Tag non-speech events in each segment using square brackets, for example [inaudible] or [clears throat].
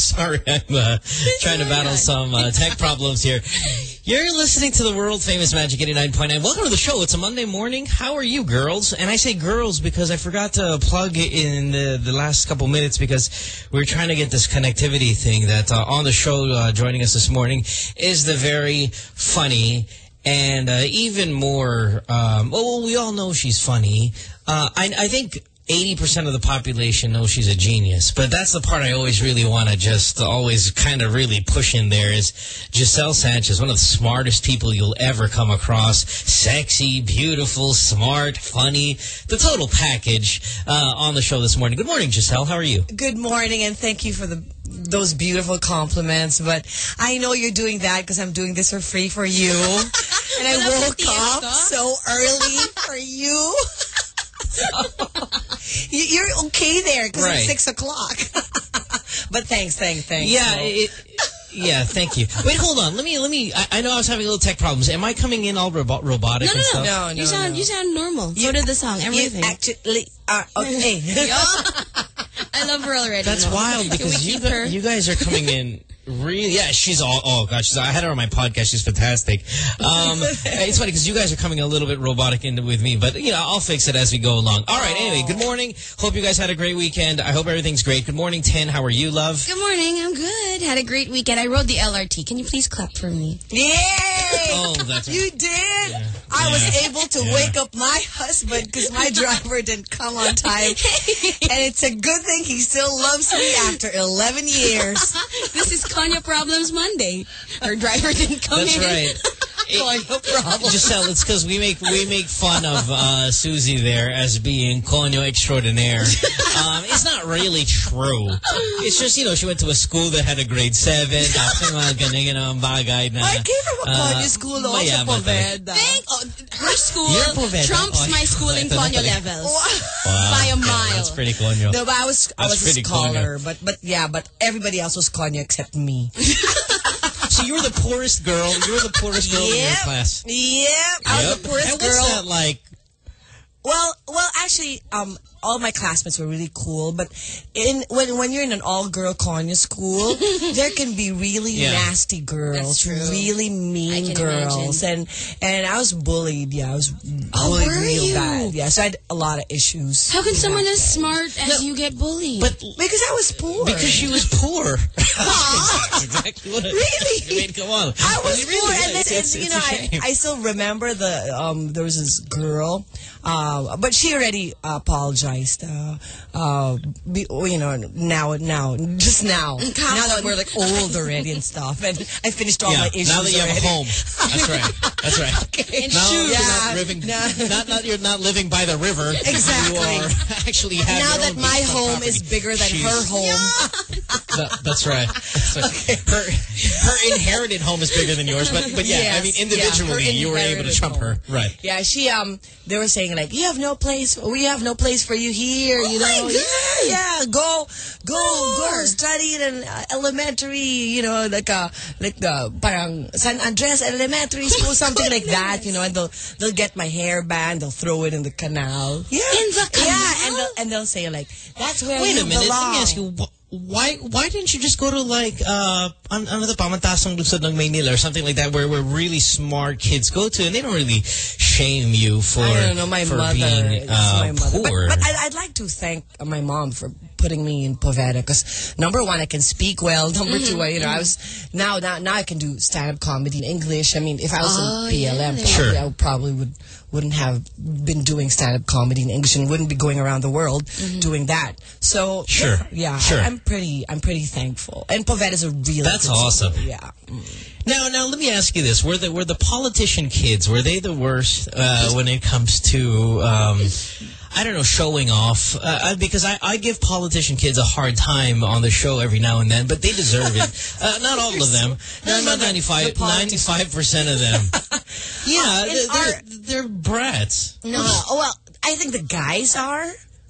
[laughs] Sorry, I'm uh, trying to battle some uh, tech problems here. You're listening to the world famous Magic 89.9. Welcome to the show. It's a Monday morning. How are you, girls? And I say girls because I forgot to plug in the, the last couple minutes because we are trying to get this connectivity thing that uh, on the show uh, joining us this morning is the very funny and uh, even more, um, well, we all know she's funny. Uh, I, I think 80% of the population knows she's a genius, but that's the part I always really want to just always kind of really push in there is Giselle Sanchez, one of the smartest people you'll ever come across. Sexy, beautiful, smart, funny, the total package uh, on the show this morning. Good morning, Giselle. How are you? Good morning, and thank you for the those beautiful compliments. But I know you're doing that because I'm doing this for free for you. [laughs] and I woke up so early for you. [laughs] [laughs] You- You're okay there because Right. it's six o'clock. [laughs] but thanks, thanks, thanks. Yeah, So- it, yeah, thank you. Wait, hold on. Let me, let me, I, I know I was having a little tech problems. Am I coming in all robo robotic No, and no, stuff? no, no, you sound no. you sound normal. You- so did the song, you everything. actually are okay. [laughs] I love her already. That's no. wild because you, keep gu- her? you guys are coming in really, yeah, she's all, oh gosh, she's, I had her on my podcast. She's fantastic. Um, [laughs] it's funny because you guys are coming a little bit robotic into with me, but you know, I'll fix it as we go along. All right. Anyway, good morning. Hope you guys had a great weekend. I hope everything's great. Good morning, Tin. How are you, love? Good morning. I'm good. Had a great weekend. I rode the LRT. Can you please clap for me? Yay! Oh, that's You did. I was able to Yeah. wake up my husband because my [laughs] driver didn't come on time. [laughs] and it's a good thing he still loves me after 11 years. this is Konyo Problems Monday. Her driver didn't come That's in. right. [laughs] Konyo problem. Giselle, it's because we make we make fun of uh, Susie there as being Konyo extraordinaire. Um, it's not really true. It's just, you know, she went to a school that had a grade 7. Tapos yung mga ganyan, you bagay na... I came from a uh, Konyo school also, mayaman talaga. Poveda. Thank, oh, her school You're Poveda. trumps Oh, my school in ito na Konyo talaga. levels. Wow. By a mile. That's pretty Konyo. No, but I was I was a pretty scholar, but but yeah, but everybody else was Konyo except me. [laughs] So you were the poorest girl. You were the poorest girl in your class. Yep, I was the poorest and what's girl. that like? Well, well, actually, um, all my classmates were really cool. But in when when you're in an all girl Konyo school, [laughs] there can be really Yeah. nasty girls, That's true. really mean I can girls, and and I was bullied. Yeah, I was bullied were real you? bad. Yeah, so I had a lot of issues. How can someone as smart as you get bullied? But Because I was poor. because she was poor. That's [laughs] [laughs] exactly what it Really? I mean, come on. I was mean, really, poor, and then it's, it's, you know, a I, shame. I still remember the um. There was this girl, uh, but she already apologized. Uh, uh, be, oh, you know, now, now, just now, [laughs] now that we're like old already and stuff, and I finished all yeah, my issues. now that you have a home. That's right. That's right. [laughs] Okay. Now shoes. you're Yeah, not living, no. not, not, you're not living by the river. Exactly. You are [laughs] actually have Now your that own my home property. is bigger than She's- her home. That- that's right. That's right. Her, her inherited home is bigger than yours, but but yeah, I mean individually her you were able to inherited trump her, right? Yeah, she um they were saying like you have no place we have no place for you here, oh you Oh my know. Yeah, yeah, go go go oh. study in an elementary, you know, like a like the parang San Andres Elementary oh School something like that, you know, and they'll they'll get my hair band, they'll throw it in the canal. Yeah. In the Yeah, canal? and they'll, and they'll say like that's where Wait you a minute. belong. Let me ask you. Why why didn't you just go to like uh an, ano the pamantasang lungsod ng Maynila or something like that where where really smart kids go to and they don't really shame you for I don't know, my mother. being uh, my mother. poor. But, but I, I'd like to thank my mom for putting me in Poveda because number one, I can speak well. [laughs] Number two, I, you know, I was now now now I can do stand up comedy in English. I mean, if I was Oh, in PLM, yeah. probably, Sure. I would probably would wouldn't have been doing stand up comedy in English and wouldn't be going around the world doing that. So Sure. yeah, Sure. I, am pretty I'm pretty thankful. And Poveda is a really That's awesome. school. Yeah. Now, now let me ask you this: Were the were the politician kids were they the worst uh, when it comes to um, I don't know showing off? Uh, uh, because I, I give politician kids a hard time on the show every now and then, but they deserve it. [laughs] Uh, not all of them. No, not the 95 politicians. percent of them. [laughs] yeah, they're, they're, brats. No. well, I think the guys are.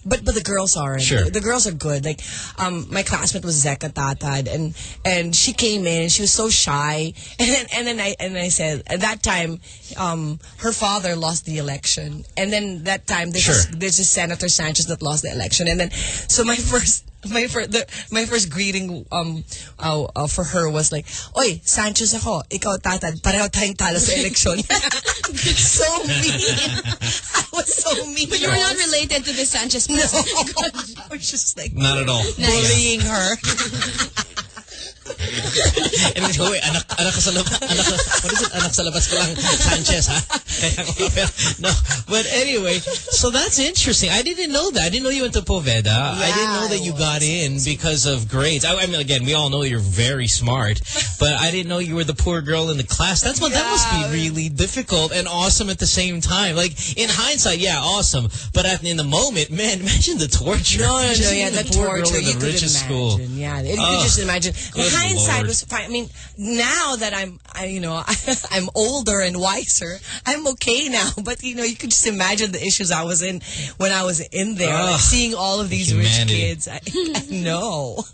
But but the girls aren't. Sure. The, the girls are good. Like um my classmate was Zeka Tatad and and she came in and she was so shy [laughs] and then and then I and I said at that time um her father lost the election and then that time there's Sure. this, there's this Senator Sanchez that lost the election and then so my [laughs] first my first the, my first greeting um uh, uh, for her was like Oy Sanchez ako ikaw tatad pareho tayong talo sa election [laughs] so mean I was so mean But you were not related to the Sanchez no, person. I was just like Not at all. bullying her. [laughs] [laughs] And then, wait, anak, anak ka sa labas, [laughs] anak, what is it? Anak sa labas ka lang, Sanchez, ha? [laughs] Kaya ko. No, but anyway, so that's interesting. I didn't know that. I didn't know you went to Poveda. I didn't know that you got in because of grades. I, I mean, again, we all know you're very smart, but I didn't know you were the poor girl in the class. That's what, that must be really difficult and awesome at the same time. Like, in hindsight, yeah, awesome. But at, in the moment, man, imagine the torture. No, no, no, yeah, being the poor girl torture. in the could richest imagine. school. Yeah, you Ugh, could just imagine. Good hindsight Lord. was fine. I mean, now that I'm, I, you know, [laughs] I'm older and wiser, I'm okay now. [laughs] But you know, you could just imagine the issues I was in when I was in there, like, seeing all of these rich kids. I, [laughs] I know.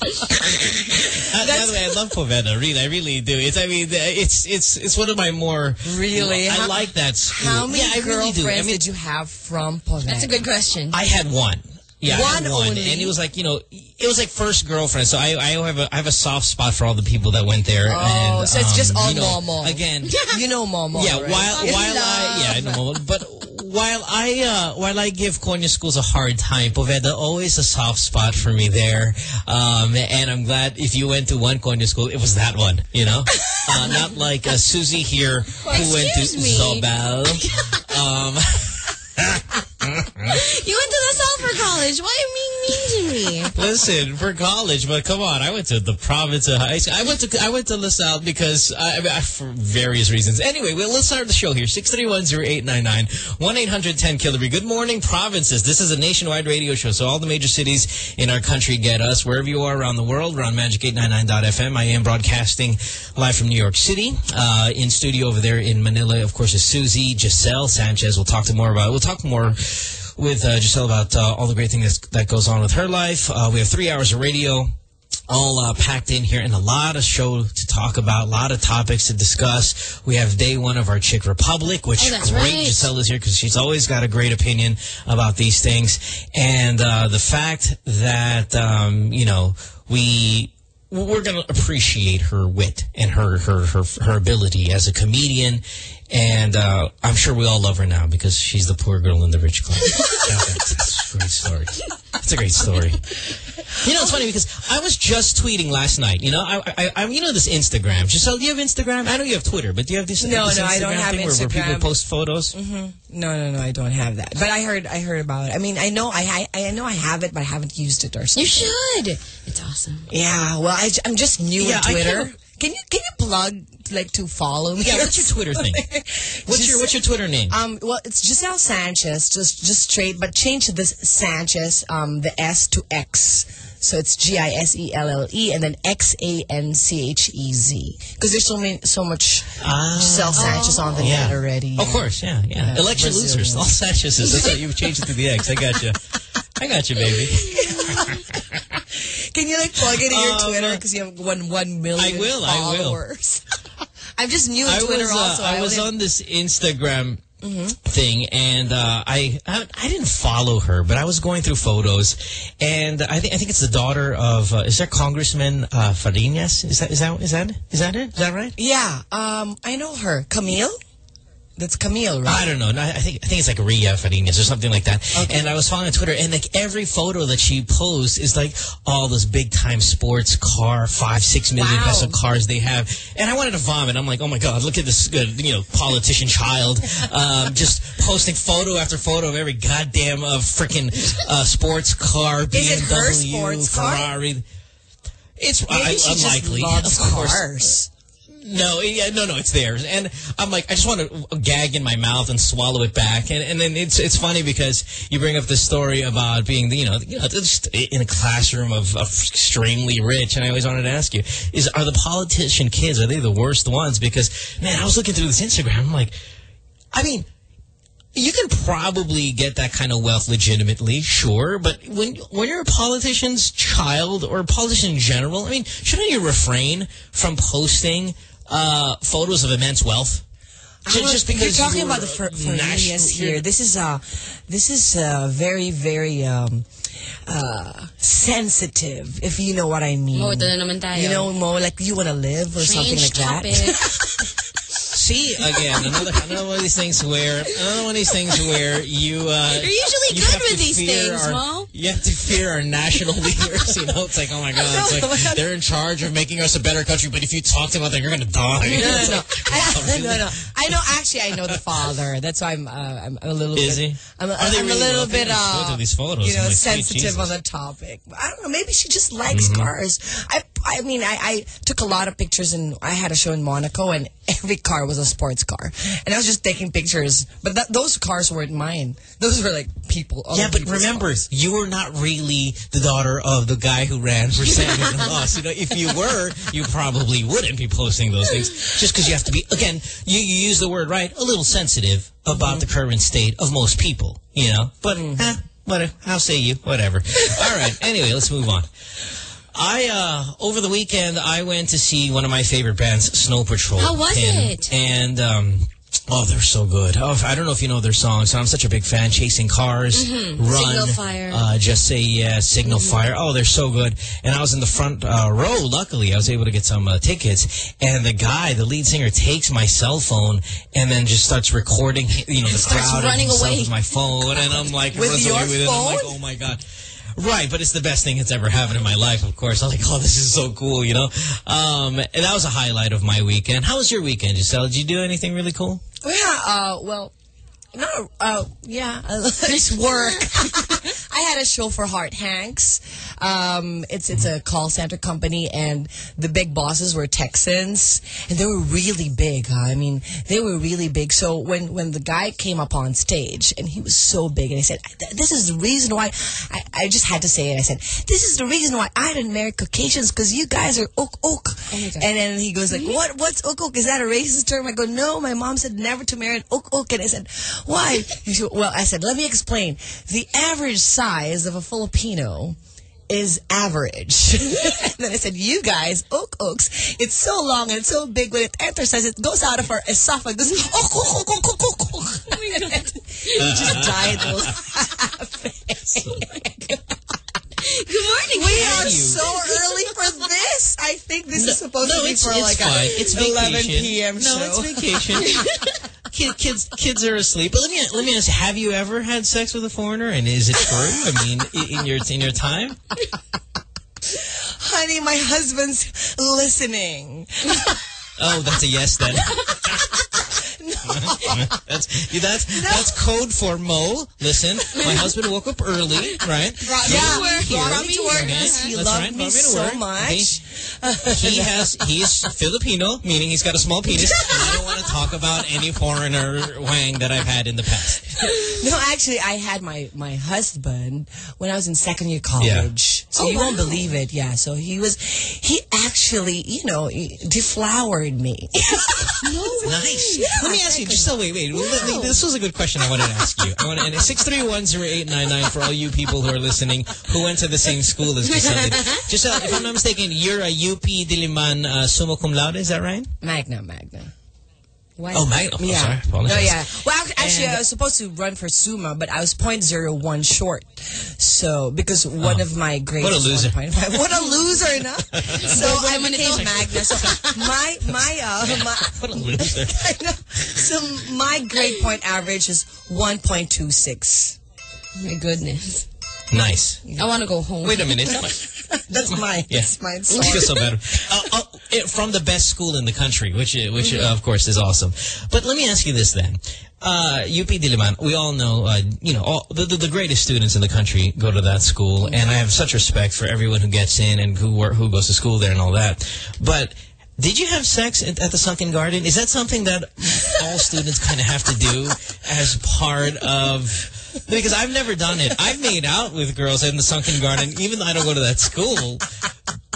By the way, I love Poveda. Really, I really do. It's, I mean, it's it's it's one of my more Really? I How- like that school. How many yeah, I really girlfriends. I mean, did you have from Poveda? That's a good question. I had one. Yeah, One one, only? and it was like you know, it was like first girlfriend. So I, I have a I have a soft spot for all the people that went there. Oh, and, so it's just um, all you know, Momo. Again, [laughs] you know Momo, yeah. right? While while I yeah, I know, Momo, but while I uh, while I give Konyo schools a hard time, Poveda always a soft spot for me there. Um, and I'm glad if you went to one Konya school, it was that one. You know, uh, [laughs] not like uh, Susie here who went to Excuse me. Zobel. [laughs] Um, You went to the Sulphur College. college. Why are you being mean to me? [laughs] Listen, for college, but come on, I went to the province of high school. I went to I went to LaSalle because I, I for various reasons. Anyway, well, let's start the show here. Six three one zero eight nine nine one eight hundred ten Killary. Good morning, provinces. This is a nationwide radio show, so all the major cities in our country get us. Wherever you are around the world, we're on Magic899.fm. I am broadcasting live from New York City. Uh, in studio over there in Manila, of course, is Susie Giselle Sanchez. We'll talk to more about. it. We'll talk more with uh, Giselle about uh, all the great things that goes on with her life. Uh, we have three hours of radio all uh, packed in here and a lot of show to talk about, a lot of topics to discuss. We have day one of our Chick Republic, which Oh, great right. Giselle is here because she's always got a great opinion about these things. And uh, the fact that, um, you know, we we're going to appreciate her wit and her, her, her, her ability as a comedian. And uh, I'm sure we all love her now because she's the poor girl in the rich club. [laughs] That's a great story. That's a great story. You know, it's funny because I was just tweeting last night. You know, I, I, I you know this Instagram. Giselle, do you have Instagram? I know you have Twitter, but do you have this? No, this no, I don't Instagram have thing Where, where people post photos. No, no, no, I don't have that. But I heard, I heard about it. I mean, I know, I, I, I know I have it, but I haven't used it or something. You should. It's awesome. Yeah, well, I, am just new Yeah, on I Twitter. Can you can you plug like to follow me? Yeah, what's your Twitter thing? [laughs] What's your What's your Twitter name? Um, well, it's Giselle Sanchez, just just straight, but change this Sanchez, um, the S to X. So it's G I S E L L E and then X A N C H E Z. Because there's so many, so much Giselle Sanchez on the Ah. yeah. net already. Of course, yeah, yeah. Yeah, Election Brazilian. losers, all Sanchez's. That's why you've changed it to the X. I got you. [laughs] I got you, baby. Can you like plug it in your Um, Twitter because you have one one million I will, I will. followers? [laughs] I'm just new to I Twitter was, uh, also. I was only- on this Instagram Mm-hmm. thing, and uh, I, I I didn't follow her, but I was going through photos, and I think I think it's the daughter of uh, is there Congressman uh, Farinas? Is that is that is that is that it? Is that right? Yeah, um, I know her. Camille? That's Camille, right? I don't know. No, I think I think it's like Ria Farinas or something like that. And I was following on Twitter, and like every photo that she posts is like all those big time sports car, five six million Wow. peso cars they have. And I wanted to vomit. I'm like, oh my god, look at this good, you know, politician child, [laughs] um, just posting photo after photo of every goddamn uh, freaking uh, sports car, BMW, Is it her sports car? Ferrari. It's Maybe I, unlikely, of course. cars. No, yeah, no, no, it's theirs. And I'm like, I just want to gag in my mouth and swallow it back. And, and then it's it's funny because you bring up this story about being, you know, you know, just in a classroom of, of extremely rich. And I always wanted to ask you, is are the politician kids, are they the worst ones? Because, man, I was looking through this Instagram. I'm like, I mean, you can probably get that kind of wealth legitimately, sure, but when when you're a politician's child or a politician in general, I mean, shouldn't you refrain from posting uh, photos of immense wealth? Ju- Well, just because you're talking you're about the Fer- national- Farinas here. This is uh, this is uh, very very um, uh, sensitive, if you know what I mean. Oh, ito na naman tayo. You know, mo like you want to live or something Strange like that. [laughs] See again another another one of these things where another one of these things where you uh, You're usually you good with these things, our, Mo. You have to fear our national [laughs] leaders. You know, it's like oh my god, No, like they're in charge of making us a better country. But if you talk to them about that, you're gonna die. No, no, no. [laughs] like, I, really? [laughs] no, no. I know. Actually, I know the father. That's why I'm. Uh, I'm a little. Is bit? I'm, a, Are they I'm really a little bit. Uh, these photos, You know, like, sensitive on the topic. I don't know. Maybe she just likes Mm-hmm. cars. I. I mean, I, I took a lot of pictures, and I had a show in Monaco, and every car was a sports car, and I was just taking pictures. But that, those cars weren't mine. Those were like people. Yeah, but remember, cars. you were not really the daughter of the guy who ran for Senate and lost. You know, if you were, you probably wouldn't be posting those things. Just because you have to be, again, you, you use the word right, a little sensitive about the current state of most people, you know? But, eh, whatever, how say you? Whatever. All right, anyway, let's move on. I, uh, over the weekend, I went to see one of my favorite bands, Snow Patrol. How was And- it? And, um, oh, they're so good. Oh, I don't know if you know their songs. I'm such a big fan. Chasing Cars, Run, Mm-hmm. Signal Fire. Uh, Just Say Yes, Signal Mm-hmm. Fire. Oh, they're so good. And I was in the front uh, row. Luckily, I was able to get some uh, tickets. And the guy, the lead singer, takes my cell phone and then just starts recording, [laughs] you know, the Starts crowd running away. with my phone. And I'm like, [laughs] With your with it. I'm like, phone? oh my god. Right, but it's the best thing that's ever happened in my life, of course. I'm like, oh, this is so cool, you know? Um, and that was a highlight of my weekend. How was your weekend, Giselle? Did you do anything really cool? Yeah, uh, well, no, uh, yeah, [laughs] it's work. [laughs] [laughs] I had a show for Harte-Hanks. Um, it's it's a call center company, and the big bosses were Texans, and they were really big. Huh? I mean, they were really big. So when when the guy came up on stage, and he was so big, and I said, "This is the reason why." I, I just had to say it. I said, "This is the reason why I didn't marry Caucasians because you guys are ook ook." God. and then he goes like, "What? What's ook ook? Is that a racist term?" I go, "No, my mom said never to marry an ook ook," and I said, "Why?" He said, well, I said, "Let me explain. The average size of a Filipino." is average. and [laughs] then I said, you guys, ook ooks, it's so long and so big when it enters us, it goes out of our esophagus. [laughs] Ook, ook, ook, ook, ook, ook, ook. [laughs] he just died laughing. Good morning. We are you? so early for this. I think this is supposed no, to be for like fine. a It's 11 vacation. p.m. no, show. it's vacation. Kid, kids, kids are asleep. But let me let me ask: Have you ever had sex with a foreigner? And is it true? I mean, in your in your time? Honey, my husband's listening. [laughs] Oh, that's a yes then. [laughs] [laughs] that's that's that's code for Mo. Listen, my husband woke up early, right? Brought yeah, to work. he brought me me to work because he That's loved right, me me so much. He has he's Filipino, meaning he's got a small penis. And I don't want to talk about any foreigner wang that I've had in the past. No, actually, I had my my husband when I was in second year college. So oh, you won't believe it. Yeah. So he was, he actually, you know, he deflowered me. [laughs] Nice. Let me ask you, just so wait, wait. Me- This was a good question I wanted to ask you. I want to, and 6310899 for all you people who are listening who went to the same school as Griselda. [laughs] Just uh, if I'm not mistaken, you're a UP Diliman uh, summa cum laude, is that right? Magna, Magna. Why? Oh, Magna. Oh, Yeah. sorry. No, yeah. Well, actually, And- I was supposed to run for Summa, but I was 0.01 short. So, because one of my grades What a was loser. 1.5. [laughs] What a loser, no? [laughs] So, I naman became ito. Magna. So, my, my, uh, [laughs] my, What a loser. I know. So, my grade point average is 1.26. My goodness. Nice. I want to go home. Wait a minute. [laughs] That's mine. Yeah. That's mine. I feel so bad. [laughs] Uh, uh, it- from the best school in the country, which uh, which uh, of course is awesome. But let me ask you this then. Uh, UP Diliman, we all know, uh, you know, all, the, the, the greatest students in the country go to that school, and I have such respect for everyone who gets in and who who goes to school there and all that. But did you have sex at, at the Sunken Garden? Is that something that all [laughs] students kind of have to do as part of? Because I've never done it. I've made out with girls in the Sunken Garden, even though I don't go to that school.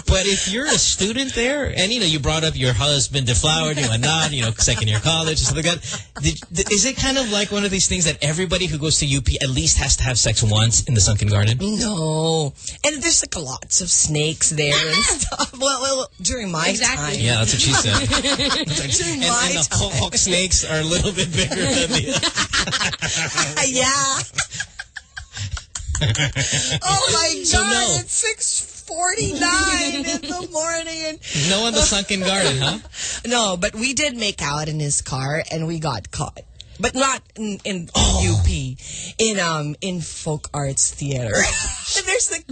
But if you're a student there, and you know you brought up your husband deflowered, you whatnot, you know, second year college or something like that, did, is it kind of like one of these things that everybody who goes to UP at least has to have sex once in the Sunken Garden? No. And there's like lots of snakes there and [laughs] stuff. Well, well during my Exactly. time. Yeah, that's what she said. [laughs] During and, my and the time. hawk snakes are a little bit bigger than the. [laughs] yeah. Oh my [laughs] So god! no. It's six forty nine in the morning, and No in the Sunken Garden, huh? [laughs] no, but we did make out in his car, and we got caught. But not in, in Oh. UP, in um in folk arts theater. [laughs] there's like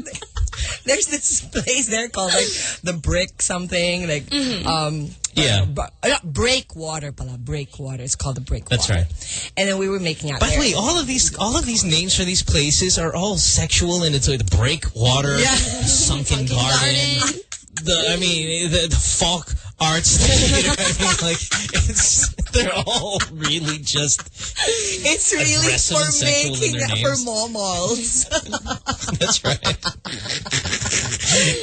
there's this place there called like the Brick something like Mm-hmm. um Yeah. uh, not breakwater pala breakwater. It's called the breakwater. That's right. And then we were making out By the way, all of these all of these names for these places are all sexual, and it's like the breakwater, Yeah. sunken garden. The I mean the, the folk arts [laughs] theater. I mean, [laughs] like it's they're all really just It's really for and sexual in making their for names. momals. [laughs] that's right.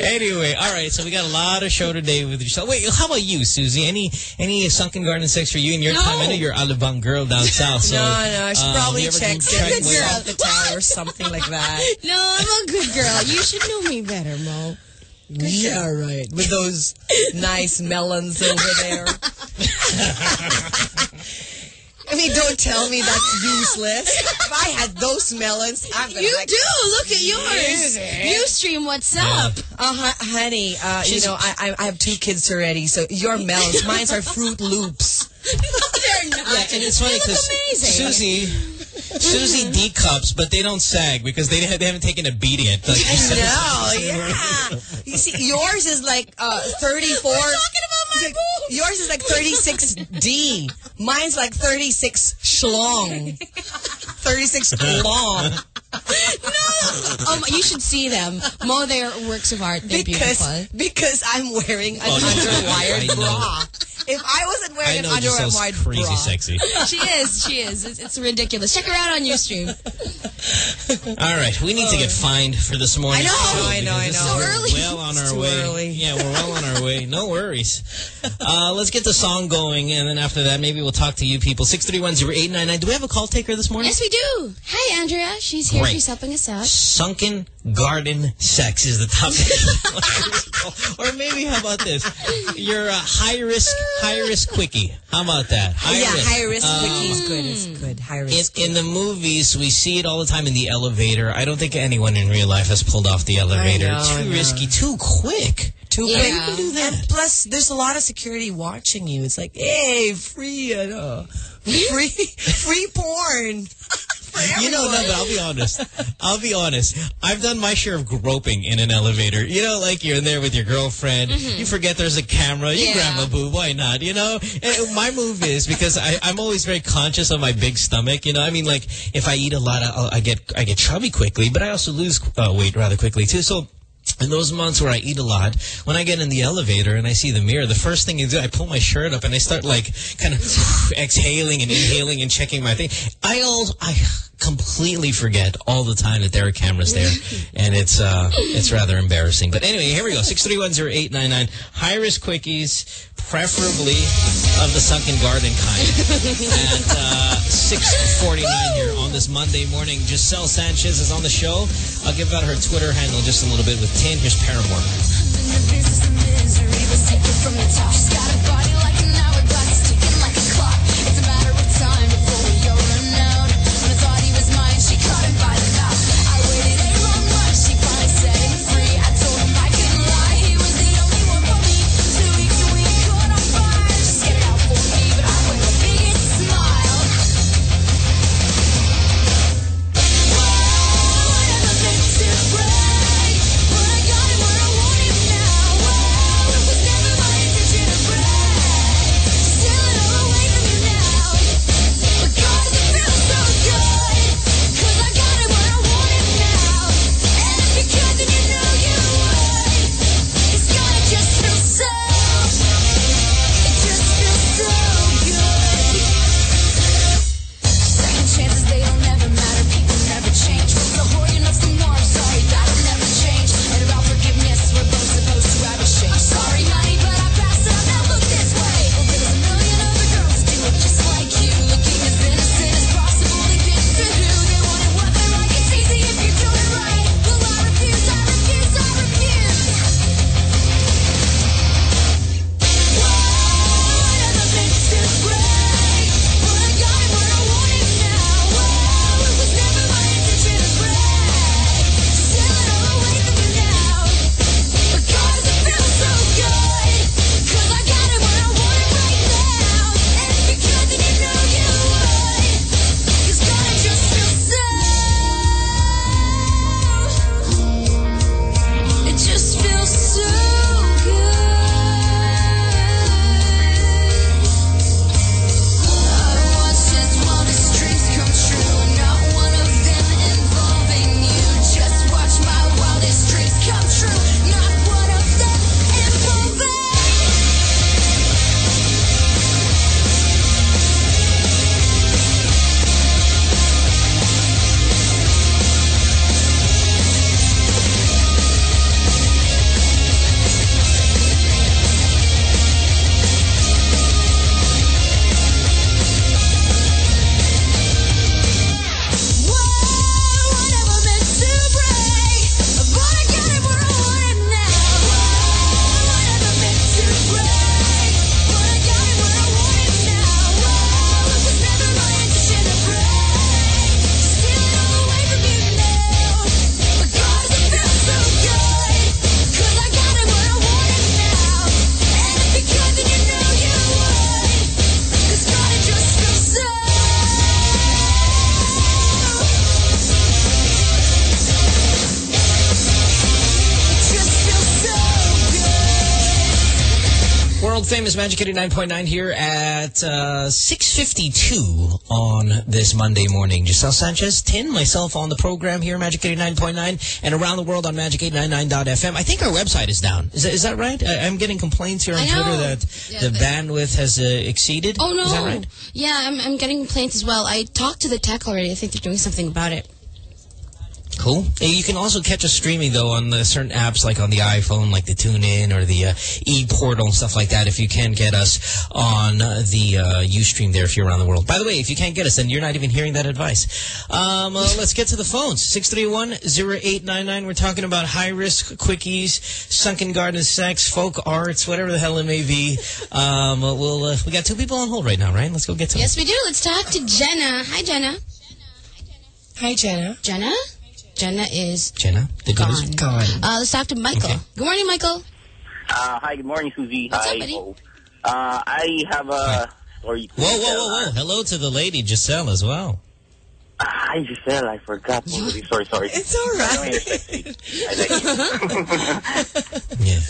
anyway, all right. So we got a lot of show today with yourself. Wait, how about you, Susie? Any any sunken garden sex for you in your No. time? I know you're Alabang girl down south. So, no, no, I should um, probably you ever check do track Good weight? Girl at the tower or something like that. No, I'm a good girl. You should know me better, Mo. Yeah, right. With those nice melons over there. [laughs] I mean, don't tell me that's useless. If I had those melons, I'm gonna You like, do. Look at yours. You stream what's up? Uh, hu- honey, uh, you She's- know, I, I I have two kids already, so your melons, mine's are Fruit Loops. [laughs] They're not. Yeah, and it's funny because amazing. Susie, Susie D cups, but they don't sag because they have, they haven't taken a beating yet. Like you said. No, yeah. You see, yours is like uh, 34. talking about my boobs. Yours is like 36D. Mine's like 36 schlong. 36 long. Oh, my- you should see them. Mo, they are works of art. They're because beautiful. because I'm wearing an Oh, no. underwired bra. If I wasn't wearing I an know Giselle's underwired crazy bra, sexy. [laughs] She is. She is. It's, it's ridiculous. Check her out on Ustream. [laughs] All right, we need to get fined for this morning. I know, I know, I know. So early. Well on our way. early. Yeah, we're well on our way. No worries. Uh, let's get the song going, and then after that, maybe we'll talk to you people. Six three one zero eight nine nine. Do we have a call taker this morning? Yes, we do. Hi, Andrea. She's here. Great. She's helping us out. Sunken garden sex is the topic. [laughs] or maybe how about this? You're a high risk, high risk quickie. How about that? High yeah, risk. high risk Um, quickie is good. It's good. High in, risk. in the movies, we see it all the time in the elevator. I don't think anyone in real life has pulled off the elevator. know, too risky, too quick. Too Yeah. quick. You can do that. And plus, there's a lot of security watching you. It's like, hey, free, uh, free, free porn. [laughs] You know, no, but I'll be honest. I'll be honest. I've done my share of groping in an elevator. You know, like you're in there with your girlfriend. You forget there's a camera. You Yeah. grab a boob. Why not? You know, And my move is because I, I'm always very conscious of my big stomach. You know, I mean, like if I eat a lot, I, I get I get chubby quickly, but I also lose uh, weight rather quickly too. So. In those months where I eat a lot, when I get in the elevator and I see the mirror, the first thing you do, I pull my shirt up and I start like kind of [laughs] exhaling and inhaling and checking my thing. I also, I completely forget all the time that there are cameras there, [laughs] and it's uh, it's rather embarrassing. But anyway, here we go. Six three one zero eight nine nine. High risk quickies, preferably of the sunken garden kind. At uh, six forty nine here on this Monday morning, Giselle Sanchez is on the show. I'll give out her Twitter handle just a little bit with ten. Here's Paramore. Q89.9 here at uh, 6.52 on this Monday morning. Giselle Sanchez, Tin, myself on the program here, Magic 89.9, and around the world on Magic899.fm. I think our website is down. Is that, is that right? I, am getting complaints here on Twitter that yeah, the bandwidth has uh, exceeded. Oh, no. Is that right? Yeah, I'm, I'm getting complaints as well. I talked to the tech already. I think they're doing something about it. Cool. Hey, you can also catch us streaming, though, on the certain apps like on the iPhone, like the TuneIn or the uh, e-portal and stuff like that, if you can get us on uh, the uh, Ustream there if you're around the world. By the way, if you can't get us, then you're not even hearing that advice. Um, uh, let's get to the phones. 631-0899. We're talking about high-risk quickies, sunken garden sex, folk arts, whatever the hell it may be. Um, uh, we'll, uh, we got two people on hold right now, right? Let's go get to Yes, we do. Let's talk to Jenna. Hi, Jenna. Hi, Jenna. Jenna? Jenna is. Jenna, the gone. goodest. Gone. Uh, let's talk to Michael. Okay. Good morning, Michael. Uh, hi, good morning, Susie. What's hi. up, buddy? Ho. Uh, I have a story. Whoa, whoa, whoa, whoa. Hello to the lady, Giselle, as well. Uh, hi, Giselle. I forgot. Sorry, sorry, sorry. [laughs] It's all right. I know right. you're sexy. I like you. [laughs] Yeah.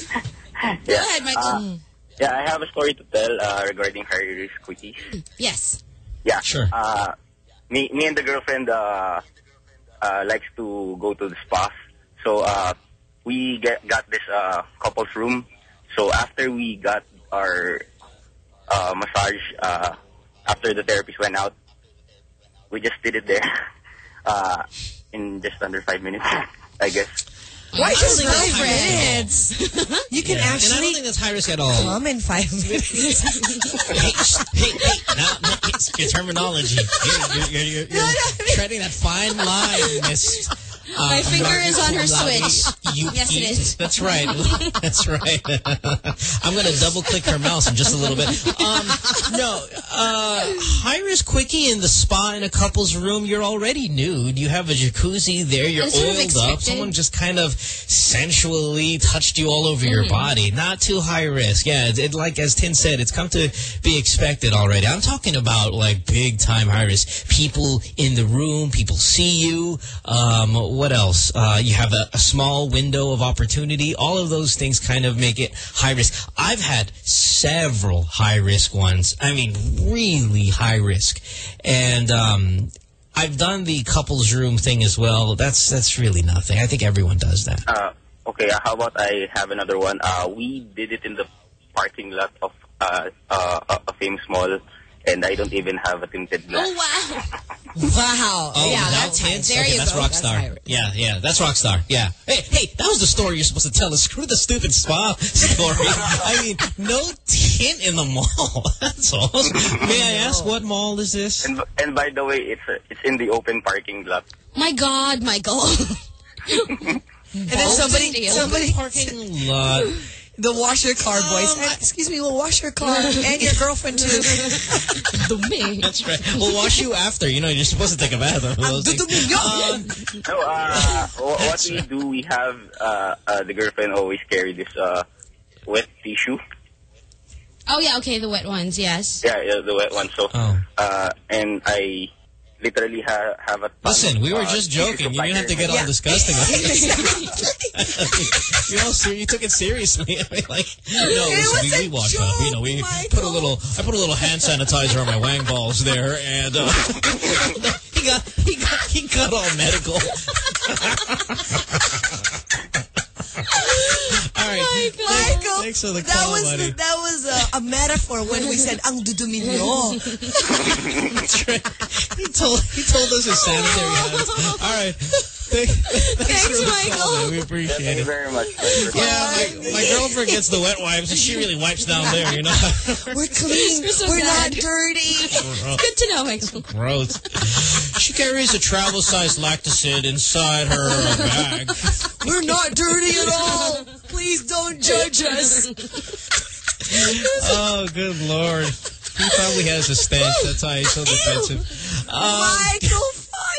yeah. Go ahead, Michael. Uh, yeah, I have a story to tell uh, regarding high risk quickies. yes. Yeah. Sure. Uh, me, me and the girlfriend uh, likes to go to the spa. So uh, we get got this uh, couples room. So after we got our uh, massage, uh, after the therapist went out, we just did it there [laughs] uh, in just under five minutes, [laughs] I guess. Why just five high minutes? [laughs] You can actually. And I don't think that's high risk at all. come in five [laughs] minutes. hey, hey, hey, now, now, it's your terminology. You're, you're, you're, you're [laughs] treading that fine line, Miss. My finger is on her switch. You [laughs] Yes, it eat. is. That's right. [laughs] That's right. [laughs] I'm going to double click her mouse in just a little bit. Um, no, uh, high risk quickie in the spa in a couple's room. You're already nude. You have a jacuzzi there. You're That's sort of oiled up. Someone just kind of sensually touched you all over your Mm-hmm. body. Not too high risk. Yeah, it, it, like as Tin said, it's come to be expected already. I'm talking about like big time high risk. People in the room, people see you. Um, what else? Uh, you have a, a small window of opportunity. All of those things kind of make it high risk. I've had several high risk ones. I mean, really high risk. And, um, I've done the couples room thing as well. That's that's really nothing. I think everyone does that. Uh, okay, uh, how about I have another one? Uh, we did it in the parking lot of uh, uh, a a famous mall, and I don't even have a tinted glass. Oh, wow. [laughs] Wow. Oh, yeah, without that's high. tints? There okay, you that's go. Rockstar. high. yeah, yeah, that's Rockstar. Yeah. Hey, hey, that was the story you're supposed to tell us. Screw the stupid spa [laughs] story. I mean, no tint in the mall. [laughs] That's all. May I ask what mall is this? And, and by the way, it's uh, it's in the open parking lot. My God, Michael. And then somebody, Deal. somebody, Parking lot. The wash your car boys. Um, "Eh, excuse me, we'll wash your car [laughs] and your girlfriend too. Dumi. That's right. We'll wash you after. You know, you're supposed to take a bath. after those things. Um, So uh, wh- what we do, we have uh, uh, the girlfriend always carry this uh, wet tissue. Oh, yeah, okay, the wet ones, yes. Yeah, yeah, the wet ones. So, Oh. uh, and I literally ha have a. Listen, of, we were uh, just joking. You didn't have to get all Yeah. [laughs] disgusting. [laughs] you all ser- you took it seriously. [laughs] I mean, like, no, was listen, we, a we washed up. You know, we put a little. I put a little hand sanitizer on my wang balls there, and uh, he got he got he got all medical. Right, Michael, thanks for the that call, was buddy. the, that was a, a metaphor when we said ang dudumi nyo. [laughs] That's right. He told he told us his sanitary. [laughs] All right. Thank, thanks, Thanks, Michael. Call. We appreciate Thank you it. very much. Yeah, my, my girlfriend gets the wet wipes, and she really wipes down there, you know? [laughs] We're clean. You're so We're not dirty. Good to know, Michael. Gross. She carries a travel-sized Lactacid inside her uh, bag. We're not dirty at all. Please don't judge us. Oh, good Lord. He probably has a stench. That's why he's so defensive. Um, Michael,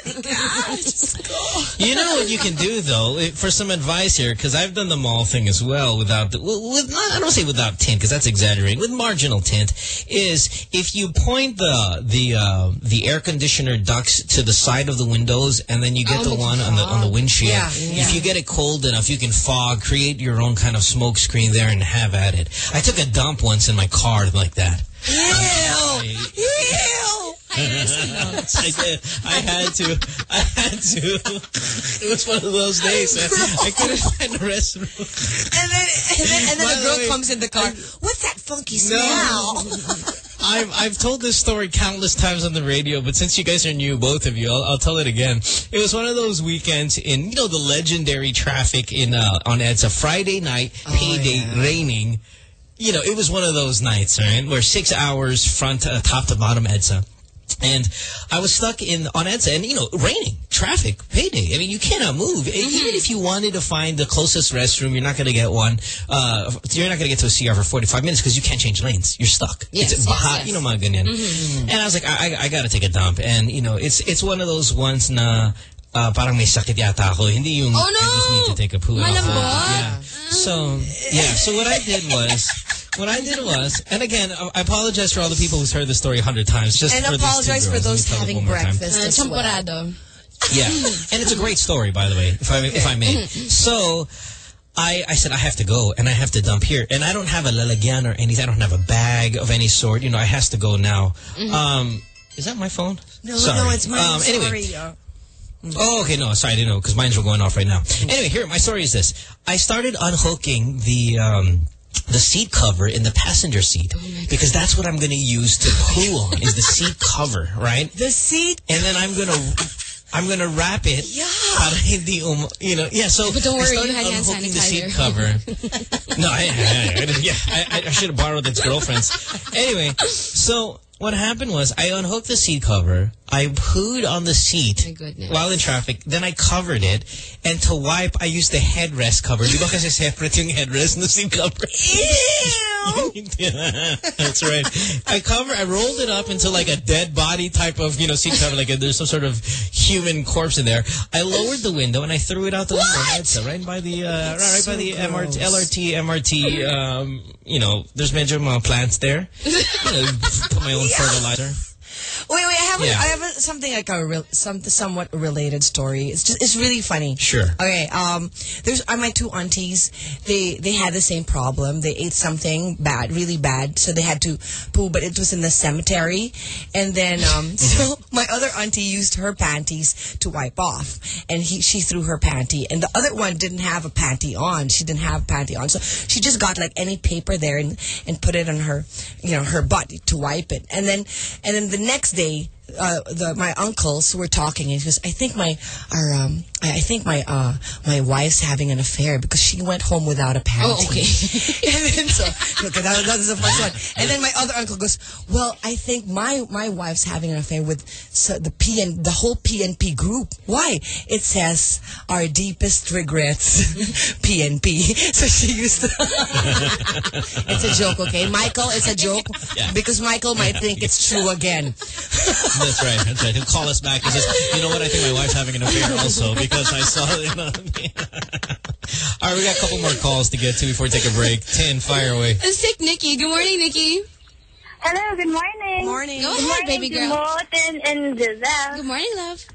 fun. You know what you can do though, for some advice here, because I've done the mall thing as well without, the, with not, I don't say without tint, because that's exaggerating. With marginal tint, is if you point the the uh, the air conditioner ducts to the side of the windows, and then you get Oh, the one on the on the windshield. Yeah, If you get it cold enough, you can fog, create your own kind of smoke screen there, and have at it. I took a dump once in my car like that. Ew! Ew! I did. I had to. I had to. It was one of those days. man. I couldn't find the restroom. And then, and then, and then By the the girl way, comes in the car. What's that funky smell? I've I've told this story countless times on the radio, but since you guys are new, both of you, I'll, I'll tell it again. It was one of those weekends in you know the legendary traffic in uh, on EDSA Friday night, payday, raining. You know, it was one of those nights, right, where six hours front uh, top to bottom EDSA. And I was stuck in on EDSA, and you know, raining, traffic, payday. I mean, you cannot move. E- Even if you wanted to find the closest restroom, you're not going to get one. Uh, you're not going to get to a CR for 45 minutes because you can't change lanes. You're stuck. Yes, it's yes, baha, yes. you know, mga ganyan. And I was like, I, I, I got to take a dump. And you know, it's it's one of those ones na. Uh, parang may sakit yata ako. Hindi yung Oh, I just need to take a poo. Malambot? Yeah. So, yeah. So what I did was, [laughs] what I did was, and again, I I apologize for all the people who's heard the story a hundred times. Just And for these apologize for girls. Let me those having one more time. breakfast Uh, well. Yeah, and it's a great story, by the way, if I if I may. So, I I said I have to go and I have to dump here, and I don't have a lalagyan or anything. I don't have a bag of any sort. You know, I has to go now. Um, is that my phone? No, Sorry. no, it's mine. Um, anyway, Sorry. Oh, okay. No, sorry, I didn't know because mines were going off right now. Anyway, here, my story is this. I started unhooking the, um, the seat cover in the passenger seat because that's what I'm going to use to poo on is the seat [laughs] cover, right? The seat. And then I'm going to... I'm gonna wrap it Yeah. para hindi um, you know, yeah, so But don't worry, you had hand unhooking the seat cover. [laughs] no, I, I, I, yeah, I, I should have borrowed its girlfriend's. Anyway, so what happened was I unhooked the seat cover. I pooed on the seat while in traffic. Then I covered it. And to wipe, I used the headrest cover. Di ba kasi [laughs] separate yung headrest and the seat cover? Ew! Yeah, [laughs] That's right. I cover, I rolled it up into like a dead body type of, you know, seat cover, like a, there's some sort of human corpse in there. I lowered the window and I threw it out the window. That's right by the, uh, right, right by the MRT, LRT, MRT, um, you know, there's major mga plants there. You know, put my own [laughs] fertilizer. Wait, wait. I have, Yeah. a, I have a, something like a real, some somewhat related story. It's just, it's really funny. Sure. Okay. Um, there's uh, my two aunties. They they had the same problem. They ate something bad, really bad, so they had to poo, but it was in the cemetery. And then, um, [laughs] so my other auntie used her panties to wipe off, and he she threw her panty, and the other one didn't have a panty on. She didn't have a panty on, so she just got like any paper there and and put it on her, you know, her butt to wipe it. And then and then the next day they uh, the my uncles were talking and he goes, I think my our um I I think my uh my wife's having an affair because she went home without a panty. Oh, okay. [laughs] and then so okay, that, that was the first one. And then my other uncle goes, Well, I think my my wife's having an affair with so the PN the whole PNP group. Why? It says our deepest regrets [laughs] PNP. [laughs] So she used to It's a joke, okay? Michael, it's a joke Yeah. because Michael might think it's true again. That's right. That's right. He'll call us back and says, you know what? I think my wife's having an affair also because I saw [laughs] it. All right, we got a couple more calls to get to before we take a break. Tin, fire away. A sick Nikki. Good morning, Nikki. Hello, good morning. Morning. Go Good ahead, morning, baby girl. Timot and, and Giselle. Good morning, love.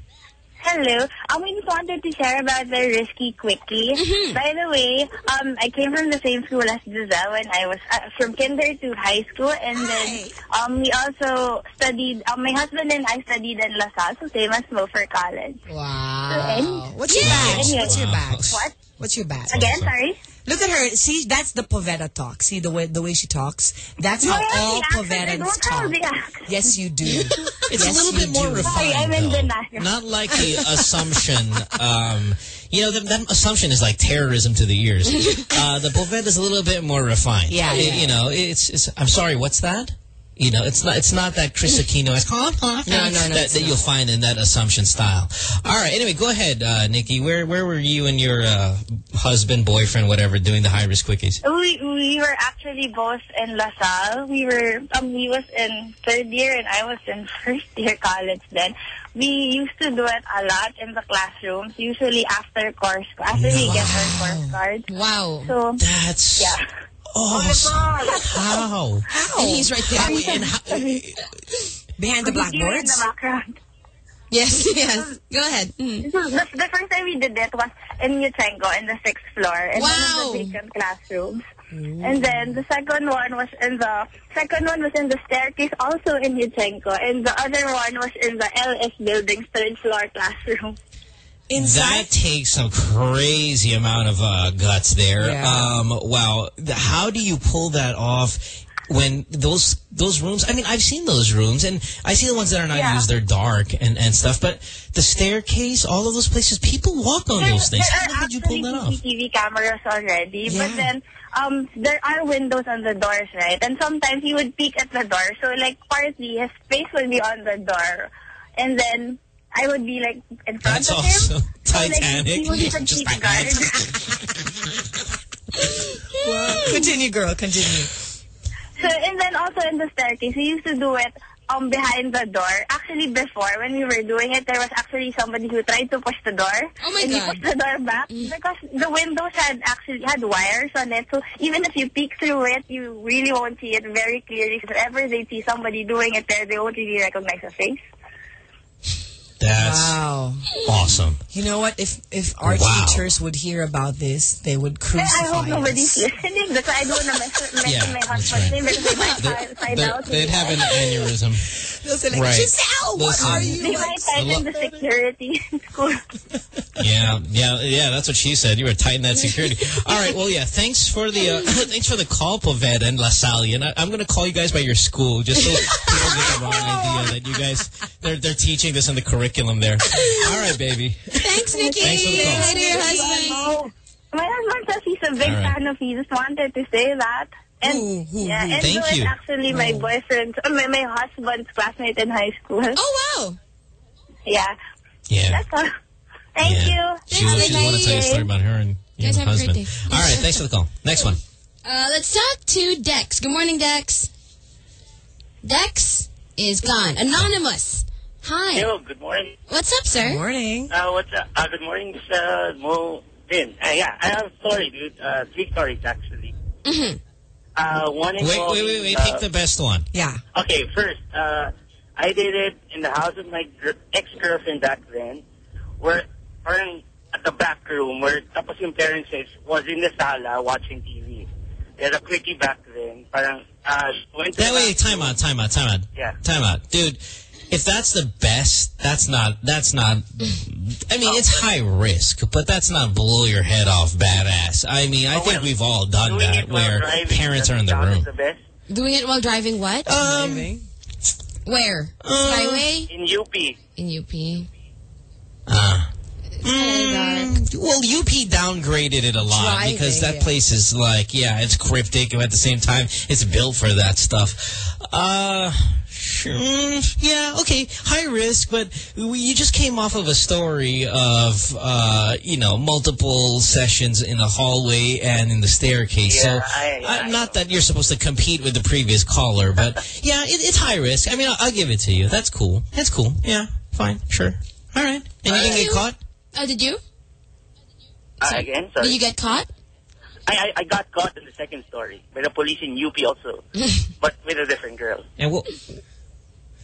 Hello. Um, we just wanted to share about the risky quickie. Mm-hmm. By the way, um, I came from the same school as Giselle when I was uh, from kinder to high school, and then um, we also studied. Um, my husband and I studied in La Salle, so same as Mo for college. Wow. What's your Yeah. badge? Anyway. What's your badge? What? What's your badge? Again, sorry. Look at her. See, that's the Poveda talk. See the way the way she talks. That's No, how I all the Povedans talk. Yes, you do. [laughs] It's Yes, a little bit more do. refined, Sorry, I'm in though. denial. Not like the assumption. Um, you know, that, that assumption is like terrorism to the ears. [laughs] Uh, the Poveda is a little bit more refined. Yeah, It- yeah. You know, it's, it's. I'm sorry. What's that? You know, it's not. It's not that Kris Aquino is no, no, that, that you'll find in that assumption style. All right. Anyway, go ahead, uh, Nikki. Where where were you and your uh, husband, boyfriend, whatever, doing the high risk quickies? We we were actually both in La Salle. We were um he was in third year and I was in [laughs] first year college then. we used to do it a lot in the classrooms, usually after course, after we get our course cards. Wow. So, That's yeah. Awesome. How? And he's right there. How- and how- Behind the Here in the background. Yes, [laughs] yes. Go ahead. Mm. The, the first time we did it was in Yuchengco in the sixth floor in Wow. one of the vacant classrooms. And then the second one was in the second one was in the staircase also in Yuchengco and the other one was in the LS building's third floor classroom. That takes some crazy amount of uh, guts there. Yeah. Um, wow. How do you pull that off when those those rooms, I mean, I've seen those rooms and I see the ones that are not Yeah. used, they're dark and, and stuff, but the staircase, all of those places, people walk on There, those things. there How are the heck did you pull that off? CCTV cameras already, Yeah. but then um there are windows on the doors, right? And sometimes he would peek at the door, so like partly his face would be on the door, and then I would be like in front That's of awesome. him. So, like, Titanic. he would even [laughs] Just keep like guard. [laughs] Continue, girl. Continue. So and then also in the staircase, we used to do it um behind the door. Actually, before when we were doing it, there was actually somebody who tried to push the door. Oh my and God. he pushed the door back because the windows had actually had wires on it. So even if you peek through it, you really won't see it very clearly. So whenever they see somebody doing it there, they won't really recognize the face. That's Wow. awesome. You know what? If if our Wow. teachers would hear about this, they would crucify. I hope nobody's us. listening. That's why I don't want to mention, mention Yeah, my husband's right. name because they might find, find They're- out. who They'd have an aneurysm. They'll say like, Right. Giselle, what Listen. are They you? might tighten the security in school. Yeah, yeah, yeah. That's what she said. You were tighten that security. All right. Well, yeah. Thanks for the uh, [laughs] thanks for the call, Poveda and La Salle. And I, I'm going to call you guys by your school just so people get the [laughs] wrong idea that you guys they're they're teaching this in the curriculum there. [laughs] All right, baby. Thanks, Nikki. Thanks for the call. Say to your husband. Oh, my husband says he's a big All right. fan of you. Just wanted to say that. And Who, who, yeah, who? and Thank so you. is actually my boyfriend, uh, my, my husband's classmate in high school. Oh, wow. Yeah, Yeah. that's all. Thank yeah. you. She, Have a she's want to tell you a story about her and your Guys, have a great husband. day. All right. Thanks for the call. Next one. Uh, let's talk to Dex. Good morning, Dex. Dex is gone. Anonymous. Hi. Yo, good morning. What's up, sir? Good Morning. Uh, what's up? Uh, good morning, this uh, Mo Din. Uh, yeah, I have a story, dude. Uh, three stories, actually. Mhm. Uh, one Wait, wait, involving, wait, wait. uh, Pick the best one. Yeah. Okay, first, uh, I did it in the house of my ex-girlfriend back then, where parang at the back room, where tapos yung parents is, was in the sala watching TV. They had a quickie back then. Parang, uh, went to That the way, bathroom. time out, time out, time out. Yeah. Time out. Dude, if that's the best, that's not, that's not, I mean, it's high risk, but that's not blow your head off badass. I mean, I Oh, think well, we've all done that where driving, parents are in the room. The best. Doing it while driving what? Um, Driving. Where? uh, Highway? In UP. In UP. uh, Mm. well, UP downgraded it a lot Driving, because that yeah. place is like, yeah, it's cryptic, and at the same time, it's built for that stuff. Uh, sure, mm, yeah, okay, high risk, but we, you just came off of a story of, uh, you know, multiple sessions in the hallway and in the staircase. Yeah, so, I- uh, I not that you're supposed to compete with the previous caller, but [laughs] yeah, it, it's high risk. I mean, I'll, I'll give it to you. That's cool. That's cool. Yeah, fine, sure. All right. And you didn't get caught? Oh, did you? Uh, again, sorry. Did you get caught? I, I I got caught in the second story by the police in UP also, [laughs] but with a different girl. And what?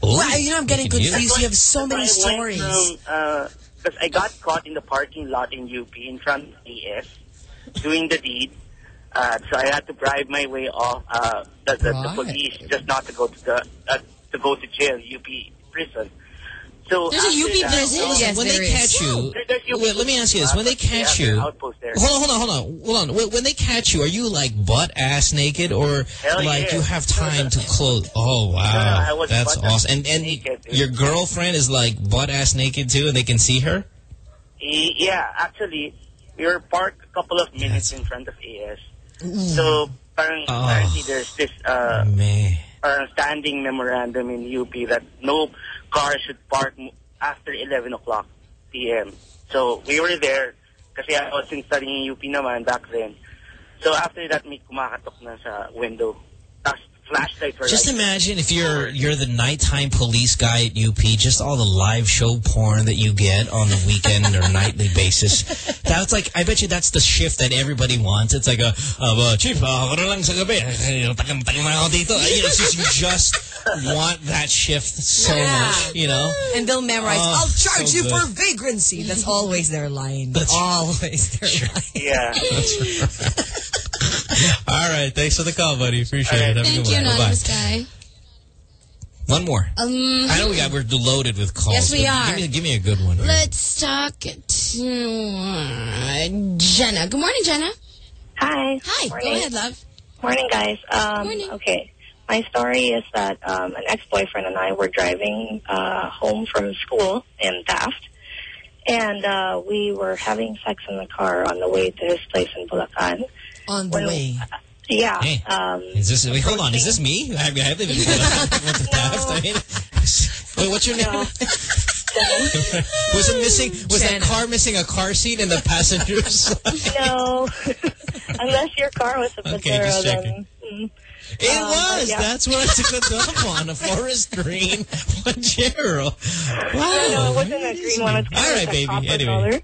Well, you know, I'm getting Look at you. confused. You have so many I stories. from, because I got caught in the parking lot in UP in front of AS doing the deed. Uh, so I had to bribe my way off uh, the, the, the police just not to go to the uh, to go to jail, UP prison. So There's a UP that- prison? So- Yes, when there they is. catch you, There- there's UP wait, let me ask you this: when they catch you, their outpost there. hold on, hold on, hold on, hold on. When, when they catch you, are you like butt ass naked, or Hell like yeah. you have time to clothe? Oh No, no, wow, that's awesome. And and naked, your girlfriend is like butt ass naked too, and they can see her. Yeah, actually, we were parked a couple of minutes in front of AS. So, parang, Oh. apparently there's this uh, Man, parang standing memorandum in UP that no car should park after 11 o'clock p.m. So, we were there kasi I was in studying in UP naman back then. So, after that, may kumakatok na sa window. Just like, imagine if you're you're the nighttime police guy at UP, just all the live show porn that you get on the weekend or [laughs] nightly basis. That's like, I bet you that's the shift that everybody wants. It's like a, uh, chief, uh, lang sa gabi? Tagang-tagang na ako dito. You know, just, you just want that shift so Yeah. much, you know? And they'll memorize, Oh, I'll charge so you good. for vagrancy. That's always their line. That's- always their line. yeah. [laughs] All right. Thanks for the call, buddy. Appreciate All right. it. Have a Thank good you, one. Bye-bye. anonymous guy. One more. Um, I know we got, we're loaded with calls. Yes, we are. Give me, give me a good one. here. let's talk to uh, Jenna. Good morning, Jenna. Hi. Hi. Morning. Go ahead, love. Morning, guys. Um, Morning. Okay. My story is that um, an ex-boyfriend and I were driving uh, home from school in Taft. And uh, we were having sex in the car on the way to his place in Bulacan. On the When- way. Yeah. Hey. Um, Is this, wait, hold on. Is this me? I, I live in went to Taft. I mean, [laughs] wait, what's your name? no. [laughs] was it missing? Was that car missing a car seat in the passenger [laughs] side? no. Unless your car was a Okay, just checking. then... mm. It Um, was. yeah. That's what I took the dump on. A forest green Pajero. No, no, it wasn't a green one. It's kind All of right, like a baby. Anyway. color.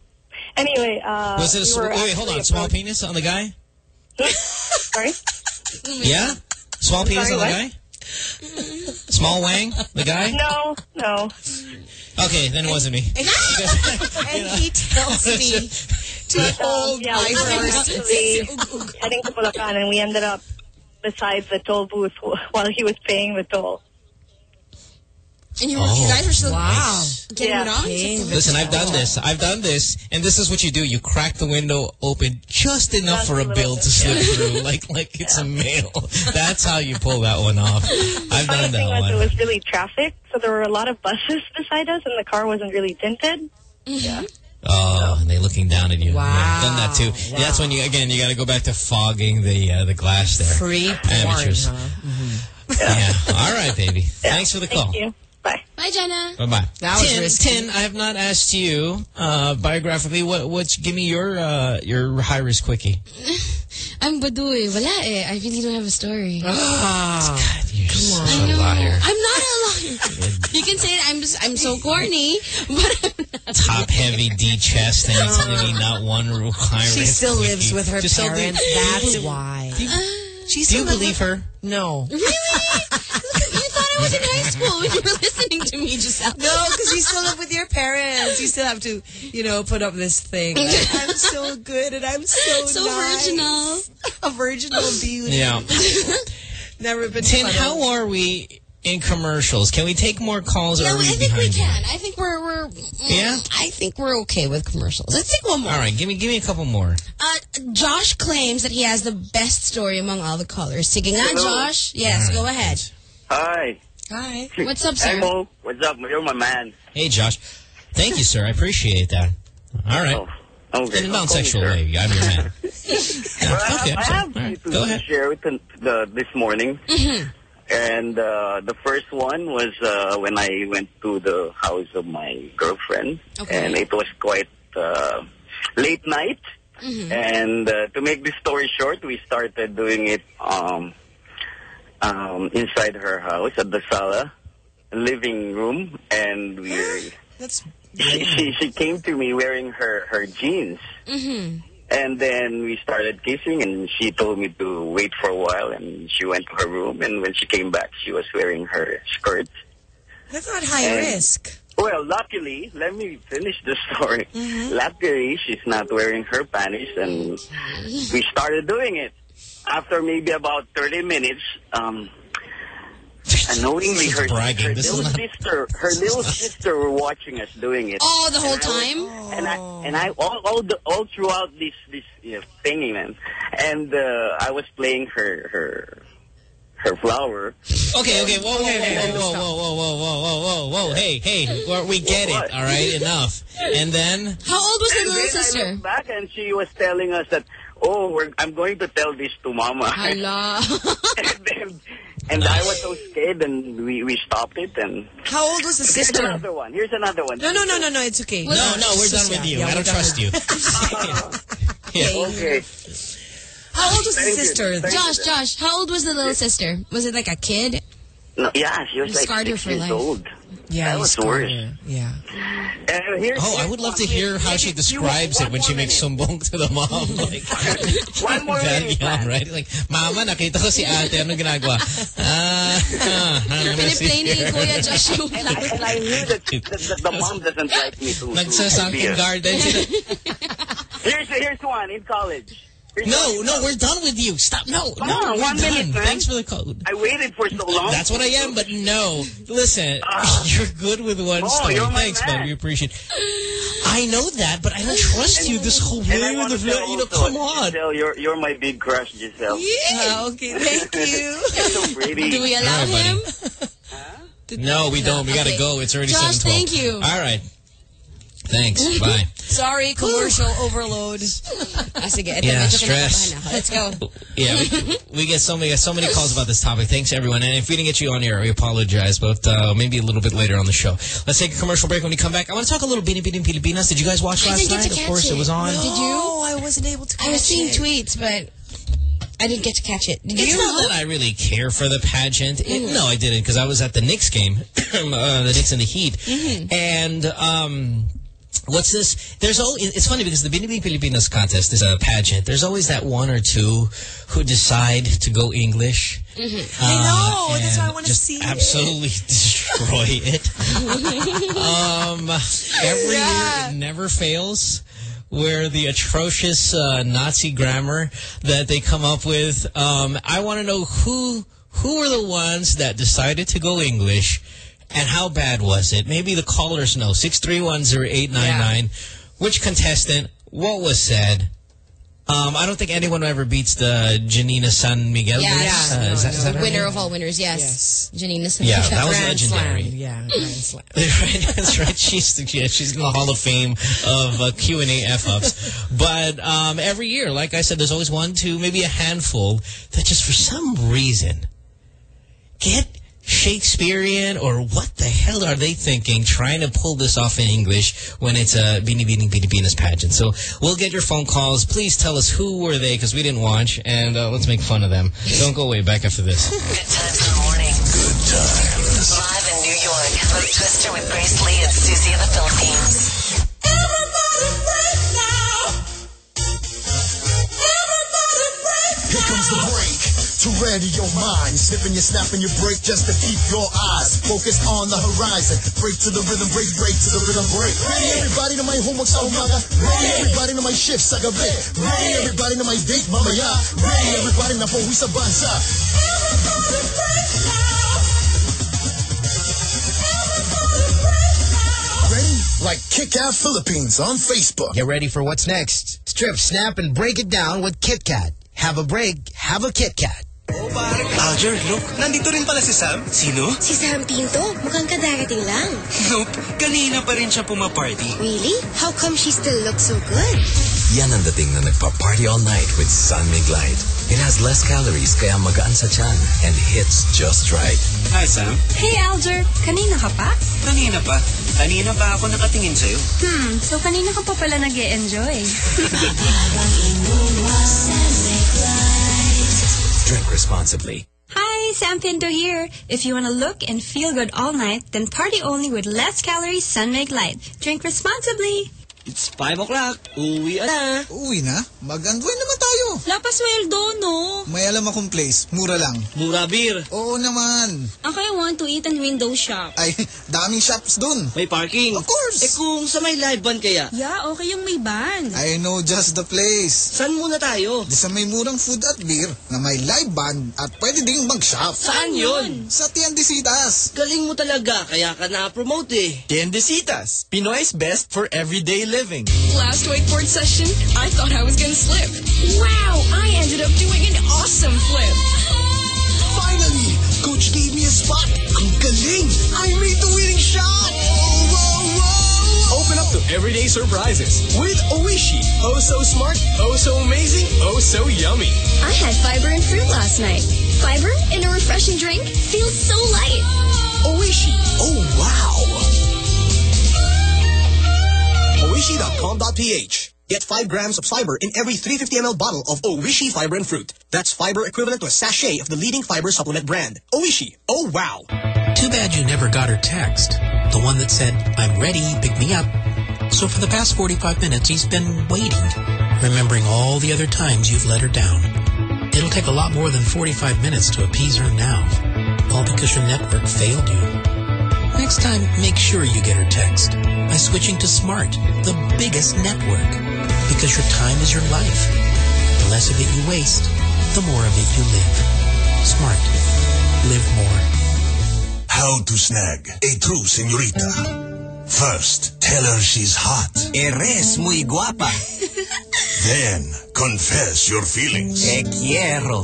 Anyway, uh, Was it a we sm- wait, hold on. actually Small penis on the guy? Sorry? Yeah? Small penis Sorry, on the what? guy? Small wang? The guy? No, no. Okay, then it wasn't me. [laughs] And he tells me [laughs] to hold yeah, my we were first. heading to Bulacan, and we ended up beside the toll booth [laughs] while he was paying the toll. And you, you guys were still Wow. getting Yeah. it on? Okay. Listen, I've done this. I've done this, and this is what you do. You crack the window open just enough Just for a a bill bit, to slip through, [laughs] like like it's a mail. That's how you pull that one off. [laughs] I've Funny done thing that was, it was really traffic, so there were a lot of buses beside us, and the car wasn't really tinted. Yeah. Oh, and they looking down at you. Wow. Yeah, I've done that too. That's when you again you got to go back to fogging the uh, the glass there. Free porn, Amateurs. huh? Yeah. All right, baby. Thanks for the call. Thank you. Bye. Bye, Jenna. Bye bye. That was Tin, risky. Tin, I have not asked you uh, biographically. What? What's? Give me your uh, your high risk quickie. [laughs] I'm Baduy. Wala eh. I really don't have a story. Ah. You're such I a know. liar. I'm not a liar. [laughs] you can say I'm just, I'm so corny, [laughs] but I'm not. Top heavy D chest, and you're telling me not one ru- high She still quickie. lives with her Just so do- parents. That's why. She Do you believe her? No. Really? you thought I was in [laughs] listening to me just now. No, because you still live with your parents. You still have to, you know, put up this thing. Like, I'm so good and I'm so [laughs] So nice. virginal. [laughs] A virginal beauty. Yeah. Never been Tin, fun how are we in commercials? Can we take more calls? or No, are I think we behind you? can. I think we're we're. Yeah? I think we're okay with commercials. Let's take one more. All right, give me give me a couple more. Uh, Josh claims that he has the best story among all the callers. Sige on, Josh. Yes, go ahead. Hi. Hi. What's up, Hey, sir? Mo. What's up? You're my man. Hey, Josh. Thank you, sir. I appreciate that. All right. Oh, okay. In a Call non-sexual way, I'm your man. [laughs] Well, Okay, have, I have all two right, to go ahead. share with the, the, this morning. And uh, the first one was uh, when I went to the house of my girlfriend. Okay. And it was quite uh, late night. And uh, to make this story short, we started doing it um, um, inside her house at the sala, living room. And we [gasps] That's [laughs] she, she, she came to me wearing her, her jeans. Mm-hmm. And then we started kissing, and she told me to wait for a while, and she went to her room. And when she came back, she was wearing her skirt. that's not high And- risk. Well, luckily, let me finish the [laughs] story. Luckily, she's not wearing her panties, and we started doing it. After maybe about 30 minutes, um, unknowingly, her, bragging. her little not- sister, her little [laughs] sister were watching us doing it. Oh, the whole And I was- time? and I and I all all, the, all throughout this this you know, thingy, man. And uh, I was playing her her her flower. Okay, okay, whoa, whoa, whoa, whoa, whoa, whoa, whoa, whoa, whoa, whoa, whoa, hey, hey, well, we get What? it, all right, enough. And then, How old was the And little then I sister? looked back and she was telling us that, oh, we're, I'm going to tell this to Mama. Hala. and [laughs] then, and I was so scared, and we we stopped it. And How old was the here's sister? another one. Here's another one. No, no, no, no, no. It's okay. no, no, we're done with you. Yeah, I don't trust with- you. [laughs] yeah. Okay. How old was the sister? Josh. Josh, how old was the little sister? Was it like a kid? No, yeah, she was You like scarred her six for years life. old. Yeah, That was worse. her. Yeah. Uh, here's, Oh, I would love to hear how she describes it when she makes sumbong to the mom. [laughs] Like, One more that minute, young, man. right? Like, mama, nakita ko si ate. Ano ginagawa? Ah, [laughs] ah, ano ba si Piniplay ni here? Kuya [laughs] Josh yung And I, and I knew that, that, that the mom doesn't like me too. Nagsasunken garden sila. Here's, here's one in college. Here's one No, no, we're done with you. Stop. No, Come no, on, we're one done. minute, man. Thanks for the code. I waited for so long. That's what I am, but no. Listen, [laughs] you're good with one Oh, story. you're my Thanks, man. man. We appreciate it. I know that, but I don't trust you this whole And I way with the tell you know, come on. Giselle, you're, you're my big crush, Giselle. Ah, okay, thank [laughs] you. You're so pretty. Do we allow All right, him? No, we don't. We gotta go. It's already Josh, 7:12. thank you. All right. Thanks. [laughs] Bye. Sorry, commercial overload. Ah, sige. Ito, Yeah, medyo stress. Let's go. Yeah, we, we get so many so many calls about this topic. Thanks everyone. And if we didn't get you on air, we apologize. But uh, maybe a little bit later on the show. Let's take a commercial break. When we come back, I want to talk a little Binibining Pilipinas. Did you guys watch I last night? Of course, it. it. was on. Did you? Oh, I wasn't able to. I was seeing it. tweets, but I didn't get to catch it. Did It's you? not that I really care for the pageant. It- no, I didn't because I was at the Knicks game, [coughs] uh, the Knicks and the Heat, and um, what's this? There's always it's funny because the Binibining Pilipinas contest is a pageant. There's always that one or two who decide to go English. I know. That's why I want to see it. absolutely [laughs] destroy it. [laughs] um, every Yeah. year it never fails. Where the atrocious uh, Nazi grammar that they come up with. Um, I want to know who who are the ones that decided to go English, and how bad was it? Maybe the callers know six three one zero eight nine nine. Which contestant? What was said? Um, I don't think anyone ever beats the Janina San Miguel. Yeah, yeah. Uh, is that, is that Winner name? of all winners, yes. Yes. Janina Yeah, that was Grand legendary. Slam. Yeah, [laughs] Grand Slam. [laughs] right, that's right. She's yeah, she's in the Hall of Fame of uh, Q and A f ups. But um, every year, like I said, there's always one, two, maybe a handful that just for some reason get Shakespearean or what the hell are they thinking trying to pull this off in English when it's a Binibining Pilipinas pageant. So we'll get your phone calls. Please tell us who were they because we didn't watch and uh, let's make fun of them. Don't go away. Back after this. Good times in the morning. Good times. Live in New York. Mo Twister with Grace Lee and Susie in the Philippines. Everybody break now. Everybody break now. Here comes the break to ready your mind. Sniffing your snap and your break just to keep your eyes focused on the horizon. Break to the rhythm, break, break to the rhythm, break. Ready everybody to my homework sa oh, umaga. Ready everybody to my shift sa gabi. Ready everybody to my date mamaya. Ready everybody na pauwi sa bansa. Ready? Like Kit Kat Philippines on Facebook. Get ready for what's next. Strip, snap, and break it down with Kit Kat. Have a break, have a Kit Kat. Alger, look. Nandito rin pala si Sam. Sino? Si Sam Pinto, mukhang kadarating lang. Nope. Kanina pa rin siya pumaparty. Really? How come she still looks so good? Yan ang dating na nagpa-party all night with San Mig Light. It has less calories kaya magaan sa tiyan and hits just right. Hi, Sam. Hey, Alger. Kanina ka pa? Kanina pa. Kanina pa ako nakatingin sa'yo. Hmm, so kanina ka pa pala nag enjoy [laughs] Drink responsibly. Hi, Sam Pinto here. If you want to look and feel good all night, then party only with less calories San Mig Light. Drink responsibly. It's 5 o'clock. Uwi na. Uwi na? Mag-enjoy naman tayo. Lapas sweldo, no? May alam akong place. Mura lang. Mura beer. Oo naman. Okay, I want to eat and window shop. Ay, [laughs] daming shops dun. May parking. Of course. Eh kung sa may live band kaya? Yeah, okay yung may band. I know just the place. Saan muna tayo? Di sa may murang food at beer na may live band at pwede ding mag-shop. Saan yun? Sa Tiendesitas. Galing mo talaga, kaya ka na-promote eh. Tiendesitas, Pinoy's best for everyday living. Last wakeboard session, I thought I was gonna slip. Wow, I ended up doing an awesome flip. Finally, coach gave me a spot. Ang galing. I made the winning shot. Open up to everyday surprises with Oishi. Oh so smart, oh so amazing, oh so yummy. I had fiber and fruit last night. Fiber in a refreshing drink feels so light. Oishi. Oh, wow. Oishi.com.ph Get 5 grams of fiber in every 350 ml bottle of Oishi Fiber and Fruit. That's fiber equivalent to a sachet of the leading fiber supplement brand. Oishi. Oh wow. Too bad you never got her text. The one that said, I'm ready, pick me up. So for the past 45 minutes, he's been waiting, remembering all the other times you've let her down. It'll take a lot more than 45 minutes to appease her now, all because your network failed you. Next time, make sure you get her text by switching to Smart, the biggest network, because your time is your life. The less of it you waste, the more of it you live. Smart. Live more. How to snag a true senorita. First, tell her she's hot. Eres muy guapa. Then, confess your feelings. Te quiero.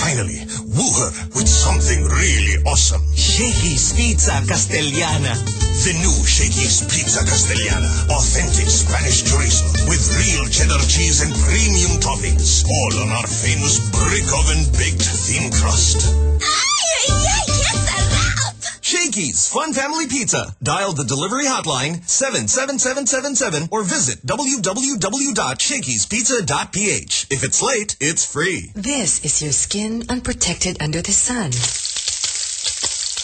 Finally, woo her with something really awesome. Shakey's Pizza Castellana. The new Shakey's Pizza Castellana. Authentic Spanish chorizo with real cheddar cheese and premium toppings. All on our famous brick oven baked thin crust. Fun Family Pizza. Dial the delivery hotline 77777 or visit www.shakeys.pizza.ph. If it's late, it's free. This is your skin unprotected under the sun.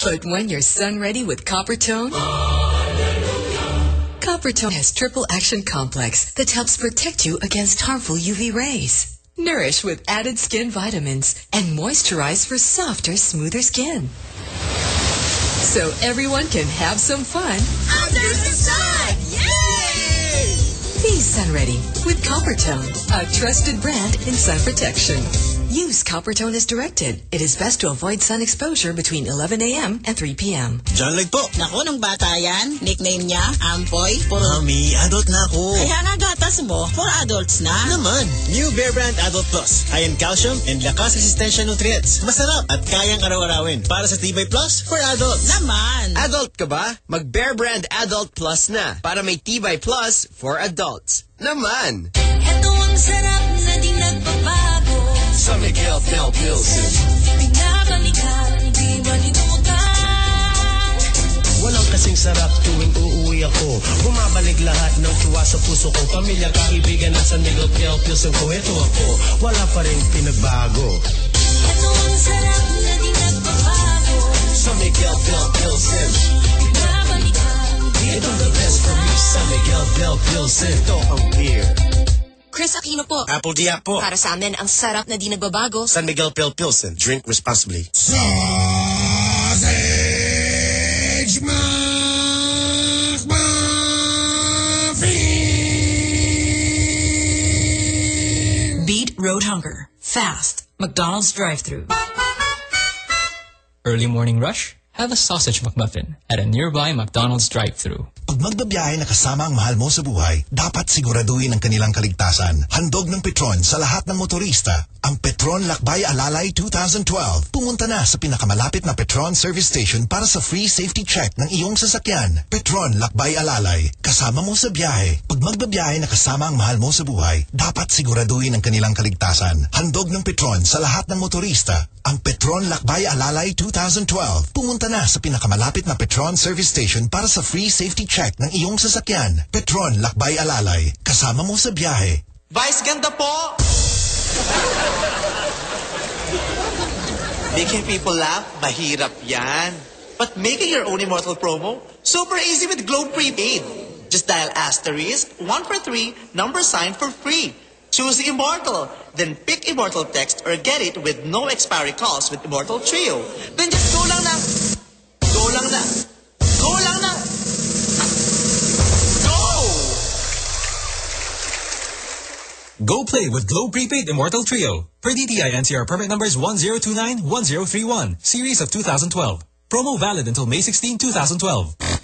But when you're sun ready with Coppertone, [gasps] Coppertone has triple action complex that helps protect you against harmful UV rays. Nourish with added skin vitamins and moisturize for softer, smoother skin. So everyone can have some fun Under the sun! Yay! Be sun ready with Coppertone, a trusted brand in sun protection. Use Coppertone as directed. It is best to avoid sun exposure between 11 a.m. and 3 p.m. John Leg po. Naku, nung bata yan, nickname niya, Ampoy. Puro... Mami, adult na ako. Kaya nga gatas mo, for adults na. Naman. New Bear Brand Adult Plus. High in calcium and lakas resistensya nutrients. Masarap at kayang araw-arawin. Para sa Tibay Plus for adults. Naman. Adult ka ba? Mag Bear Brand Adult Plus na para may Tibay Plus for adults. Naman! Ito ang sarap na di nagbabago. San Miguel Pale Pilsen. Pinabalikan, di. Walang kasing sarap tuwing uuwi ako. Bumabalik lahat ng tuwa sa puso ko. Pamilya, kaibigan at San Miguel Pale Pilsen ko Ito ako, wala pa rin pinagbago. Ito ang sarap na di nagbabago. San Miguel Pale Pilsen Pinabalikan, di Ito the best for me San Miguel Pale Pilsen Ito ang beer Kris Aquino po. Apl.de.Ap po Para sa amin, ang sarap na di nagbabago. San Miguel Pale Pilsen Drink responsibly Sausage McMuffin! Beat road hunger. Fast. McDonald's drive-thru. Early morning rush? Have a sausage McMuffin at a nearby McDonald's drive-thru. Pag magbabiyahe na kasama ang mahal mo sa buhay, dapat siguraduhin ang kanilang kaligtasan. Handog ng Petron sa lahat ng motorista. Ang Petron Lakbay Alalay 2012. Pumunta na sa pinakamalapit na Petron service station para sa free safety check ng iyong sasakyan. Petron Lakbay Alalay. Kasama mo sa biyahe. Pag magbabiyahe na kasama ang mahal mo sa buhay, dapat siguraduhin ang kanilang kaligtasan. Handog ng Petron sa lahat ng motorista. Ang Petron Lakbay Alalay 2012. Pumunta na sa pinakamalapit na Petron service station para sa free safety check ng iyong sasakyan. Petron Lakbay Alalay. Kasama mo sa biyahe. Vice ganda po! Making people laugh, mahirap yan. But making your own Immortal promo, super easy with Globe Prepaid. Just dial asterisk 1 for 3, number sign for free. Choose Immortal, then pick Immortal text or get it with no expiry calls with Immortal Trio. Then just go lang na. Go lang na. Go play with Globe Prepaid Immortal Trio. Per DTI NCR permit numbers 1029, 1031, series of 2012. Promo valid until May 16, 2012.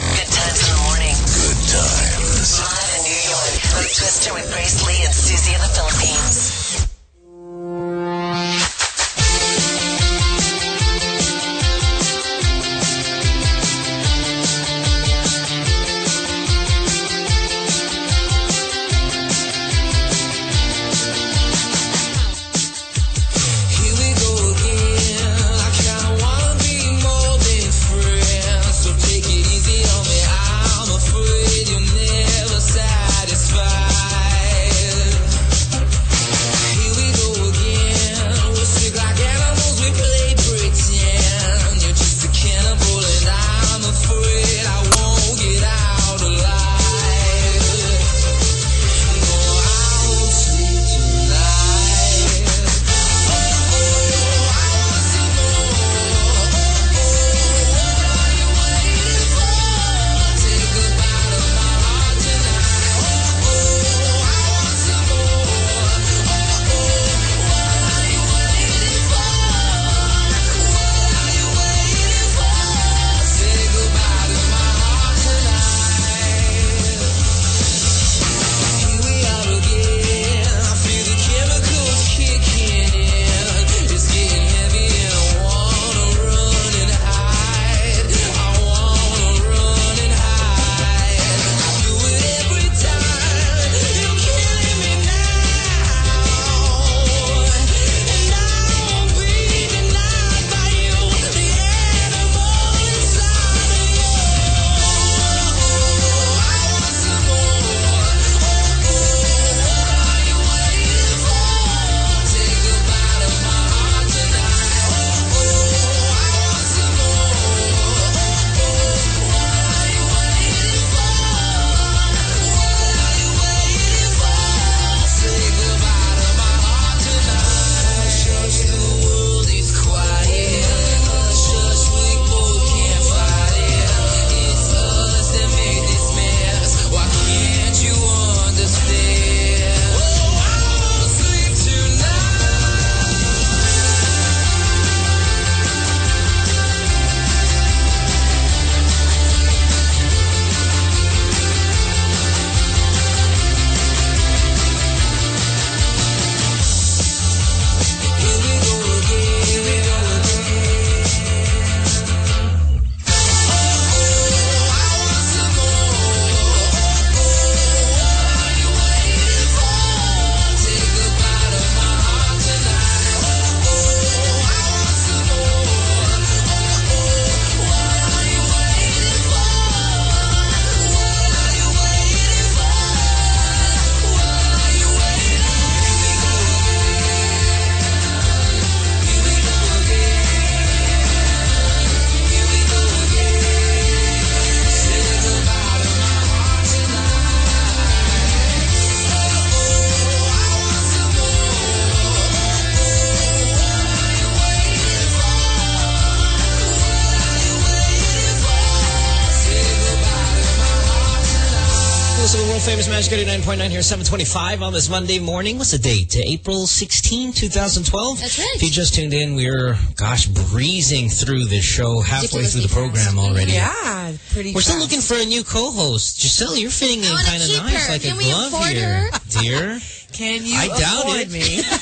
101.9 here, 725 on this Monday morning. What's the date? April 16, 2012. That's right. If you just tuned in, we're, gosh, breezing through this show halfway through the program already. Yeah, pretty We're fast. still looking for a new co-host. Giselle, you're fitting in kind of nice like Can a glove here dear. [laughs] Can you I doubt it. me? [laughs]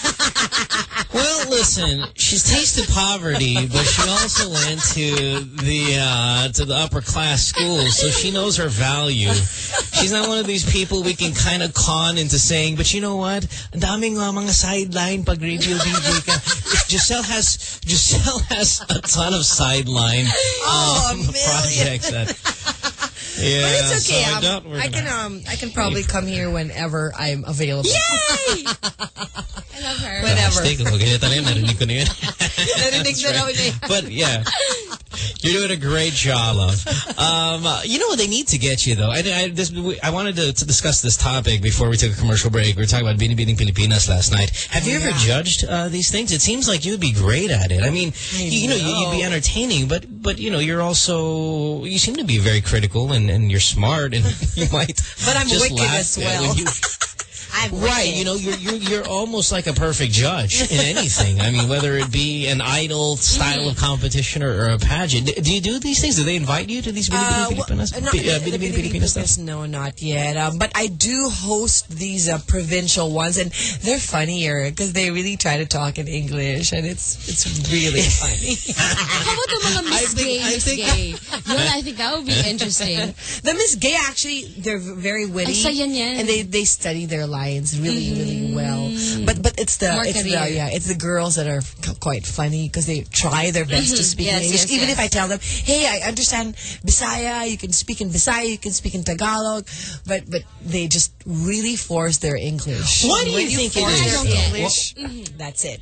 Well, listen, she's tasted poverty, but she also went to the uh, to the upper class schools, so she knows her value. She's not one of these people we can kind of con into saying, but you know what? Daming uh, mga sideline pag radio DJ ka. Giselle has Giselle has a ton of sideline Oh, um, projects that. Yeah, but it's okay. so I um, doubt I can um I can probably [laughs] come here whenever I'm available. Yay! [laughs] I love her. Whenever. Hashtag, okay, na talaga, narinig ko na yun. Narinig na raw niya. But yeah, you're doing a great job, love. Um, you know what they need to get you though. I, I, this, I wanted to, to discuss this topic before we took a commercial break. We were talking about Binibining Pilipinas last night. Have you ever judged uh, these things? It seems like you'd be great at it. I mean, you, you know, you, you'd be entertaining, but but you know, you're also you seem to be very critical and, and you're smart and [laughs] you might. But I'm just wicked as well. you- [laughs] I'm Right, wicked. you know, you're, you're you're almost like a perfect judge in [laughs] anything. I mean, whether it be an idol style of competition or, or a pageant. D- Do you do these things? Do they invite you to these Bini Uh, Bini well, Pilipinas? no, uh, Bini Bini Bini Pilipinas stuff? No, not yet. Um, but I do host these uh, provincial ones, and they're funnier because they really try to talk in English, and it's it's really [laughs] funny. How about the mga Miss Gay, Miss Gay? [laughs] Yun, I think that would be interesting. the Miss Gay actually, they're very witty, Ang saya niyan. and they they study their lines really really Mm. well. But but it's the More it's the yeah it's the girls that are quite funny because they try their best to Mhm. speak Yes, English. yes, Even yes. if I tell them, hey, I understand Bisaya, you can speak in Bisaya, you can speak in Tagalog, but but they just really force their English. Why do When you think it force is? their Yeah. English, that's it.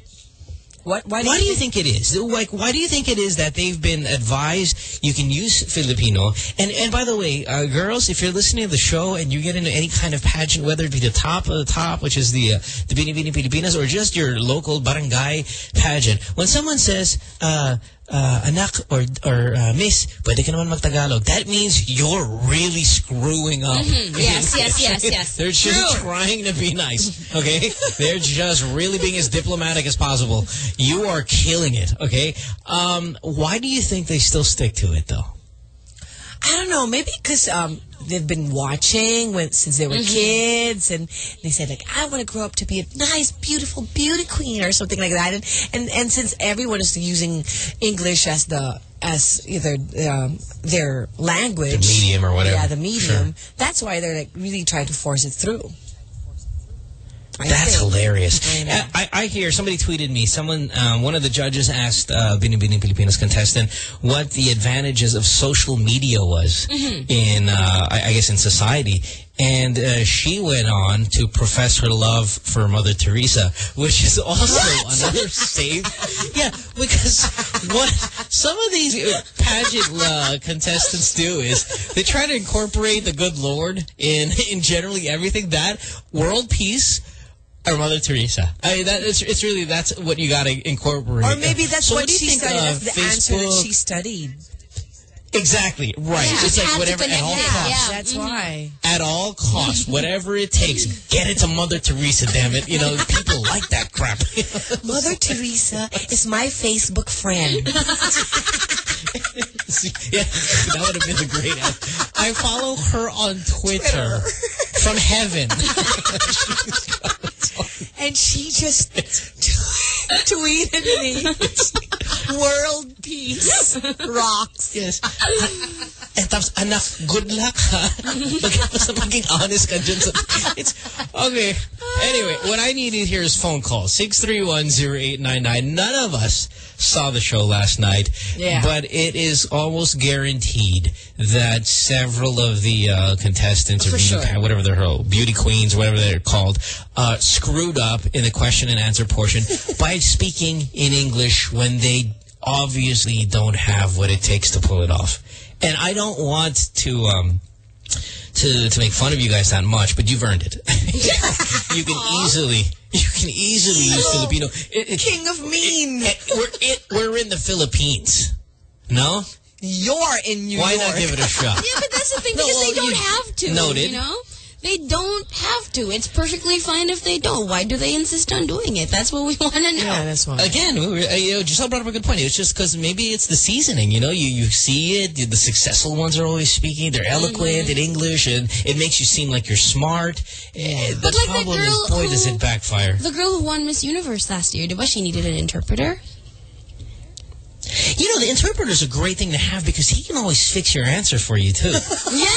What? Why do Why you do you think it is? Like, why do you think it is that they've been advised you can use Filipino? And and by the way, uh, girls, if you're listening to the show and you get into any kind of pageant, whether it be the top of the top, which is the uh, the Bini Bini Pilipinas, or just your local barangay pageant, when someone says, uh, uh, anak or or uh, miss, pwede ka naman magtagalog. That means you're really screwing up. Mhm. [laughs] Yes, yes, yes, yes. They're just True. trying to be nice, okay? They're just really being as diplomatic as possible. You are killing it, okay? Um, why do you think they still stick to it, though? I don't know. Maybe because um, they've been watching when, since they were Mhm. kids, and they said like, "I want to grow up to be a nice, beautiful beauty queen" or something like that. And and, and since everyone is using English as the as either um, their language, The medium or whatever. yeah, the medium. Sure. That's why they're like really trying to force it through. I That's think. hilarious. I. I, I hear somebody tweeted me. Someone, um, one of the judges asked uh, Bini Bini Pilipinas contestant what the advantages of social media was Mhm. in, uh, I, I guess, in society. And uh, she went on to profess her love for Mother Teresa, which is also another safe. Yeah, because what some of these pageant uh, contestants do is they try to incorporate the good Lord in in generally everything. That world peace or Mother Teresa. I mean, that it's, it's really that's what you got to incorporate. Or maybe that's So what you she think, studied. that's the answer that she studied. Exactly right. Yeah. It's like whatever at all costs. Yeah. That's mm-hmm. why. At all costs, [laughs] whatever it takes, get it to Mother Teresa. Damn it! You know people like that crap. [laughs] Mother Teresa is my Facebook friend. [laughs] [laughs] yeah, that would have been a great. Ad. I follow her on Twitter, from heaven. [laughs] [laughs] and she just [laughs] tweeted me, world peace rocks. Yes. And tapos, anak, good luck, ha? Basta maging honest ka dyan. It's, okay. Anyway, what I needed here is phone call. 6310899. None of us saw the show last night. Yeah. But it is almost guaranteed that several of the uh, contestants or sure. whatever they're called, beauty queens, whatever they're called, uh, screwed up in the question and answer portion [laughs] by speaking in English when they obviously don't have what it takes to pull it off. And I don't want to um, to to make fun of you guys that much, but you've earned it. [laughs] you can easily you can easily use Filipino. It- it- King of mean. it- we're it, we're in the Philippines. No? You're in New Why York. not give it a shot? [laughs] Yeah, but that's the thing No, because well, they don't have to. Noted. You know, they don't have to. It's perfectly fine if they don't. Why do they insist on doing it? That's what we [laughs] want to know. Yeah, that's why. Again, we were, uh, you know, Giselle brought up a good point. It's just because maybe it's the seasoning. You know, you you see it. The successful ones are always speaking. They're eloquent in English, and it makes you seem like you're smart. Eh, The But like that problem is, girl boy, does who- it backfire. The girl who won Miss Universe last year, diba? She needed an interpreter. You know, the interpreter's a great thing to have because he can always fix your answer for you too. [laughs] yeah.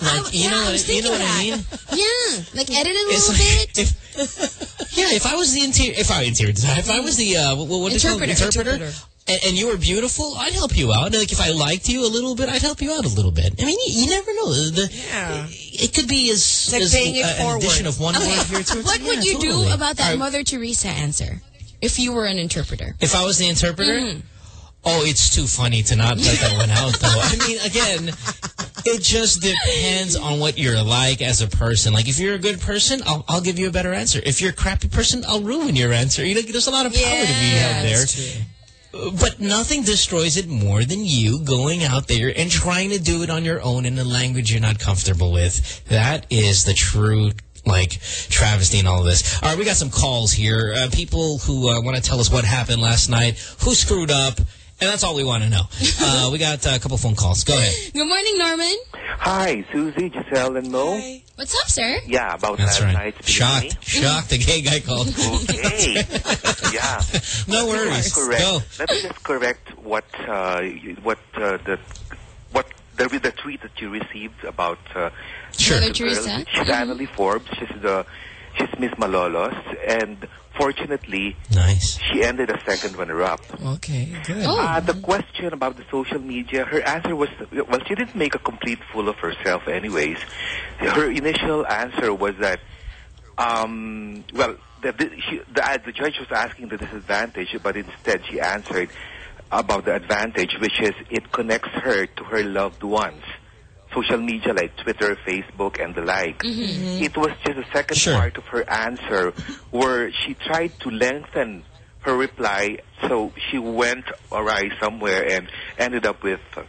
Like, you yeah, know I what was you know what I mean? Yeah. Like edit it a It's little like- bit. If, yeah, if I was the interior, if I interior design, if I was the uh, what, what is it called? Interpreter, interpreter, interpreter. And, and you were beautiful, I'd help you out. Like if I liked you a little bit, I'd help you out a little bit. I mean, you, you never know. The, Yeah. It could be as, like as it uh, an addition of one Okay. word here to What would you totally. do about that right, Mother Teresa answer if you were an interpreter? If I was the interpreter, Mhm. Oh, it's too funny to not let that one out, though. I mean, again, it just depends on what you're like as a person. Like, if you're a good person, I'll, I'll give you a better answer. If you're a crappy person, I'll ruin your answer. You know, there's a lot of power to be had there. Uh, But nothing destroys it more than you going out there and trying to do it on your own in a language you're not comfortable with. That is the true like travesty and all of this. All right, we got some calls here. Uh, people who uh, want to tell us what happened last night, who screwed up, and that's all we want to know. [laughs] Uh, we got uh, a couple phone calls. Go ahead. Good morning, Norman. Hi, Susie, Giselle, and Mo. What's up, sir? Yeah, about That's last right. night's Shocked. Shocked. The gay guy called. Okay. [laughs] yeah. No Let worries. Correct. Go. Let me just correct what uh, what uh, the what the, the tweet that you received about uh, Sure. the Mother. Teresa? She's Annalie Forbes. She's the she's Miss Malolos, and fortunately, nice. She ended a second runner-up. Okay, good. Uh, the question about the social media, her answer was, well, she didn't make a complete fool of herself anyways. Her initial answer was that, um, well, the, the, she, the, the judge was asking the disadvantage, but instead she answered about the advantage, which is it connects her to her loved ones. Social media like Twitter, Facebook, and the like. Mm-hmm. It was just the second part of her answer where she tried to lengthen her reply, so she went awry somewhere and ended up with uh,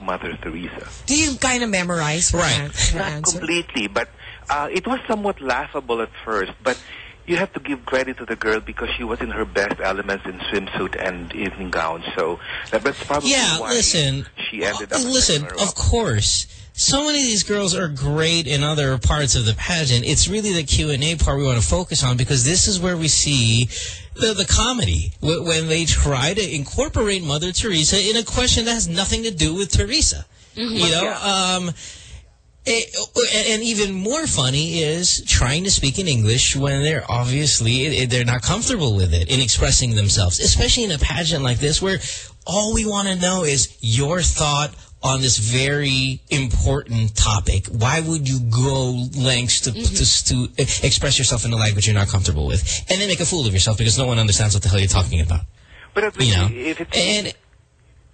Mother Teresa. Do you kind of memorize Right. Not answer? completely, but uh, it was somewhat laughable at first. But you have to give credit to the girl because she was in her best elements in swimsuit and evening gown. So that- that's probably Yeah, why listen. she ended up. Listen, of course. So many of these girls are great in other parts of the pageant. It's really the Q&A part we want to focus on because this is where we see the, the comedy when they try to incorporate Mother Teresa in a question that has nothing to do with Teresa. You know, um, it, and- and even more funny is trying to speak in English when they're obviously eh, they're not comfortable with it in expressing themselves, especially in a pageant like this where all we want to know is your thought on this very important topic. Why would you go lengths to, mm-hmm. to, to express yourself in a language you're not comfortable with and then make a fool of yourself because no one understands what the hell you're talking about? But at You know, if it's, and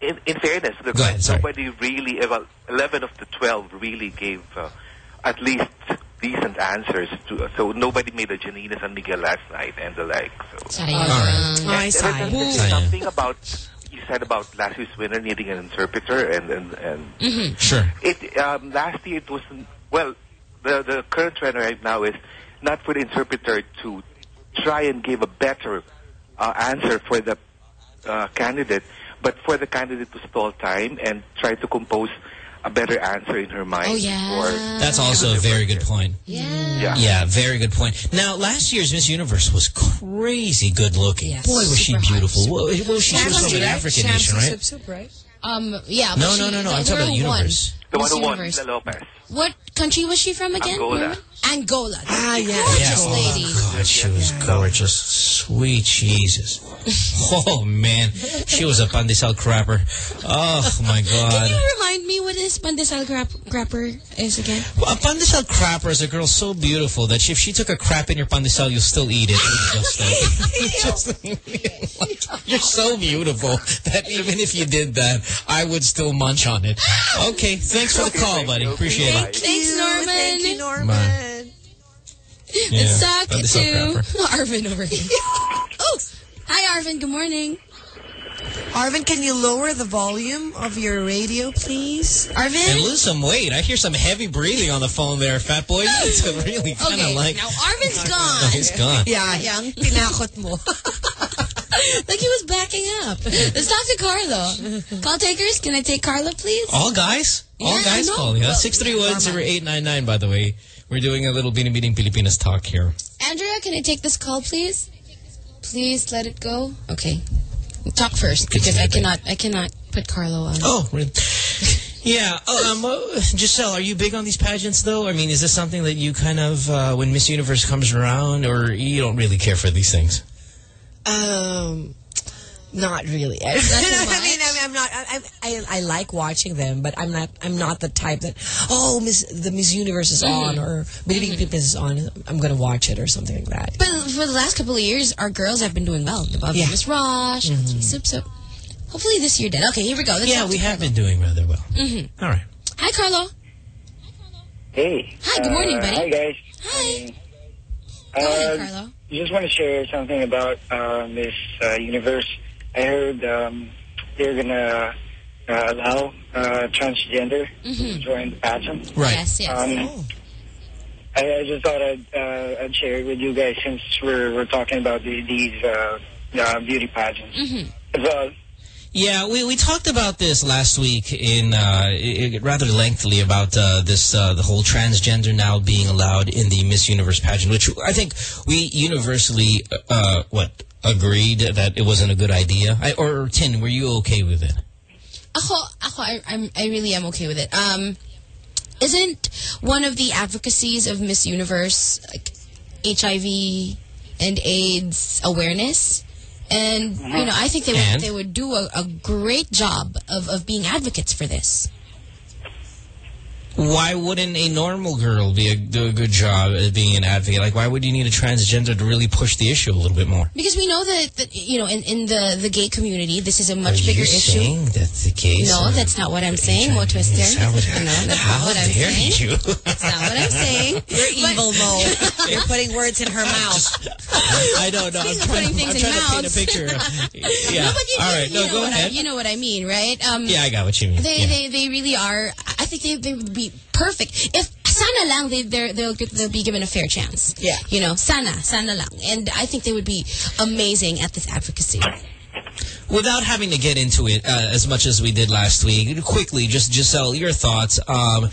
in, in fairness, the Go ahead, nobody really, uh, well, 11 of the 12 really gave uh, at least decent answers. to So nobody made a Janina San Miguel last night and the like. So. Sayang. And- Ay, and sayang. there's something about, you said about last year's winner needing an interpreter and, and, and Sure. it um, last year it was well the the current trend right now is not for the interpreter to try and give a better uh, answer for the uh, candidate, but for the candidate to stall time and try to compose a better answer in her mind. Oh, yeah. Or, That's also a very good point. Yeah. Yeah, very good point. Now, last year's Miss Universe was crazy good looking. Boy, was she beautiful. What, what was she? She was from an African nation, right? right? Um, yeah. but No, no, no, no. the I'm talking about girl won. Universe. the one who won, Universe. Leila Lopes. What country was she from again? Angola. Norman? Angola. Ah, yeah. Gorgeous Yeah. lady. Oh, God, she was gorgeous. Sweet Jesus. [laughs] Oh, man. She was a pandesal crapper. Oh, my God. Can you remind me what this pandesal crap crapper is again? Well, a pandesal crapper is a girl so beautiful that if she took a crap in your pandesal, you'll still eat it. Just [laughs] like, [laughs] just like- you're so beautiful that even if you did that, I would still munch on it. Okay, thanks for the call, buddy. Appreciate it. Thanks, Norman. Thank you, Norman. Bye. Yeah, Let's talk to crapper. [laughs] Arvin over here. [laughs] oh, hi, Arvin. Good morning. Arvin, can you lower the volume of your radio, please? And Arvin? lose some weight. I hear some heavy breathing on the phone there, fat boy. Oh. It's need really kind of Okay, like... now Arvin's [laughs] gone. No, he's gone. Yeah, yang tinakot mo. like he was backing up. Let's talk to Carlo. Call takers, can I take Carlo, please? All guys? All Yeah, guys I know. calling, huh? Well, 631-0899, by the way. We're doing a little Bini Bining Pilipinas talk here. Andrea, can I take this call, please? Please let it go. Okay. Talk first because I cannot. I cannot put Carlo on. Oh, really? Yeah. Oh, um, uh, Giselle, are you big on these pageants, though? I mean, is this something that you kind of, uh, when Miss Universe comes around, or you don't really care for these things? Um, not really. [laughs] I, I mean, I mean, I'm not. I, I I like watching them, but I'm not. I'm not the type that. Oh, Miss the Miss Universe is on, or Bini Bini Pilipinas is on. I'm going to watch it or something like that. But for the last couple of years, our girls have been doing well. Above Yeah. Miss Rosh, Mm-hmm. Supsup. Hopefully this year did. Okay, here we go. Let's yeah, we have been doing rather well. Mm-hmm. All right. Hi, Carlo. Hey. Hi, good morning, uh, buddy. Hi, guys. Hi. Uh, Go ahead, Carlo. just want to share something about uh, Miss uh, Universe. I heard um, they're going to uh, allow uh, transgender to join the pageant. Right. Yes, yes. Um, I, I just thought I'd, uh, I'd share it with you guys since we're, we're talking about the, these uh, uh, beauty pageants. Mm-hmm. As well, Yeah, we, we talked about this last week in uh, i i- rather lengthily about uh, this uh, the whole transgender now being allowed in the Miss Universe pageant, which I think we universally uh, what agreed that it wasn't a good idea. I, or Tin, were you okay with it? Ako, ako, I, I'm, I really am okay with it. Um, isn't one of the advocacies of Miss Universe like HIV and AIDS awareness? And you know, I think they And? would they would do a, a great job of of being advocates for this. Why wouldn't a normal girl be a, do a good job at being an advocate? Like, why would you need a transgender to really push the issue a little bit more? Because we know that, that you know, in, in the, the gay community, this is a much Are bigger you issue. saying that's the case? No, that's not what I'm saying, Mo Twister. Is that what- no, that's How not what I'm dare saying. you? That's not what I'm saying. [laughs] You're evil, Mo. [laughs] You're putting words in her mouth. I don't know. I'm Speaking of trying, putting things I'm in trying to paint a picture. [laughs] yeah. No, but you, All you- right. you No, know go what I, ahead. you know what I mean, right? Um, yeah, I got what you mean. They, Yeah. they, they really are. I think they, they would be perfect. If sana lang, they, they're, they'll, get- they'll be given a fair chance. Yeah. You know, sana, sana lang. And I think they would be amazing at this advocacy. Without having to get into it uh, as much as we did last week, quickly, just Giselle, your thoughts. Um,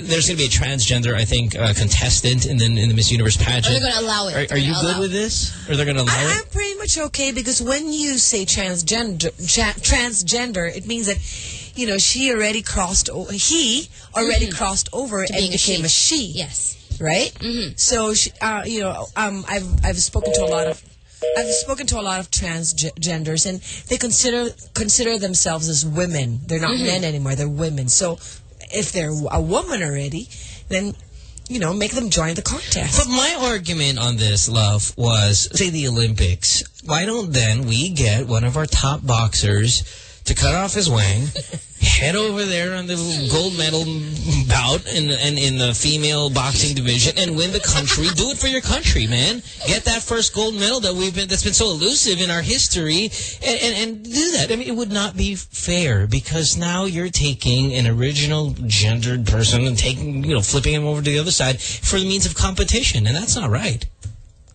there's going to be a transgender, I think, uh, contestant in the in the Miss Universe pageant. Or they're gonna allow it. Are, They're you good with this? Are they're going to allow I, it? I'm pretty much okay because when you say transgender, tra- transgender, it means that you know she already crossed. O- he already crossed over and being a became a she. Yes. right? So, she, uh, you know, um, I've I've spoken to a lot of. I've spoken to a lot of transgenders, and they consider consider themselves as women. They're not Mhm. men anymore; they're women. So, if they're a woman already, then you know, make them join the contest. But my argument on this, love, was, say the Olympics, why don't then we get one of our top boxers to cut off his wang, [laughs] head over there on the gold medal bout in, in, in the female boxing division and win the country. Do it for your country, man. Get that first gold medal that we've been, that's been so elusive in our history and, and, and do that. I mean, it would not be fair because now you're taking an original gendered person and taking, you know, flipping him over to the other side for the means of competition. And that's not right.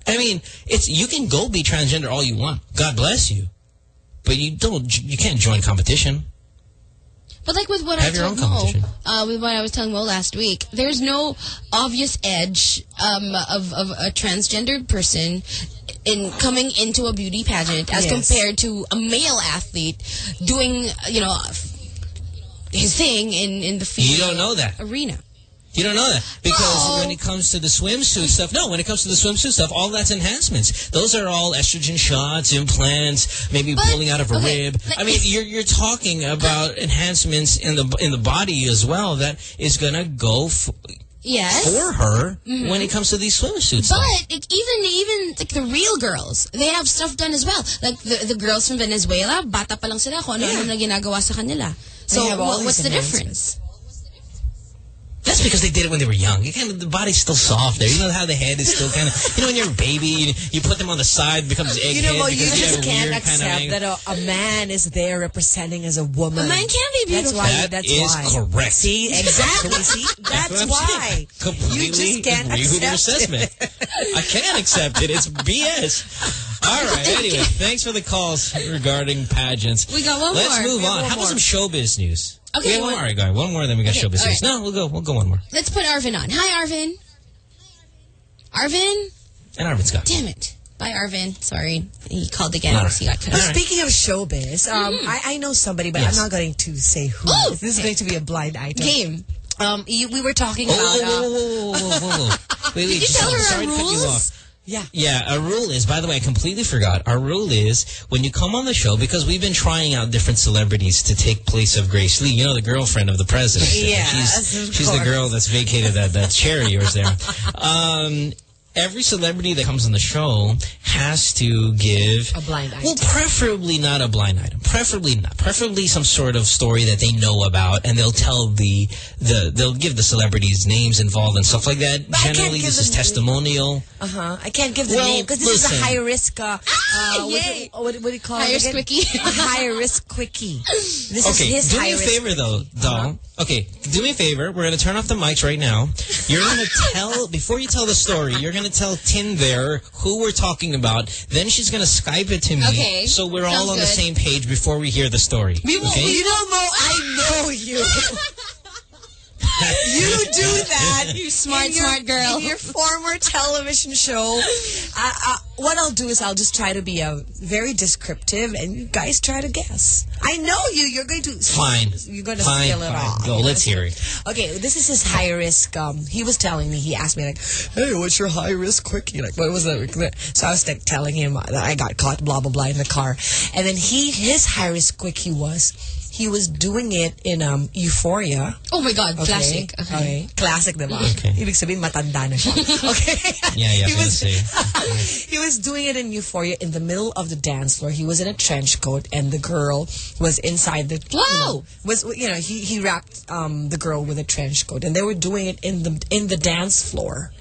I mean, it's, you can go be transgender all you want. God bless you. But you don't, you can't join competition. But like with what Have I your told own Mo, competition. uh, with what I was telling Mo last week, there's no obvious edge um, of, of a transgendered person in coming into a beauty pageant as Yes. compared to a male athlete doing, you know, his thing in, in the female You don't know that. arena. You don't know that because when it comes to the swimsuit stuff, no, when it comes to the swimsuit stuff, all that's enhancements. Those are all estrogen shots, implants, maybe pulling out of a okay, rib. I mean, you're you're talking about enhancements in the in the body as well that is gonna go f Yes. for her Mhm. when it comes to these swimsuits. But like, even even like the real girls, they have stuff done as well. Like the, the girls from Venezuela, bata pa lang sila kung ano, ano na ginagawa sa kanila. So have what's the difference? That's because they did it when they were young. You kind of, the body's still soft there. You know how the head is still kind of, you know, when you're a baby, you, you put them on the side, becomes egghead You know, well, you just a can't weird kind of accept that a, a man is there representing as a woman. A man can be beautiful. That's why. That that's is why. correct. See, [laughs] exactly. See, that's what I'm why. saying. [laughs] Completely You just can't agree with your accept assessment. I can't accept it. It's BS. All right. Anyway, thanks for the calls regarding pageants. We got one Let's more. move We have on. one How about more. some showbiz news? Okay, We have one one- more. All right, go ahead. One more, then we got Okay, showbiz all news. No, we'll go. We'll go one more. Let's put Arvin on. Hi, Arvin. Arvin? And Arvin's Scott. Damn it. Bye, Arvin. Sorry. He called again. All right. He got cut Well, off. Speaking of showbiz, um, I, I know somebody, but Yes. I'm not going to say who. Oh, this is okay. going to be a blind item. Game. Um, you, we were talking Oh, about. whoa, whoa, whoa, whoa, whoa, whoa, whoa. [laughs] Wait, wait, Did you tell her Sorry our to cut you rules? off. Yeah. Yeah, our rule is, by the way, I completely forgot. Our rule is when you come on the show, because we've been trying out different celebrities to take place of Grace Lee, you know, the girlfriend of the president. Yes, she's, she's the girl that's vacated that, that chair of yours there. Um, every celebrity that comes on the show has to give A blind item. well, preferably not a blind item. Preferably not. Preferably some sort of story that they know about, and they'll tell the the they'll give the celebrities names involved and stuff like that. But I can't Generally, give this is them- testimonial. Uh huh. I can't give the Well, name because this is a high risk. Uh, uh, what, yay. do- what, what do you call High it? risk quickie. a high risk quickie. This Okay, is his do high me a risk favor though, doll. Okay, do me a favor. We're gonna turn off the mics right now. You're gonna [laughs] tell before you tell the story. You're gonna tell Tin there who we're talking about. Then she's gonna Skype it to me, Okay, so we're all sounds on the same page before we hear the story. We will- okay? You don't know. I know you. [laughs] [laughs] you do that. You smart, your, smart girl. In your former television show. I, I, what I'll do is I'll just try to be a very descriptive, and you guys try to guess. I know you. You're going to Fine. You're going to Fine, spill it fine. off. Go, let's hear it. Okay, this is his high risk. Um, he was telling me. He asked me like, "Hey, what's your high risk quickie?" Like, what was that? So I was like telling him that I got caught, blah blah blah, in the car, and then he his high risk quickie was he was doing it in um Euphoria. Oh my God. Okay. Classic. Okay. Okay. Classic, diba? Okay. Ibig sabihin, matanda na siya. [laughs] Okay. Yeah, yeah. he I was was, gonna say. he was doing it in Euphoria in the middle of the dance floor. He was in a trench coat, and the girl was inside the. You know, Wow. was you know he he wrapped um the girl with a trench coat, and they were doing it in the in the dance floor.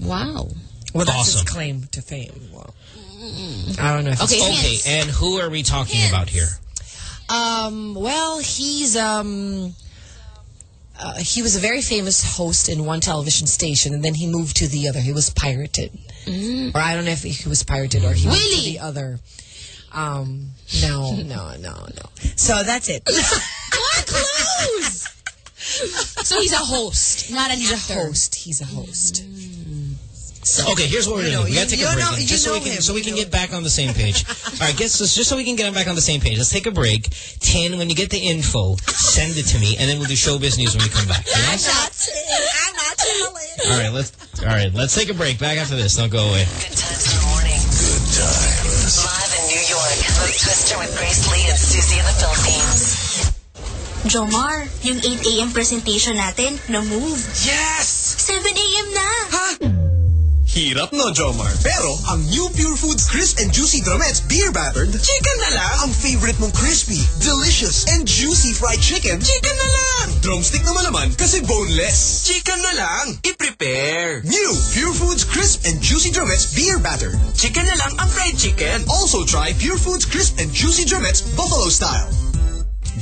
Wow. Well, that's Awesome. his claim to fame. Well, I don't know. If Okay, it's- Okay, Hints. and who are we talking Hints. about here? Um. Well, he's um. Uh, he was a very famous host in one television station, and then he moved to the other. He was pirated, or I don't know if he was pirated or he moved to the other. Um. No. [laughs] No. No. No. So that's it. [laughs] What clues? [laughs] so he's a host, not an He's a host. He's a host. Okay, here's what we're You gonna do. We gotta take a break, know- just so we can him, so we can get back on the same [laughs] page. All right, guess just so we can get back on the same page. Let's take a break. Tin, when you get the info, send it to me, and then we'll do showbiz news when we come back. I'm Yes? not. I'm not telling. All right, let's all right. Let's take a break. Back after this. Don't go away. Good times in the morning. Good times. Live in New York. Mo Twister with Grace Lee and Susie in the Philippines. Jomar, yung 8 a.m. presentation natin, na-move. Yes! 7 a.m. na! Ha? Hirap no, Jomar. Pero, ang new Pure Foods Crisp and Juicy Drumettes Beer Battered, chicken na lang. Ang favorite mong crispy, delicious, and juicy fried chicken, chicken na lang. Drumstick naman naman kasi boneless. Chicken na lang. I-prepare. New Pure Foods Crisp and Juicy Drumettes Beer Battered. Chicken na lang ang fried chicken. Also try Pure Foods Crisp and Juicy Drumettes Buffalo Style.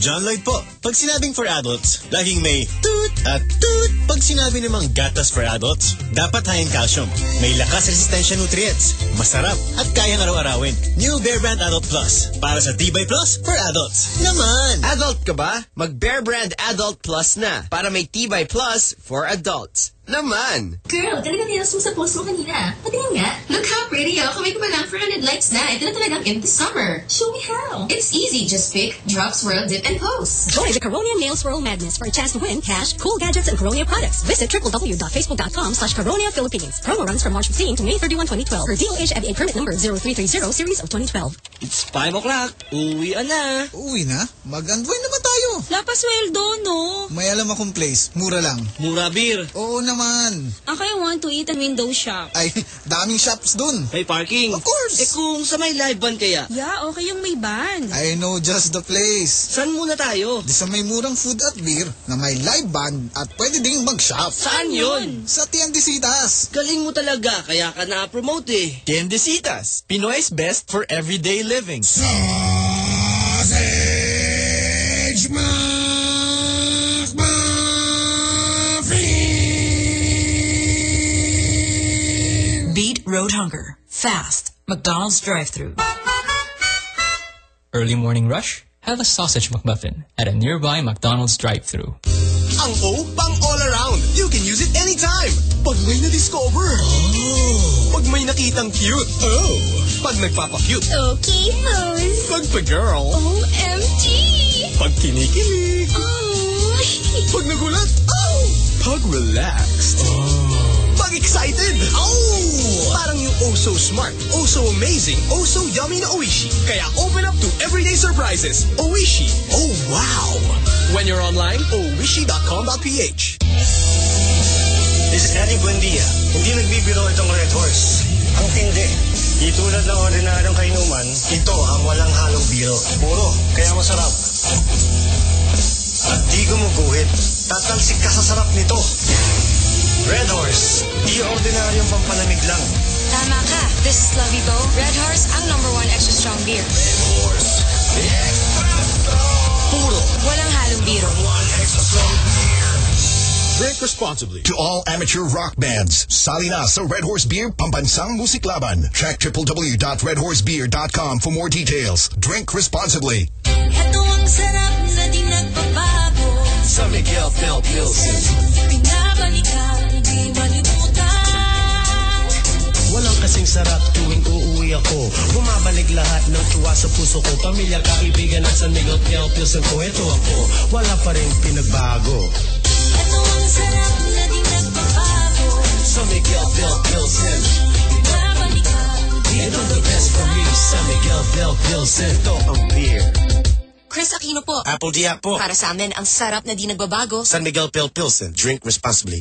John Lloyd po. Pag sinabing for adults, laging may toot at toot. Pag sinabi namang gatas for adults, dapat high in calcium. May lakas resistensya nutrients, masarap at kayang araw-arawin. New Bear Brand Adult Plus. Para sa Tibay Plus for adults. Naman! Adult ka ba? Mag Bear Brand Adult Plus na para may Tibay Plus for adults. Naman! Girl, talaga tinas mo sa post mo kanina. Patingin nga. Look how pretty ako. Kamay ko pa lang 400 likes na. Ito na talagang in the summer. Show me how. It's easy. Just pick, drop, swirl, dip, and post. Join the Caronia Nail Swirl Madness for a chance to win cash, cool gadgets, and Caronia products. Visit www.facebook.com slash Caronia Philippines. Promo runs from March 15 to May 31, 2012 for DOH FA permit number 0330 series of 2012. It's 5 o'clock. Uwi na. Uwi na? Mag-unwind naman tayo. Lapasweldo, no? May alam akong place. Mura lang. Mura beer. Oo naman. Ako I want to eat a window shop. Ay, daming shops dun. May parking. Of course. Eh kung sa may live band kaya? Yeah, okay yung may band. I know just the place. Saan muna tayo? Di sa may murang food at beer na may live band at pwede ding mag-shop. Saan yun? Sa Tiendesitas. Galing mo talaga, kaya ka na-promote eh. Tiendesitas, Pinoy's best for everyday living. Sausage Beat road hunger. Fast. McDonald's drive-thru. Early morning rush? Have a sausage McMuffin at a nearby McDonald's drive-thru. Ang O, pang all around. You can use it anytime. Pag may na-discover. Oh. Pag may nakitang cute. Oh. Pag nagpapa-cute. Okay, Rose. Pag pa-girl. OMG! Pag kinikilig. Oh. Pag nagulat. Oh. Pag relaxed. Oh. Excited. Oh. Parang yung oh so smart, oh so amazing, oh so yummy na Oishi. Kaya open up to everyday surprises. Oishi. Oh wow. When you're online, oishi.com.ph. This is Eddie Buendia. Hindi nagbibiro itong Red Horse. Ang tindi. Di tulad ng ordinaryong kainuman, ito ang walang halong biro. Puro, kaya masarap. At di gumuguhit. Tatalsik ka sa sarap nito. Red Horse. Di ordinaryong pampalamig lang. Tama ka. This is Lovey Bo. Red Horse, ang number one extra strong beer. Red Horse. The extra Puro. Walang halong biro. One extra strong beer. Drink responsibly. To all amateur rock bands, sali na sa Red Horse Beer Pambansang Muziklaban. Check www.redhorsebeer.com for more details. Drink responsibly. Ito ang sarap na di nagbabago. Sa Miguel Pale Pilsen. Pinabalikan, di malimutan. Walang kasing sarap tuwing uuwi ako Bumabalik lahat ng tuwa sa puso ko Pamilya, kaibigan at San Miguel Piel Pilsen ko Ito ako, wala pa rin pinagbago Ito ang sarap na di nagbabago. San Miguel Piel Pilsen di Ito the best for me San Miguel Piel Pilsen Ito ang beer Chris Aquino po. Apple Diak po. Para sa amin, ang sarap na di nagbabago. San Miguel Pale Pilsen. Drink responsibly.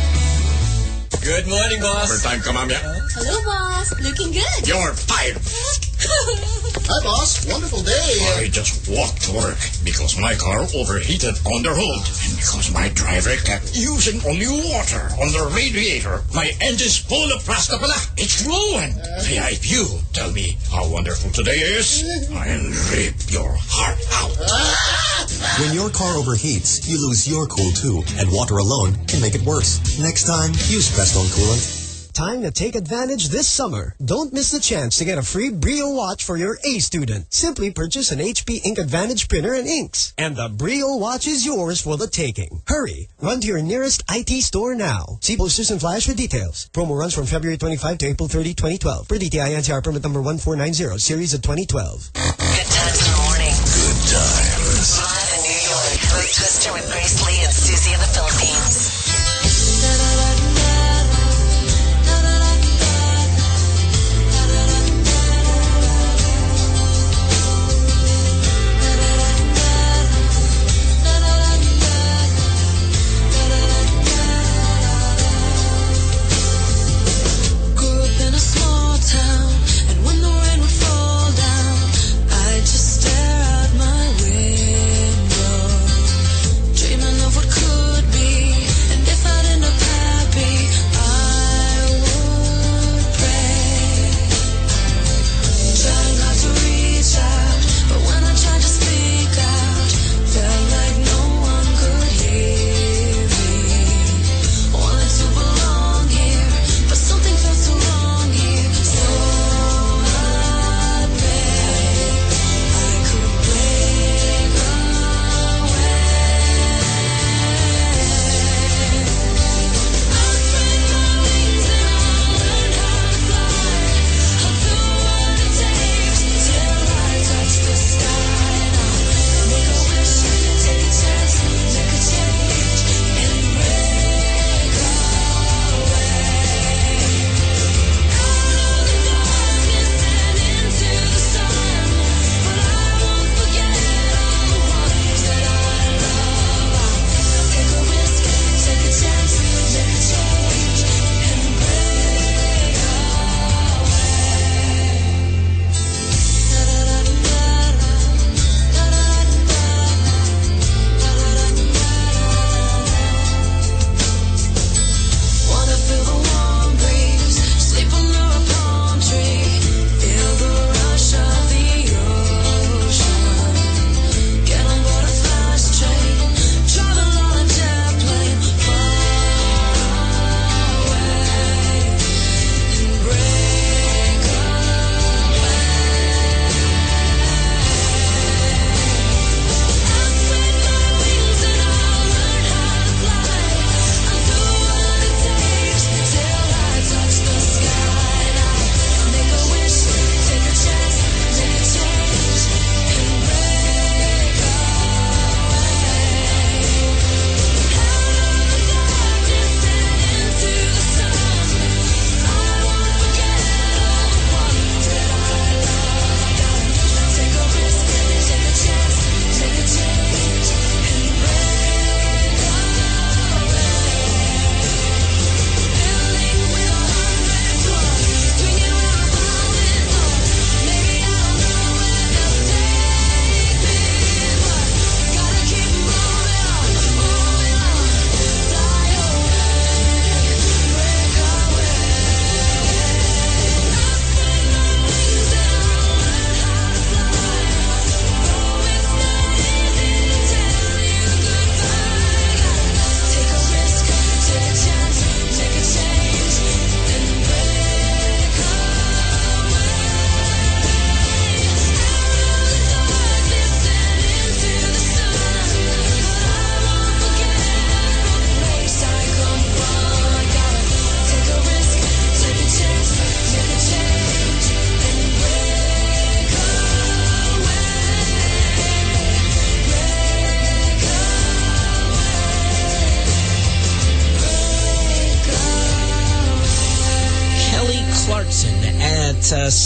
Good morning, boss. Overtime ka, mamaya. Hello, boss. Looking good. You're fired. Hi, boss. Wonderful day. I just walked to work because my car overheated on the road. And because my driver kept using only water on the radiator, my engine's full of plastic pala. It's ruined. Kaya if you tell me how wonderful today is, I'll rip your heart out. Ah! When your car overheats, you lose your cool too, and water alone can make it worse. Next time, use Prestone Coolant. Time to take advantage this summer. Don't miss the chance to get a free Brio watch for your A student. Simply purchase an HP Ink Advantage printer and inks, and the Brio watch is yours for the taking. Hurry! Run to your nearest IT store now. See posters and flyers for details. Promo runs from February 25 to April 30, 2012. Per DTI NCR permit number 1490, series of 2012. Good times in the morning. Good times. Live in New York. Mo Twister with Grace Lee and Susie in the Philippines.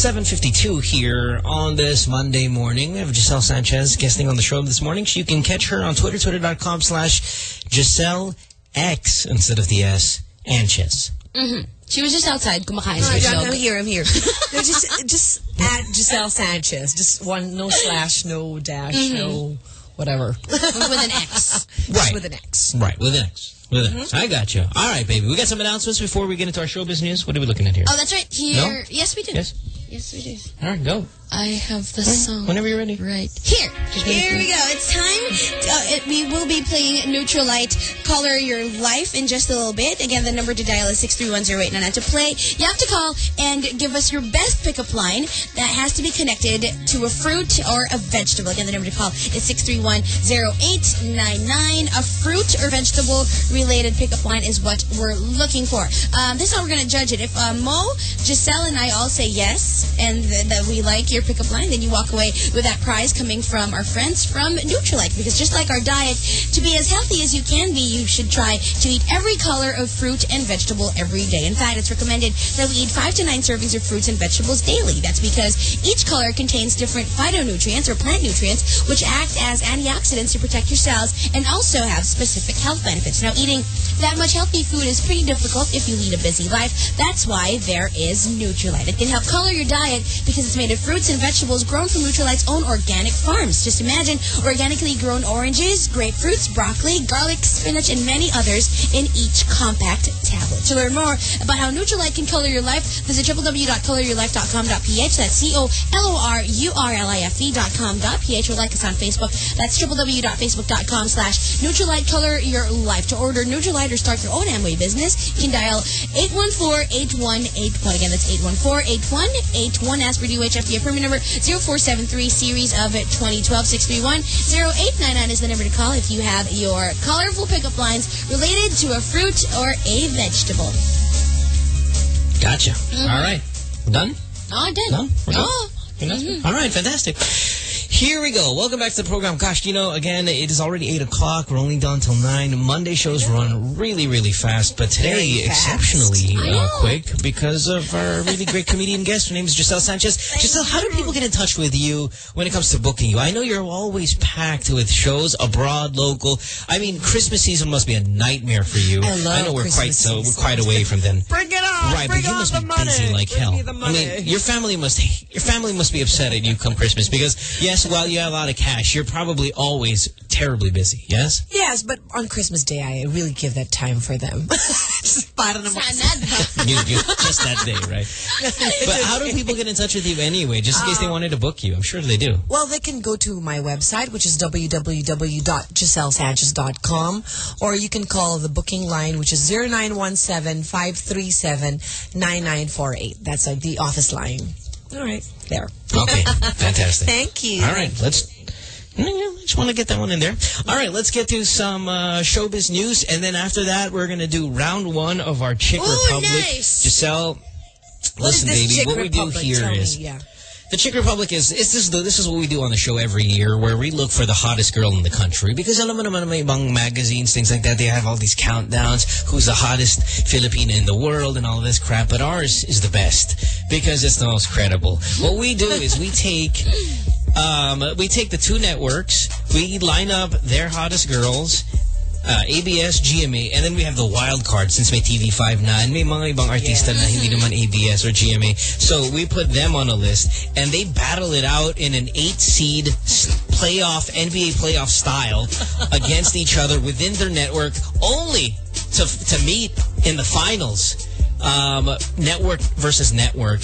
7.52 here on this Monday morning. We have Giselle Sanchez guesting on the show this morning. You can catch her on Twitter, twitter.com slash Giselle X instead of the S, Anches. Mm-hmm. She was just outside kumakain. No, sa John. I'm here, I'm here. [laughs] no, just, just at Giselle Sanchez. Just one, no slash, no dash, Mhm. no whatever. with an X. [laughs] Just with an X. Right, with an X. With an X. I got you. All right, baby. We got some announcements before we get into our showbiz news. What are we looking at here? Oh, that's right. Here. No? Yes, we do. Yes. Yes, we do. All right, go. I have the song. Whenever you're ready. Right. Here. Here we go. It's time. Uh, it, we will be playing Neutral Light Color Your Life in just a little bit. Again, the number to dial is 6310899. To play, you have to call and give us your best pickup line that has to be connected to a fruit or a vegetable. Again, the number to call is 6310899. A fruit or vegetable related pickup line is what we're looking for. Um, this is how we're going to judge it. If uh, Mo, Giselle, and I all say yes and th that we like your pickup line, then you walk away with that prize coming from our friends from Nutrilite. Because just like our diet, to be as healthy as you can be, you should try to eat every color of fruit and vegetable every day. In fact, it's recommended that we eat five to nine servings of fruits and vegetables daily. That's because each color contains different phytonutrients or plant nutrients, which act as antioxidants to protect your cells and also have specific health benefits. Now, eating that much healthy food is pretty difficult if you lead a busy life. That's why there is Nutrilite. It can help color your diet because it's made of fruits and vegetables grown from Nutrilite's own organic farms. Just imagine organically grown oranges, grapefruits, broccoli, garlic, spinach, and many others in each compact tablet. To learn more about how Nutrilite can color your life, visit www.coloryourlife.com.ph. That's C-O-L-O-R-U-R-L-I-F-E dot com dot ph or like us on Facebook. That's www.facebook.com slash Nutrilite Color Your Life. To order Nutrilite or start your own Amway business, you can dial 814-8181. Again, that's 814-8181. Ask for UHFD permit number 0473 series of 2012-631-0899 is the number to call if you have your colorful pickup lines related to a fruit or a vegetable. Gotcha. Mhm. All right. Done? Oh, done. Done? We're done? Oh. You're Mhm. All right, fantastic. Here we go. Welcome back to the program. Gosh, you know, again, it is already 8 o'clock. We're only done till 9. Monday shows run really, really fast, but today, fast. exceptionally uh, quick because of our really great comedian guest. Her name is Giselle Sanchez. Giselle, how do people get in touch with you when it comes to booking you? I know you're always packed with shows abroad, local. I mean, Christmas season must be a nightmare for you. I love know we're quite so we're quite away from then. Bring it on! Right, Bring but you must be money! busy like Bring hell. I mean, your family must [laughs] your family must be upset at you come Christmas because yes, while you have a lot of cash, you're probably always terribly busy. Yes. Yes, but on Christmas Day, I really give that time for them. [laughs] Just para naman [laughs] You, you, just that day, right? [laughs] But how do people get in touch with you anyway? Just in case they wanted to book you, I'm sure they do. Well, they can go to my website, which is www.gisellesanchez.com, or you can call the booking line, which is 0917-537-9948. That's uh, the office line. All right, there. Okay, [laughs] fantastic. Thank you. All right, let's. I just want to get that one in there. All right, let's get to some uh, showbiz news, and then after that, we're going to do round one of our Chick Ooh, Republic. nice. Giselle, What is listen, baby, Chick what we do Republic? here Tell me, yeah. The Chick Republic is, is this, the, this is what we do on the show every year where we look for the hottest girl in the country. Because alam naman may magazines, things like that, they have all these countdowns, who's the hottest Filipina in the world and all this crap, but ours is the best. Because it's the most credible. What we do is we take um, we take the two networks, we line up their hottest girls, uh, ABS, GMA, and then we have the wild card since may TV5 na, and may mga ibang artista na hindi naman ABS or GMA. So we put them on a list, and they battle it out in an eight-seed playoff, NBA playoff style [laughs] against each other within their network, only to, to meet in the finals. Um, network versus network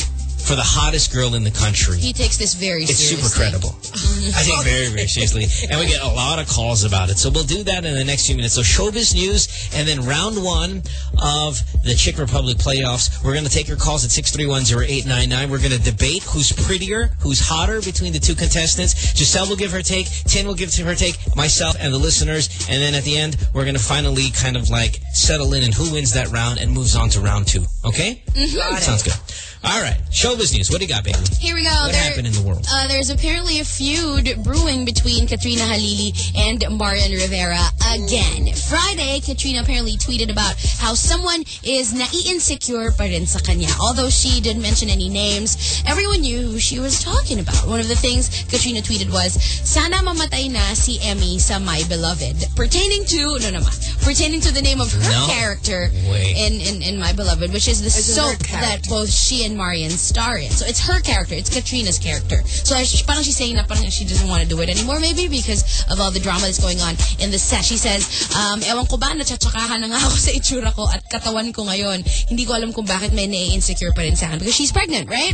for the hottest girl in the country. He takes this very It's seriously. super credible. [laughs] I take very, very seriously. And we get a lot of calls about it. So we'll do that in the next few minutes. So showbiz news and then round one of the Chick Republic playoffs. We're going to take your calls at 6310899. We're going to debate who's prettier, who's hotter between the two contestants. Giselle will give her take. Tin will give her take. Myself and the listeners. And then at the end, we're going to finally kind of like settle in and who wins that round and moves on to round two. Okay? Mhm. Sounds good. All right. Showbiz showbiz news. What do you got, baby? Here we go. What There- happened in the world? Uh, there's apparently a feud brewing between Katrina Halili and Marian Rivera again. Friday, Katrina apparently tweeted about how someone is nai-insecure pa rin sa kanya. Although she didn't mention any names, everyone knew who she was talking about. One of the things Katrina tweeted was, Sana mamatay na si Emmy sa My Beloved. Pertaining to, no naman, pertaining to the name of her No character in, in, in My Beloved, which is the It's her soap that both she and Marian star So it's her character. It's Katrina's character. So parang she's saying na parang she doesn't want to do it anymore maybe because of all the drama that's going on in the set. She says, um, ewan ko ba, natsatsakahan na nga ako sa itsura ko at katawan ko ngayon. Hindi ko alam kung bakit may na-insecure pa rin sa akin. Because she's pregnant, right?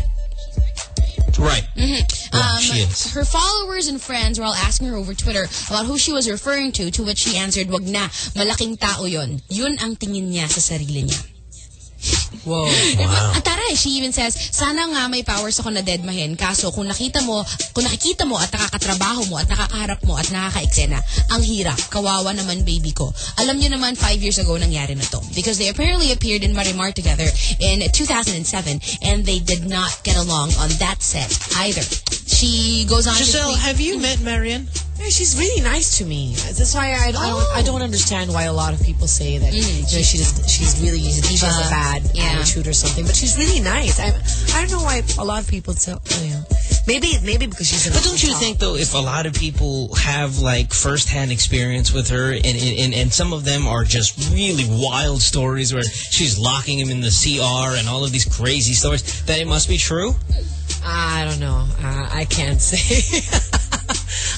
Right. Mhm. Yeah, Um, she is. Her followers and friends were all asking her over Twitter about who she was referring to, to which she answered, wag na, malaking tao yon. Yun ang tingin niya sa sarili niya. Whoa. Wow. At taray, she even says, sana nga may powers ako na deadmahin. Kaso kung nakita mo, kung nakikita mo at nakakatrabaho mo at nakakaharap mo at nakaka-eksena, ang hirap. Kawawa naman baby ko. Alam niyo naman, five years ago nangyari na to. Because they apparently appeared in Marimar together in 2007 and they did not get along on that set either. She goes on Giselle, to tweet, have you met Marian? She's really nice to me. That's why I, I, don't, I don't understand why a lot of people say that you know, she's she's really she has a bad Yeah. attitude or something. But she's really nice. I I don't know why a lot of people tell you know, maybe maybe because she's. But don't you think though, if a lot of people have like firsthand experience with her, and, and and some of them are just really wild stories where she's locking him in the CR and all of these crazy stories, that it must be true? I don't know. Uh, I can't say. [laughs]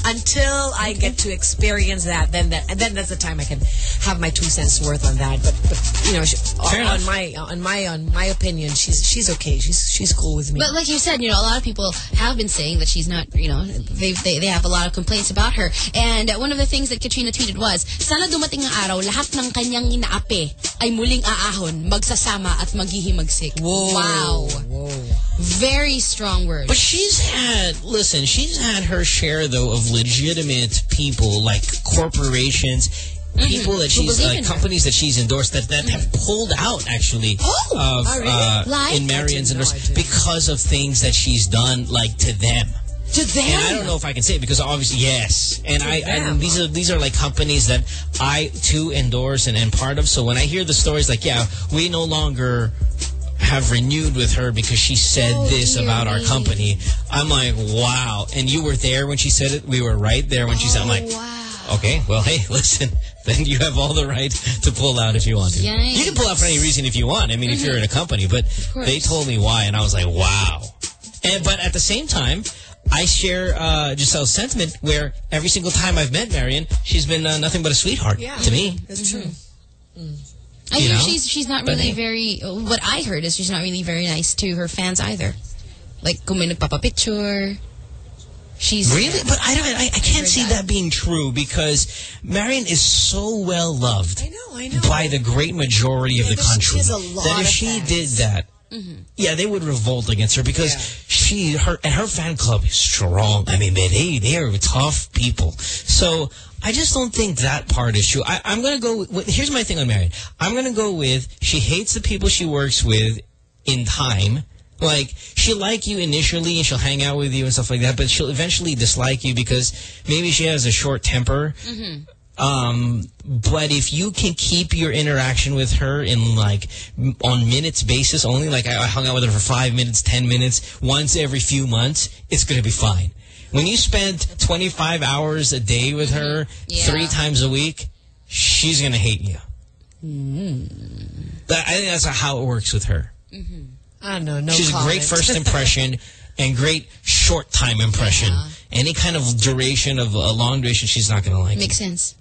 Until I get to experience that, then that, and then that's the time I can have my two cents worth on that. But, but you know, she, on, on my on my on my opinion, she's she's okay. She's she's cool with me. But like you said, you know, a lot of people have been saying that she's not, you know, they they, they have a lot of complaints about her. And one of the things that Katrina tweeted was, sana dumating ang araw, lahat ng kanyang inaapi ay muling aahon, magsasama at maghihimagsik. Wow. Whoa. Very strong words. But she's had, listen, she's had her share though of legitimate people like corporations. People that she's like companies that she's endorsed that, that have pulled out actually of oh, really? uh, Like? in Marian's endorsement because of things that she's done like to them. To them? And I don't know if I can say it because obviously yes. And I, I these are these are like companies that I too endorse and am part of. So when I hear the stories like, yeah, we no longer have renewed with her because she said Oh, this dear about our company. I'm like, wow. And you were there when she said it. We were right there when she said. I'm like, wow. okay, well, hey, [laughs] listen. Then you have all the right to pull out if you want to. Yikes. You can pull out for any reason if you want. I mean, if you're in a company, but they told me why, and I was like, wow. And but at the same time, I share uh, Giselle's sentiment where every single time I've met Marian, she's been uh, nothing but a sweetheart Yeah. to me. That's true. I you hear know? she's she's not really hey. very. What I heard is she's not really very nice to her fans either. Like kung may nagpapapicture, she's Really? But I don't. I, I can't see that. that being true because Marian is so well loved I know. I know. by the great majority of the but she country has a lot that if of she fans. did that, mm-hmm. yeah, they would revolt against her because she her and her fan club is strong. I mean, man, they they are tough people. So I just don't think that part is true. I, I'm gonna go. With, here's my thing on Marian. I'm gonna go with she hates the people she works with in time. Like, she'll like you initially and she'll hang out with you and stuff like that, but she'll eventually dislike you because maybe she has a short temper. Um, but if you can keep your interaction with her in like m- on minutes basis only, like I, I hung out with her for five minutes, ten minutes, once every few months, it's going to be fine. When you spend 25 hours a day with her Yeah. three times a week, she's going to hate you. Hmm. That- I think that's how it works with her. Mm-hmm. I don't know. No She's a great first [laughs] impression and great short time impression. Any kind of duration of a long duration, she's not going to like. makes sense.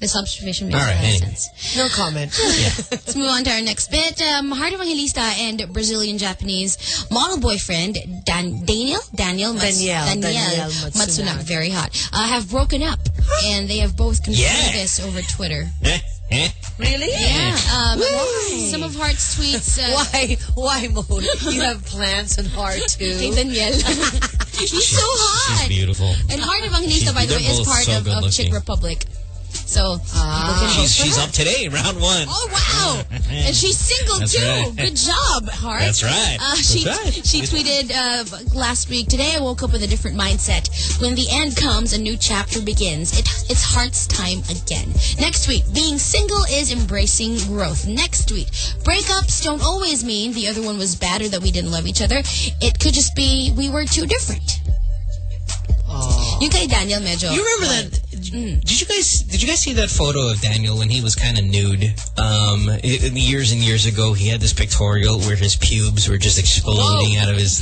This observation makes All right, a lot of anyway. sense. No comment. [laughs] [laughs] Let's move on to our next bit. Um, Heart Evangelista and Brazilian Japanese model boyfriend Dan Daniel Daniel Mats- Danielle, Danielle Danielle Matsunak, Matsunak. very hot, uh, have broken up, and they have both confirmed Yeah. this over Twitter. Eh, eh. Really? Yeah, um, Why? some of Heart's tweets. Uh, Why? Why, Mo? You have plans on heart too. Hey, Danielle. [laughs] He's so hot. She's beautiful. And Heart Evangelista, She's- by the way, is part so of, good of Chick. Republic. So people can vote She's she's up today, round one. Oh wow! [laughs] and she's single That's too. right. Good job, Heart. That's right. Uh, That's she right. she tweeted uh, last week. Today I woke up with a different mindset. When the end comes, a new chapter begins. It it's Heart's time again. Next week, being single is embracing growth. Next week, breakups don't always mean the other one was bad or that we didn't love each other. It could just be we were too different. Yung kay Daniel medyo. You remember that? Did you guys did you guys see that photo of Daniel when he was kind of nude? Um, i- i- years and years ago, he had this pictorial where his pubes were just exploding out of his.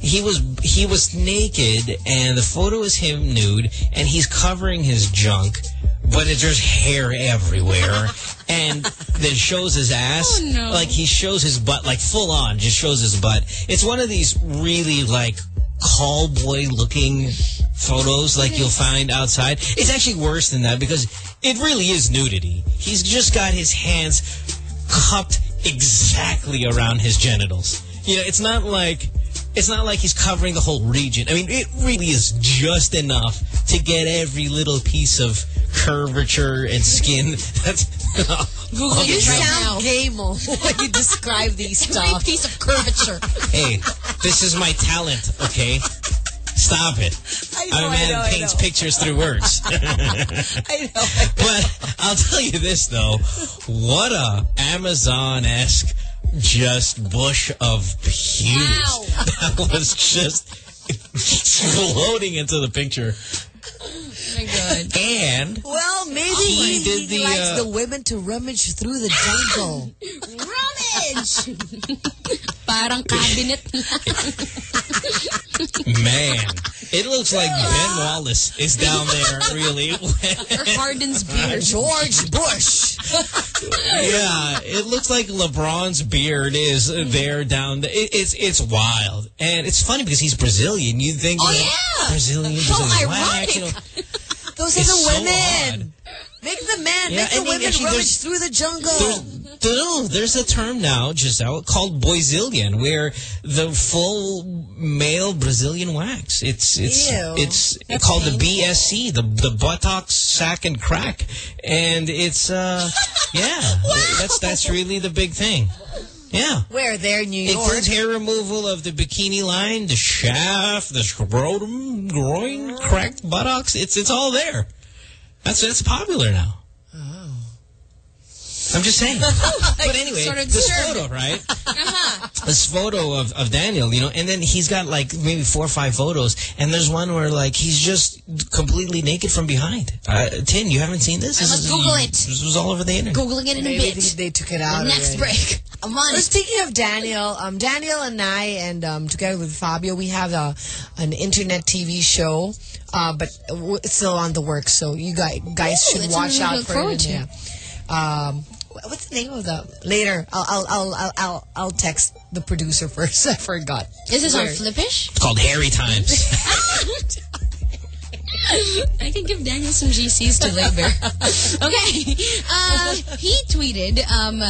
He was he was naked, and the photo is him nude, and he's covering his junk, but it, there's hair everywhere, [laughs] and then shows his ass. Oh, no. Like he shows his butt, like full on, just shows his butt. It's one of these really like call boy looking photos like you'll find outside. It's actually worse than that because it really is nudity. He's just got his hands cupped exactly around his genitals. You know, it's not like it's not like he's covering the whole region. I mean, it really is just enough to get every little piece of curvature and skin. [laughs] That's Google you sound gay, Mo, [laughs] when you describe these [laughs] stuff. piece of curvature. Hey, this is my talent, okay? Stop it. I know, I'm a I man know, who I paints know. pictures through words. I know. But I'll tell you this, though. What a Amazon-esque just bush of pubes. [laughs] That was just floating into the picture. Oh my god. And Well, maybe He he, did he the, likes uh, the women to rummage through the jungle. [laughs] Rummage! [laughs] Parang cabinet man, it looks like Ben Wallace is down there, really. [laughs] or Harden's beard. George Bush. Yeah, it looks like LeBron's beard is there down there. It, it's it's wild, and it's funny because he's Brazilian. You think, Oh, you know, yeah. Brazilian, How Brazilian ironic. wax, you know, Those are It's the so women. Make the men, Yeah, make the women actually rummage there's- through the jungle. There's, no, there's a term now, Giselle, called Boyzilian, where the full male Brazilian wax. It's it's Ew. it's called the BSC, the the buttocks sack and crack, and it's uh [laughs] yeah, that's that's really the big thing. Yeah. Where? There, New It York. includes hair removal of the bikini line, the shaft, the scrotum, groin, cracked buttocks. It's it's all there. That's that's popular now. [laughs] I'm just saying. [laughs] but anyway, Sort of this photo, right? Uh-huh. This photo of, of Daniel, you know, and then he's got like maybe four or five photos, and there's one where like he's just completely naked from behind. Uh, Tin, you haven't seen this? I This must is- Google it. This was all over the internet. Googling it in a bit. they, they took it out. Next already. break. I'm on Well, it. speaking of Daniel, um, Daniel and I, and um, together with Fabio, we have a, an internet TV show, uh, but it's still on the works, so you guys, guys Ooh, should watch out for it. Yeah. Um, wh- what's the name of the? Later, I'll I'll I'll I'll I'll, I'll text the producer [laughs] first. I forgot. Is this on Flippish? It's called Harry Times. [laughs] [laughs] I can give Daniel some GCs to labor. [laughs] okay. Uh, he tweeted, um,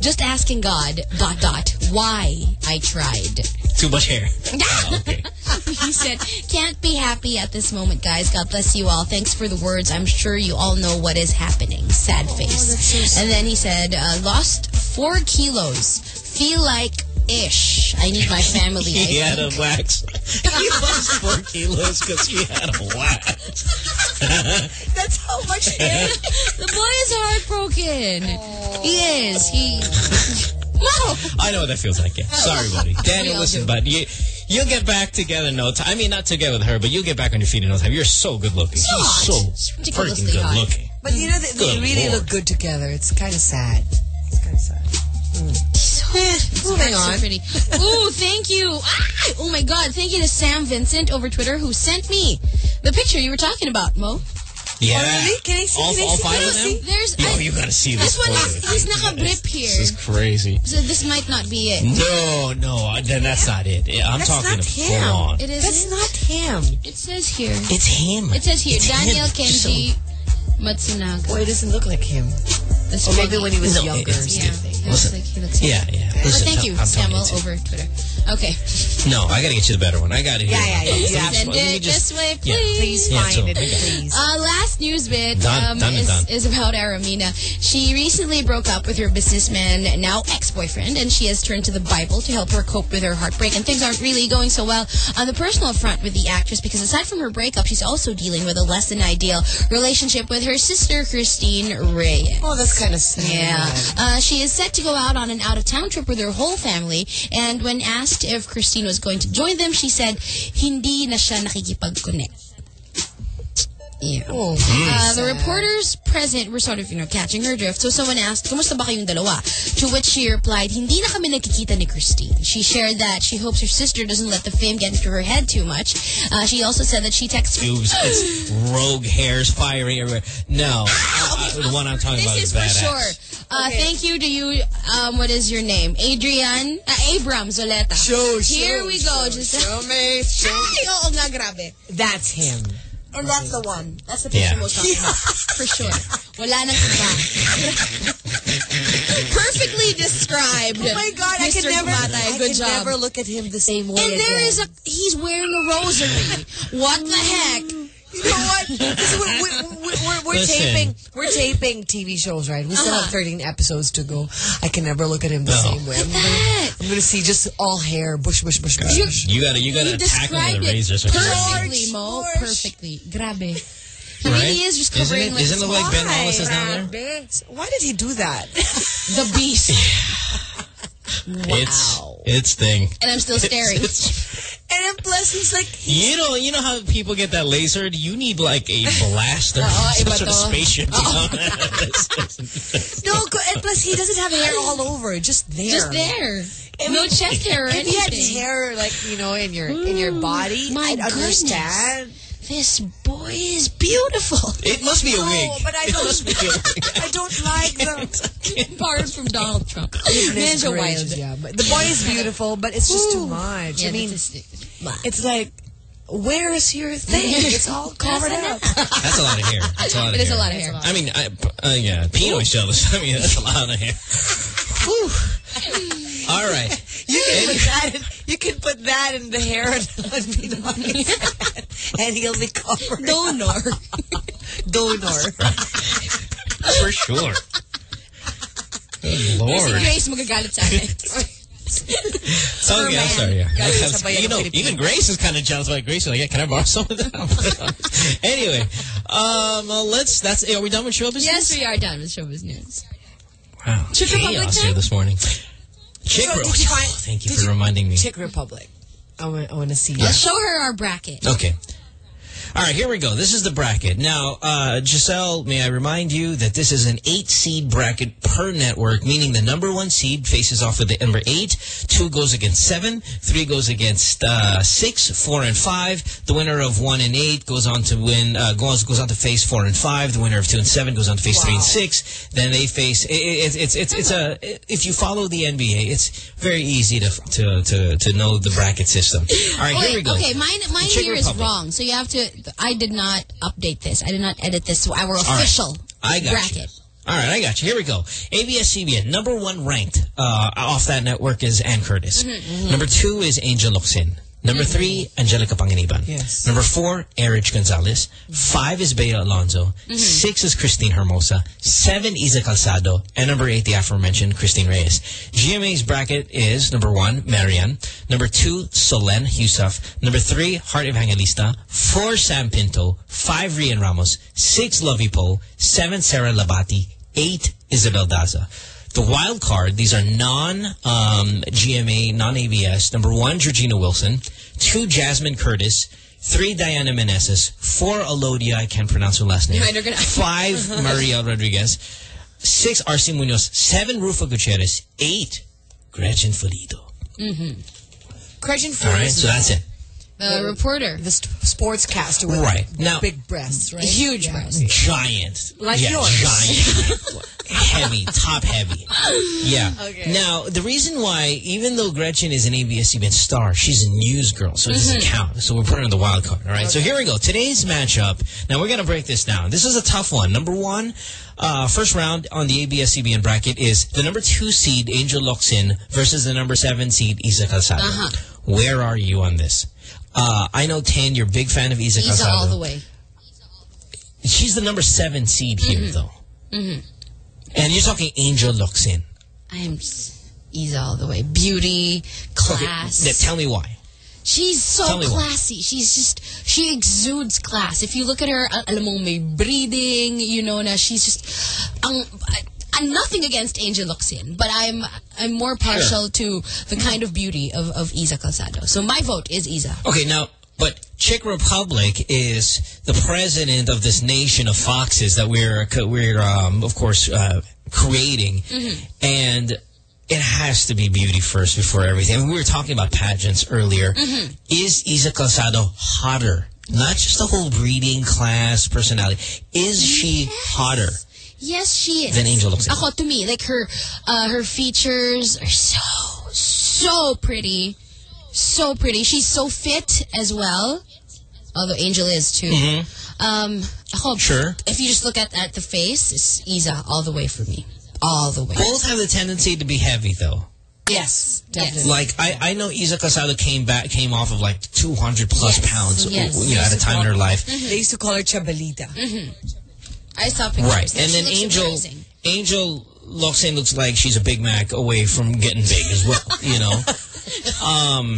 just asking God, dot, dot, why I tried. Too much hair. [laughs] Okay, he said, can't be happy at this moment, guys. God bless you all. Thanks for the words. I'm sure you all know what is happening. Sad face. and then he said, uh, lost four kilos. Feel like ish. I need my family. I he had think. a wax. he lost four kilos because he had a wax. [laughs] That's how much hair. the boy is heartbroken. He is. He. No. [laughs] I know what that feels like. Yeah. Sorry, [laughs] buddy. Daniel, listen, do. bud. You, you'll get back together in no time. I mean, not together with her, but you'll get back on your feet in no time. You're so good looking. So hot. so freaking good hot. looking. But you know, they, they really Lord. look good together. It's kind of sad. It's kind of sad. Hmm. [laughs] Moving So on. pretty. Ooh, thank you. Ah, oh my God, thank you to Sam Vincent over Twitter who sent me the picture you were talking about, Mo. Yeah. Oh, really? Can I see? All, Can I all see? five of them? There's. Yo, I- you gotta see this. this one photo. is he's nakabrip here. This is crazy. So this might not be it. No, no, then that's not it. I'm That's talking not full on. It is. That's not him. It says here. It's him. It says here It's Daniel him. Kenji Matsunaga. Well, it doesn't look like him. That's Or maybe when he was No, younger. it's- or Yeah, something. it looks Listen. like he looks. Yeah, yeah. Thank you, Samuel, over Twitter. Okay. No, I gotta get you the better one. I got it here. Yeah, yeah, yeah. You have Send Let it just- this way, yeah. please. Please Yeah, find so- it, please. Uh, last news bit Done, um, done and is, done. is about Ara Mina. She recently broke up with her businessman, now ex-boyfriend, and she has turned to the Bible to help her cope with her heartbreak. And things aren't really going so well on the personal front with the actress because aside from her breakup, she's also dealing with a less than ideal relationship with her sister, Christine Reyes. Oh, that's kind of sad. Yeah. Uh, she is set to go out on an out-of-town trip with her whole family. And when asked if Christine was going to join them, she said, hindi na siya nakikipag-connect. Yeah. Oh, Uh, the reporters present were sort of, you know, catching her drift. So someone asked, kumusta ba kayong dalawa? To which she replied, hindi na kami nagkikita ni Christine. She shared that she hopes her sister doesn't let the fame get into her head too much. Uh, she also said that she texts... Boobs, it's [laughs] rogue hairs firing everywhere. No, [laughs] uh, the one I'm talking about This is is for badass. sure. Uh, Thank you to you. Um, what is your name? Adrian? Uh, Abram Zoleta. Show, Here show, we go. show, Just show me, [laughs] show Ay, oo nga, grabe. That's him. And that's the one. That's the Yeah. picture we're talking about. [laughs] For sure. Wala nang iba. [laughs] Perfectly described. Oh my God, I Mr. can never, Kumatay. I Good can job. never look at him the same way and there again. is a, he's wearing a rosary. What the heck? You know what? [laughs] This is- we, we, we, we're, we're taping. We're taping TV shows, right? We still Uh-huh. have 13 episodes to go. I can never look at him the No. same way. I'm gonna, I'm gonna see just all hair, bush, bush, bush, bush. You- You gotta, you gotta He attack him described with a it razor. so perfectly, Mo. Perfectly. Grabe. He Right? really is just Isn't covering it- like isn't it like Ben Wallace is down there? Why did he do that? the beast. [laughs] [laughs] It's, it's thing. And I'm still staring. It's- [laughs] And then plus he's like, you know, you know how people get that lasered? You need like a blaster, [laughs] Oo, oh, some sort of to. spaceship. [laughs] no, go- and plus he doesn't have hair all over, just there. Just there. No chest hair or If he had hair like you know in your in your body, My I'd goodness. understand. This boy is beautiful. It must be a No, wig. but I don't. must be a wig. [laughs] I don't like the. [laughs] Borrowed from Donald Trump. Goodness Medyo gracious, wild. Yeah, but the boy is beautiful, but it's just too much. Yeah, I mean, this is- it's like, where is your thing? [laughs] It's all covered up. That's a lot of hair. That's a lot of It is hair. a lot of hair. I mean, I, uh, yeah, Pino's jealous. I mean, that's a lot of hair. All right. [laughs] You can put that. In, you can put that in the hair on Pinoy's head, and he'll be covered. Donor. [laughs] Donor. [laughs] For sure. Good Si Lord. Grace magagalit sa akin. Yeah, I'm sorry. Yeah. Galing I sa was- you know, even Grace is kind of jealous about Grace. Like, yeah, can I borrow some of that? anyway, um, uh, let's, that's, are we done with showbiz? News? Yes, we are done with showbiz news. Wow. Chaos here this morning. Chick So, Ro- did you Thank you did for you- reminding me. Chick Republic. I want. I want to see Let's that. show her our bracket. Okay. All right, here we go. This is the bracket. Now, uh, Giselle, may I remind you that this is an eight-seed bracket per network, meaning the number one seed faces off with the number eight, two goes against seven, three goes against uh, six, four and five. The winner of one and eight goes on to win, uh, goes goes on to face four and five. The winner of two and seven goes on to face three and six. Then they face. It, it, it's it's it's a. If you follow the NBA, it's very easy to to to, to know the bracket system. All right, Oh, here we go. Okay, mine, mine here is wrong. So you have to. I did not update this. I did not edit this. So our right. official I got bracket. you. All right, I got you. Here we go. ABS-CBN, number one ranked uh, off that network is Anne Curtis. Mm-hmm, Number two is Angel Locsin. Number three, Angelica Panganiban. Yes. Number four, Erich Gonzalez. Five is Bea Alonzo. Mm-hmm. Six is Kristine Hermosa. Seven, Isa Calzado. And number eight, the aforementioned Christine Reyes. GMA's bracket is number one, Marian. Number two, Solenn Heussaff. Number three, Heart Evangelista. Four, Sam Pinto. Five, Rhian Ramos. Six, Lovi Poe. Seven, Sarah Lahbati. Eight, Isabel Daza. The wild card, these are non-GMA, um, non-ABS. Number one, Georgina Wilson. Two, Jasmine Curtis. Three, Diana Meneses. Four, Alodia. I can't pronounce her last name. Neither can I. [laughs] Five, Maria Rodriguez. Six, Arci Munoz. Seven, Ruffa Gutierrez. Eight, Gretchen Fullido. Mm-hmm. Gretchen All right, so that's it. The reporter. the st- sportscaster with Right. Now- big breasts, right? Huge Yeah. breasts. Giant. Like yeah, yours. giant, heavy, top heavy. Yeah. Okay. Now, the reason why, even though Gretchen is an ABS-CBN star, she's a news girl, so it doesn't Mm-hmm. count. So we're putting her in the wild card, all right? So here we go. Today's matchup. Now, we're going to break this down. This is a tough one. Number one, uh, first round on the ABS-CBN bracket is the number two seed, Angel Locsin, versus the number seven seed, Isa Calzado. Uh-huh. Where are you on this? Uh, I know, Tan, you're a big fan of Isa, Isa all the way. She's the number seven seed here, Mm-hmm. though. hmm And you're talking Angel Locsin. I am s- Isa all the way. Beauty, class. Okay, tell me why. She's so Tell me why. classy. She's just, she exudes class. If you look at her, al- alam mo, may breeding, you know na she's just, ang, I'm nothing against Angel Locsin, but I'm I'm more partial to the kind of beauty of, of Isa Calzado. So my vote is Isa. Okay, now, but Czech Republic is the president of this nation of foxes that we're, we're um, of course, uh, creating. Mm-hmm. And it has to be beauty first before everything. I mean, we were talking about pageants earlier. Mm-hmm. Is Isa Calzado hotter? Not just the whole breeding class personality. Is she hotter? Yes, she is. Than Angel Locsin. Ako, to me, like her, uh, her features are so, so pretty. So pretty. She's so fit as well. Although Angel is too. Mhm. Um, ako, Sure. If you just look at, at the face, it's Isa all the way for me. All the way. Both have the tendency to be heavy, though. Yes, definitely. Like I, I know Isa Calzado came back, came off of like 200 plus Yes, pounds, yes. you know, at a time in her life. They used to call her Chabalita. I saw pictures. Right. and then Angel, amazing. Angel Locsin looks like she's a Big Mac away from getting big as well, you know? [laughs] Um,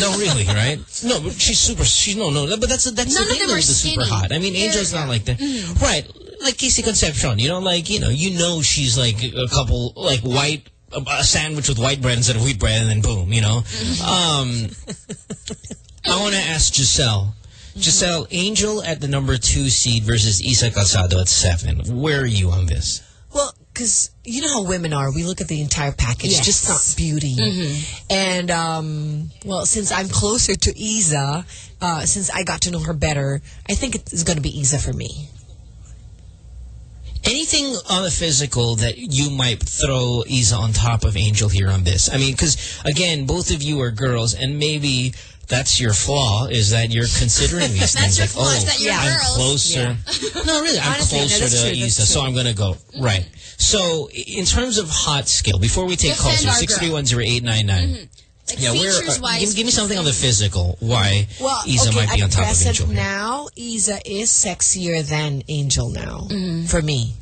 no, really, right? No, but she's super, she, no, no, but that's, that's None the of them are the super hot. I mean, They're- Angel's not like that. Mhm. Right. Like KC Concepcion, you know, like, you know, you know she's like a couple, like white, a, a sandwich with white bread instead of wheat bread and then boom, you know? Um, I want to ask Giselle. Giselle, Angel at the number two seed versus Isa Calzado at seven. Where are you on this? Well, because you know how women are. We look at the entire package, Yes. just not beauty. And, um, well, since I'm closer to Isa, uh, since I got to know her better, I think it's going to be Isa for me. Anything on the physical that you might throw Isa on top of Angel here on this? I mean, because, again, both of you are girls, and maybe that's your flaw, is that you're considering [laughs] these That's things. your like, flaw, oh, you're I'm closer. [laughs] No, really, I'm Honestly, closer that's to true, Isa, so. I'm going to go. Mm-hmm. Right. So, in terms of hot skill, before we take calls Defend girl. 6310899. Mm-hmm. Like Yeah, where, uh, give, give me something on the physical. Why Well, Isa okay, might be on top of Angel. now, Isa is sexier than Angel now, mm-hmm. for me.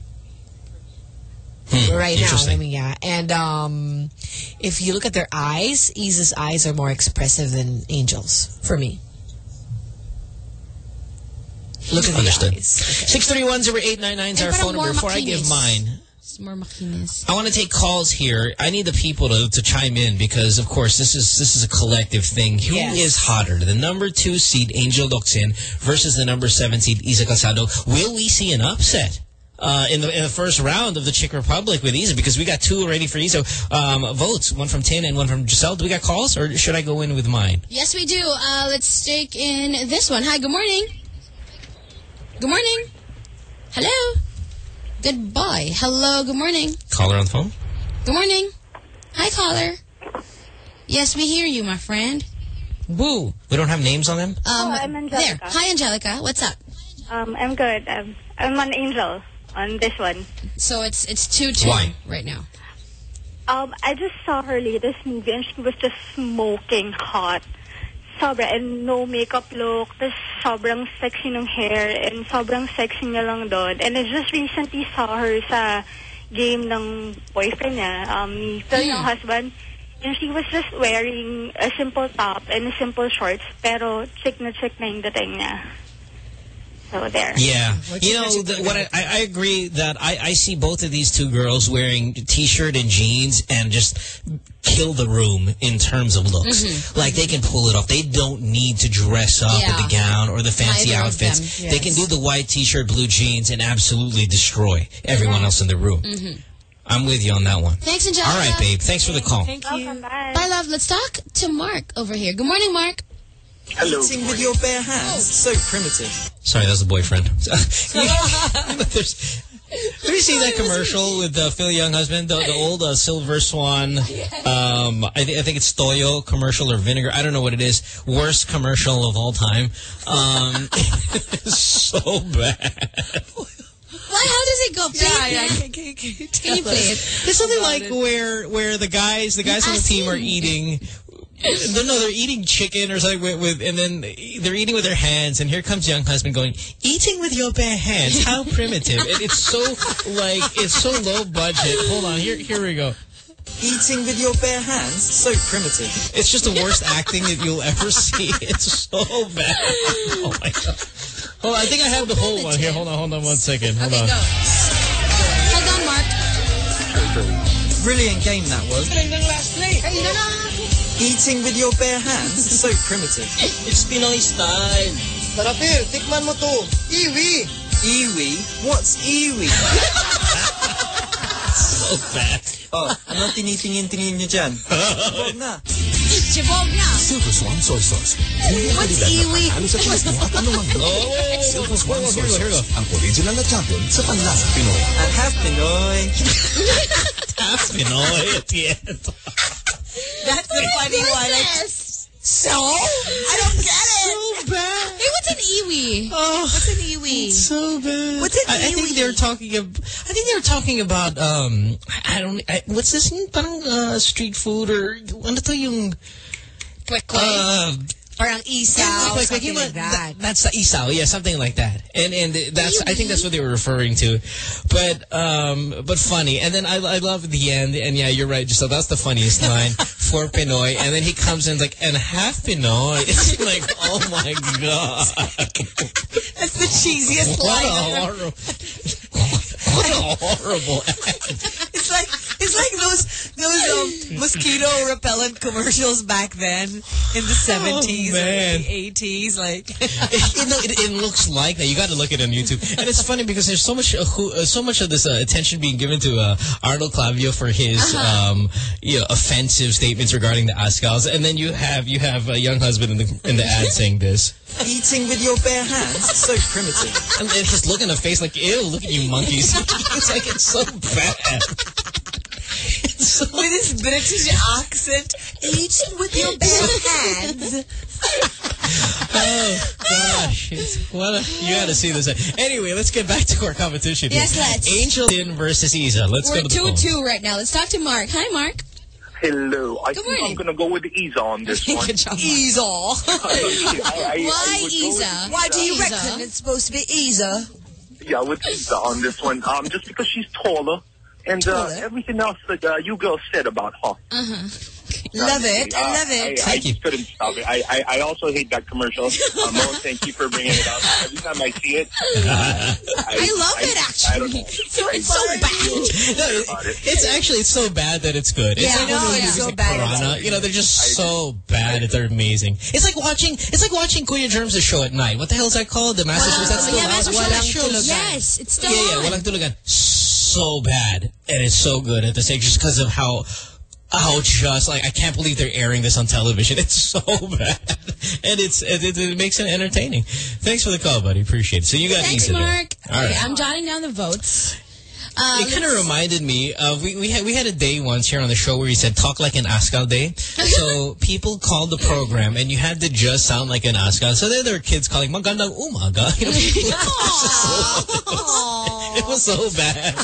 Hmm, right now. I mean, yeah. And um, if you look at their eyes, Isa's eyes are more expressive than Angel's for me. Look at Understood. the eyes. 6310899 is our phone number. Before I give mine, It's more makinis. I want to take calls here. I need the people to, to chime in because, of course, this is this is a collective thing. Who is Yes. hotter, the number two seed Angel Locsin versus the number seven seed Isa Calzado? Will we see an upset? Uh, in the in the first round of the Czech Republic with Isa because we got two already for Isa um, votes, one from Tin and one from Giselle. Do we got calls or should I go in with mine? Yes, we do. Uh, let's take in this one. Hi, good morning. Good morning. Hello. Goodbye. Hello, good morning. Caller on the phone. Good morning. Hi, caller. Yes, we hear you, my friend. Boo. We don't have names on them. Um, Oh, I'm Angelica. There. Hi, Angelica. What's up? Um, I'm good. Um, I'm an angel on this one. So it's it's two two Why? right now. Um, I just saw her latest movie and she was just smoking hot. Sobra and no makeup look. Tapos sobrang sexy ng hair and sobrang sexy niya lang doon. And I just recently saw her sa game ng boyfriend niya, um, ni Phil, yung husband. And she was just wearing a simple top and a simple shorts. Pero chick na chick na yung dating niya. So there. Yeah, you know the, what I, I I agree that I, I see both of these two girls wearing t-shirt and jeans and just kill the room in terms of looks. Mhm. Like they can pull it off. They don't need to dress up with the gown or the fancy Neither outfits. them, They can do the white t-shirt, blue jeans, and absolutely destroy everyone else in the room. Mhm. I'm with you on that one. Thanks, Angelica. All right, babe. Thanks for the call. Thank you. Bye. Bye, love. Let's talk to Mark over here. Good morning, Mark. Hello. Eating with your bare hands? So primitive. Sorry, that was the boyfriend. [laughs] [laughs] There's, have you seen that commercial with uh, Phil Younghusband, the, the old uh, Silver Swan? Um, I, th I think it's Toyo commercial or vinegar. I don't know what it is. Worst commercial of all time. Um, [laughs] it's so bad. Why? How does it go? Play Yeah, it yeah. Can, can, can, Can you play it? There's something like where where the guys the guys on the team are eating. No, no, they're eating chicken or something with, with, and then they're eating with their hands. And here comes Younghusband going, "Eating with your bare hands? How primitive!" And it's so like it's so low budget. Hold on, here here we go. Eating with your bare hands? So primitive. It's just the worst acting that you'll ever see. It's so bad. Oh my god. Hold on, I think I have the whole one here. Hold on, hold on one second. Hold on. Hold on, Mark. Brilliant game that was. Eating with your bare hands? So primitive. It's Pinoy style. Sarapil, tikman mo to. Iwi. Iwi? What's iwi? so [laughs] bad. Oh, oh ano tinitingin-tingin niyo dyan? [laughs] Oh. Huwag na. Chibog na. Silver Swan Soy Sauce. What's iwi? Ano sa pwesto at [laughs] anumang luto. Oh, silver Swan Soy Sauce. Ang original na champion sa panlasa Pinoy. At half Pinoy. Half Pinoy at the end. That's the funny one. Like, so? I don't get it. So bad. Hey, what's an iwi? Oh, What's an iwi? so bad. What's an I, I think they're talking. Ab I think they're talking about. Um, I, don't. I, what's this? Parang uh, street food or ano to yung? Uh, Parang isaw, like- like, something like that. That's the isaw, yeah, something like that. And and that's I think that's what they were referring to. But um but funny. And then I I love the end and yeah, you're right. So that's the funniest line [laughs] for Pinoy. And then he comes in like and half Pinoy. [laughs] It's like oh my god. That's the cheesiest What line. a horrible What a horrible [laughs] It's like it's like those those um, [laughs] mosquito repellent commercials back then in the seventies or Oh, man. the eighties. Like [laughs] it, it, it looks like that. You got to look it on YouTube, and it's funny because there's so much, uh, who, uh, so much of this uh, attention being given to uh, Arnold Clavio for his, um, you know, offensive statements regarding the Azkals, and then you have you have a Younghusband in the in the ad saying this, Eating with your bare hands? So primitive. and, his look in the face like, "Ew, look at you monkeys!" [laughs] it's like it's so bad. With his British accent, eating with your bare hands. [laughs] oh gosh, it's, what a, you got to see this. Anyway, let's get back to our competition. Yes, here. let's. Angel in versus Isa. Let's We're go to the phone. 2-2 right now. Let's talk to Mark. Hi, Mark. Hello. I Good think morning. I'm going to go with Isa on this [laughs] one. Isa. I- I Why would Isa? Why do you Isa. reckon it's supposed to be Isa? Yeah, with Isa on this one. Um, just because she's taller. And uh, everything else that uh, you girls said about her. Uh-huh. Love it. I Uh, love it. I, I just couldn't stop it. I, I, I also hate that commercial. [laughs] Uh, Mo, thank you for bringing it up. Every time I see it, uh, [laughs] I love it, I don't know. actually. So it's so bad. feel No, weird about it. It's actually it's so bad that it's good. It's Yeah, like no, one of those it's so like bad Piranha. You know, they're just so bad that they're amazing. It's like watching it's like watching Kuya Germs' show at night. What the hell is that called? The Master Show? Is that still yeah, on? Master Show, show. Yes, it's still Yeah, yeah, on. Walang Tulugan. So bad. And it's so good at the same just because of how how just like I can't believe they're airing this on television. [laughs] It's so bad, and it's it, it, it makes it entertaining. Thanks for the call, buddy. Appreciate it. So you got Thanks, there. Mark. All Okay, right. I'm jotting down the votes. Uh, it kind of reminded me of we we had we had a day once here on the show where he said talk like an Askal day. [laughs] so people called the program and you had to just sound like an Askal. So then there were kids calling magandang [laughs] umaga. You know, [laughs] it was so bad.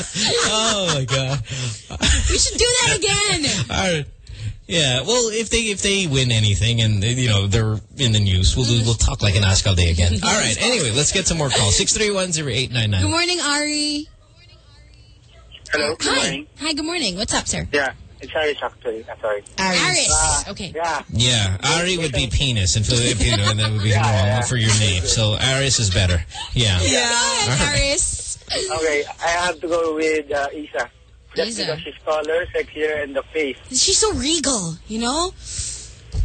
Oh my god. [laughs] We should do that again. All right. Yeah, well, if they if they win anything and you know they're in the news, we'll do, we'll talk like an Askal day again. [laughs] All right. Anyway, let's get some more calls. Six three one zero eight nine Good nine. morning, Ari. Hello, good Hi. morning. Hi, good morning. What's up, sir? Yeah, it's Aris actually. I'm sorry. Aris. Ah, okay. Yeah. Yeah, Ari would be penis in Filipino, and that would be normal for your name. So Aris is better. Yeah. Go ahead, Aris. Okay, I have to go with uh, Isa. Just Isa. because she's taller, sexier, and the face. She's so regal, you know?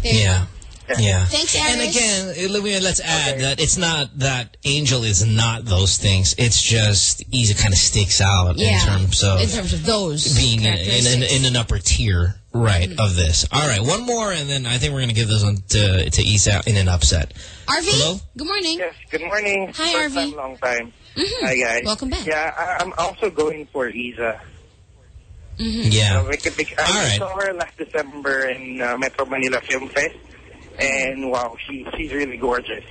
There you Yeah. Yeah. Thanks, And again, uh, let me- let's add that it's not that Angel is not those things. It's just Isa kind of sticks out Yeah. in terms of In terms of those being in, in, in, in an upper tier right of this. All right, one more, and then I think we're gonna give this one to to Isa in an upset. RV, Hello? good morning. Yes, good morning. Hi, First RV. time, long time. Mhm. Hi, guys. Welcome back. Yeah, I, I'm also going for Isa. Yeah. Uh, because, because I All right. saw her last December in uh, Metro Manila Film Fest, and wow, she she's really gorgeous.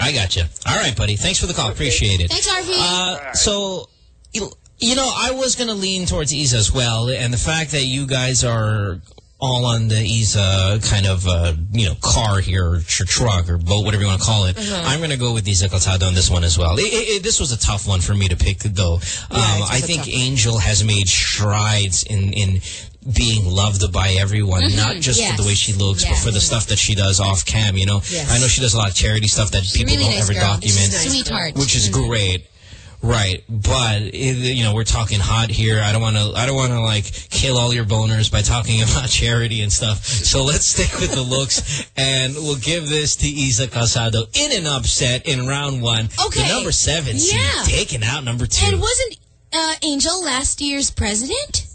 I got you. All right, buddy. Thanks for the call. Appreciate it. Thanks, RV. Uh, so, you you know, I was going to lean towards Isa as well, and the fact that you guys are all on the he's a kind of, uh, you know, car here, or truck, or boat, whatever you want to call it. Uh-huh. I'm going to go with Isa Calzado on this one as well. It, it, it- this was a tough one for me to pick, though. Um, I think tough. Angel has made strides in, in being loved by everyone, Mhm. not just for the way she looks, but for the stuff that she does off cam, you know. Yes. I know she does a lot of charity stuff that people really don't nice ever girl. document nice. Sweetheart. which is Mhm. great. Right, but it, you know we're talking hot here. I don't want to. I don't want to like kill all your boners by talking [laughs] about charity and stuff. So let's stick with the looks, and we'll give this to Isa Calzado in an upset in round one. Okay. the number seven seed Yeah. taking out number two. And wasn't uh, Angel last year's president?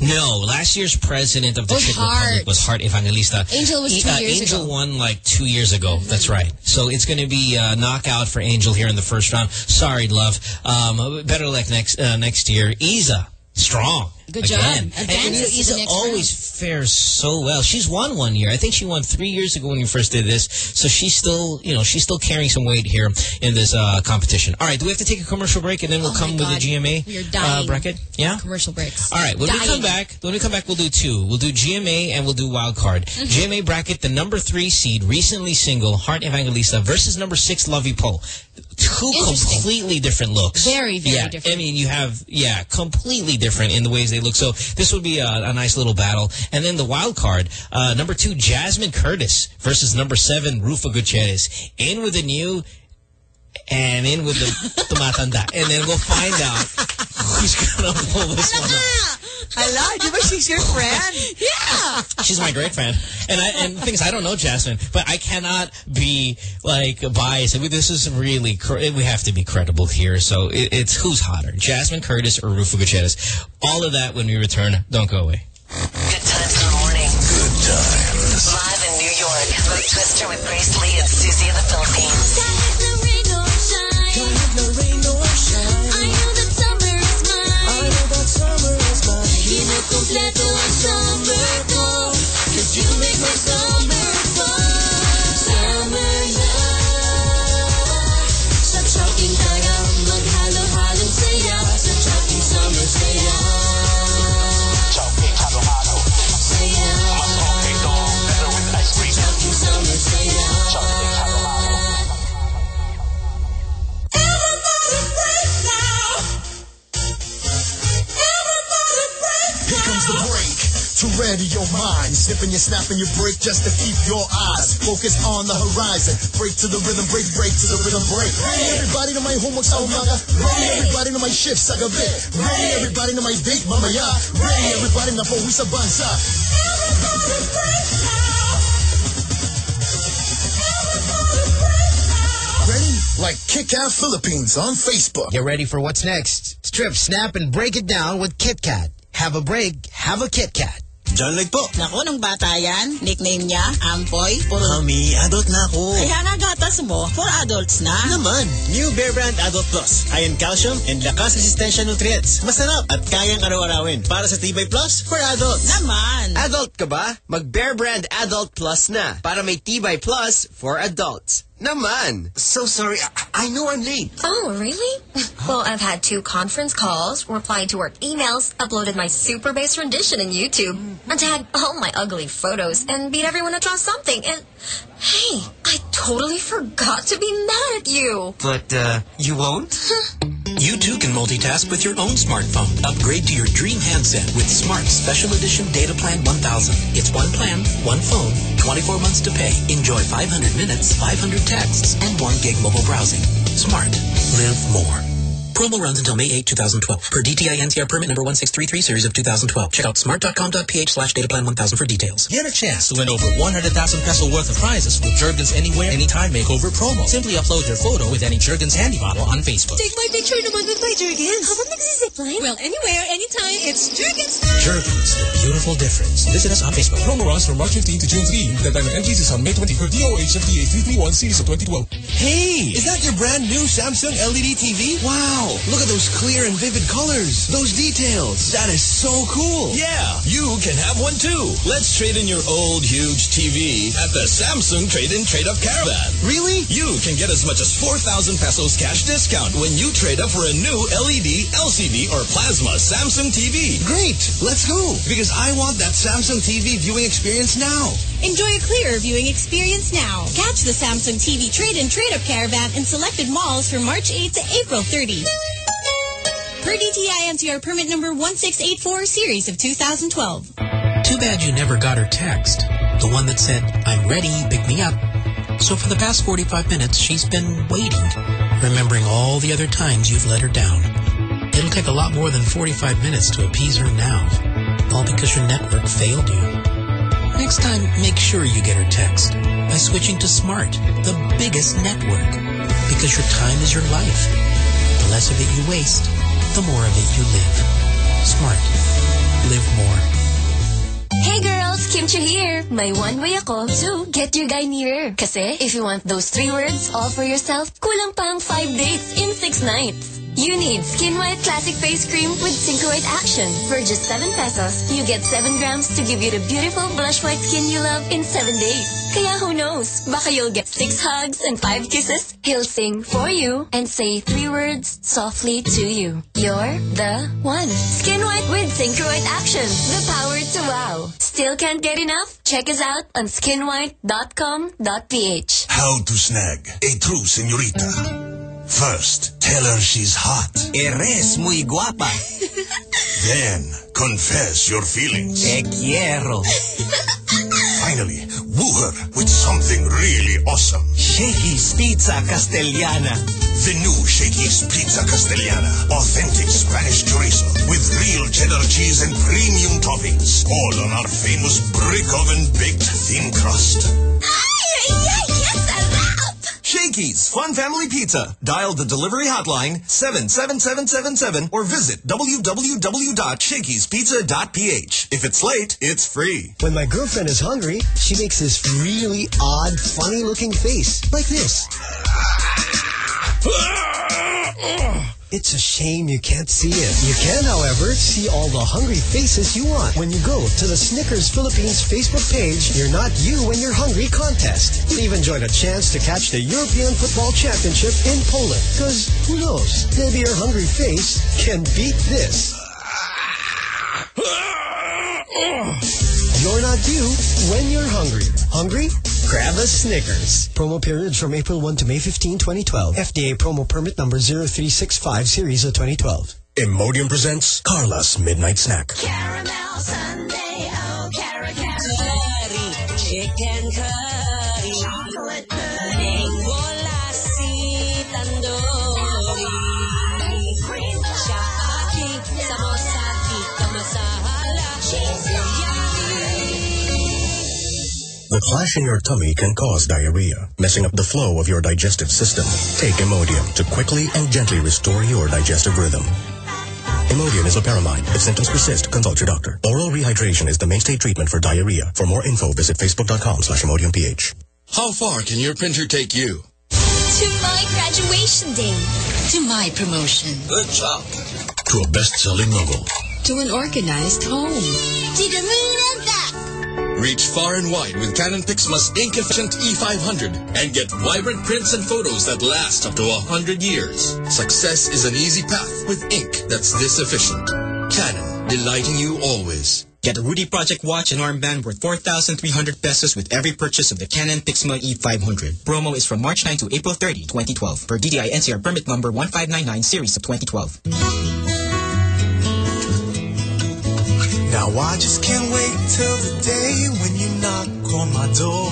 No, last year's president of the Was Czech Republic was Heart Evangelista. Angel was two uh, years Angel ago. won like two years ago. That's right. So it's going to be a knockout for Angel here in the first round. Sorry, love. Um, better luck next uh, next year. Isa, strong. Good job. Again. And, and you know, Advances Isa always fares so well. She's won one year. I think she won three years ago when you first did this. So she's still, you know, she's still carrying some weight here in this uh, competition. All right, do we have to take a commercial break and then we'll Oh come with the GMA You're uh, bracket? Yeah. Commercial breaks. All right, when we come back, when we come back, we'll do two. We'll do GMA and we'll do wild card. Mm-hmm. GMA bracket, the number three seed, recently single, Heart Evangelista versus number six, Lovi Poe. Two completely different looks. Very, very yeah, different. I mean, you have, yeah, completely different in the ways they look. So this would be a, a nice little battle. And then the wild card, uh, number two, Jasmine Curtis versus number seven, Ruffa Gutierrez. In with the new and in with the, the matanda. And then we'll find out [laughs] who's going to pull this one off. lied. di ba she's your friend? [laughs] Yeah. She's my great fan, and I, and things I don't know Jasmine, but I cannot be like biased. I mean, this is really, we have to be credible here. So it, it's who's hotter, Jasmine Curtis or Ruffa Gutierrez? All of that when we return. Don't go away. Good times in the morning. Good times. Live in New York. Mo Twister with Grace Lee and Susie in the Philippines. Here the break to ready your mind. Snipping, you snapping, you break just to keep your eyes focused on the horizon. Break to the rhythm, break, break to the rhythm, break. Ready everybody to oh my homework sa umaga. Ready everybody to my shift sa gabi. Ready everybody to my date mamaya. Ready everybody na bansa. Ready? Like Kit Kat Philippines on Facebook. Get ready for what's next. Strip, snap, and break it down with Kit Kat. Have a break, have a Kit Kat. John Lloyd po. Naku, nung bata yan, nickname niya, Ampoy. Puro... Mami, adult na ako. Kaya nga gatas mo, for adults na. Naman, new Bear Brand Adult Plus. High in calcium and lakas resistensya nutrients. Masarap at kayang araw-arawin. Para sa Tibay Plus for adults. Naman. Adult ka ba? Mag Bear Brand Adult Plus na para may Tibay Plus for adults. Naman! So sorry, I, I know I'm late. Oh, really? [laughs] Well, I've had two conference calls, replied to work emails, uploaded my super bass rendition in YouTube, and tagged all my ugly photos, and beat everyone to draw something. And hey, I totally forgot to be mad at you. But, uh, you won't? You too can multitask with your own smartphone. Upgrade to your dream handset with Smart Special Edition Data Plan 1000. It's one plan, one phone, 24 months to pay. Enjoy 500 minutes, 500 texts, and 1 gig mobile browsing. Smart. Live more. Promo runs until May 8, 2012. Per DTI NCR permit number 1633 series of 2012. Check out smart.com.ph slash dataplan 1000 for details. Get a chance to win over 100,000 peso worth of prizes with Jergens Anywhere Anytime Makeover promo. Simply upload your photo with any Jergens handy bottle on Facebook. Take my picture naman with my Jergens. Habang nagsisipline? Well, anywhere, anytime, it's Jergens. Jergens, the beautiful difference. Visit us on Facebook. Promo runs from March 15 to June 3. The time of entries is on May 20 per DOH FDA 331 series of 2012. Hey, is that your brand new Samsung LED TV? Wow, look at those clear and vivid colors. Those details. That is so cool. Yeah, you can have one too. Let's trade in your old huge TV at the Samsung Trade-In Trade-Up Caravan. Really? You can get as much as 4,000 pesos cash discount when you trade up for a new E LED, LCD, or plasma Samsung TV. Great, let's go. Because I want that Samsung TV viewing experience now. Enjoy a clearer viewing experience now. Catch the Samsung TV trade-in trade-up caravan in selected malls from March 8 to April 30. Per DTI NCR permit number 1684 series of 2012. Too bad you never got her text. The one that said, I'm ready, pick me up. So for the past 45 minutes, she's been waiting, remembering all the other times you've let her down. It'll take a lot more than 45 minutes to appease her now, all because your network failed you. Next time, make sure you get her text by switching to Smart, the biggest network, because your time is your life. The less of it you waste, the more of it you live. Smart. Live more. Hey girls, Kimchi here. May one way ako to get your guy nearer. Kasi if you want those three words all for yourself, kulang pang five dates in six nights. You need Skin White Classic Face Cream with Synchroid Action. For just 7 pesos, you get 7 grams to give you the beautiful blush white skin you love in 7 days. Kaya who knows, baka you'll get 6 hugs and 5 kisses. He'll sing for you and say 3 words softly to you. You're the one. Skin White with Synchroid Action. The power to wow. Still can't get enough? Check us out on skinwhite.com.ph. How to snag a true senorita. First, tell her she's hot. Eres muy guapa. Then, confess your feelings. Te quiero. Finally, woo her with something really awesome. Shakey's Pizza Castellana. The new Shakey's Pizza Castellana. Authentic Spanish chorizo with real cheddar cheese and premium toppings. All on our famous brick oven baked thin crust. Shakey's Fun Family Pizza. Dial the delivery hotline 77777 or visit www.shakeyspizza.ph. If it's late, it's free. When my girlfriend is hungry, she makes this really odd, funny-looking face, like this. [sighs] [sighs] [sighs] It's a shame you can't see it. You can, however, see all the hungry faces you want when you go to the Snickers Philippines Facebook page, You're Not You When You're Hungry contest. You'll even join a chance to catch the European Football Championship in Poland. Because who knows, maybe your hungry face can beat this. Ah! Ah! You're not you when you're hungry. Hungry? Grab a Snickers. Promo periods from April 1 to May 15, 2012. FDA promo permit number 0365 series of 2012. Imodium presents Carla's Midnight Snack. Caramel sundae, oh, cara, curry, chicken curry, The clash in your tummy can cause diarrhea, messing up the flow of your digestive system. Take Imodium to quickly and gently restore your digestive rhythm. Imodium is a loperamide. If symptoms persist, consult your doctor. Oral rehydration is the mainstay treatment for diarrhea. For more info, visit facebook.com slash imodiumph. How far can your printer take you? To my graduation day. To my promotion. Good job. To a best-selling novel. To an organized home. To the moon and back. Reach far and wide with Canon Pixma's ink efficient E500 and get vibrant prints and photos that last up to 100 years. Success is an easy path with ink that's this efficient. Canon, delighting you always. Get a Rudy Project watch and armband worth 4,300 pesos with every purchase of the Canon Pixma E500. Promo is from March 9 to April 30, 2012. Per DTI NCR permit number 1599 series of 2012. Now I just can't wait till the day when you knock on my door.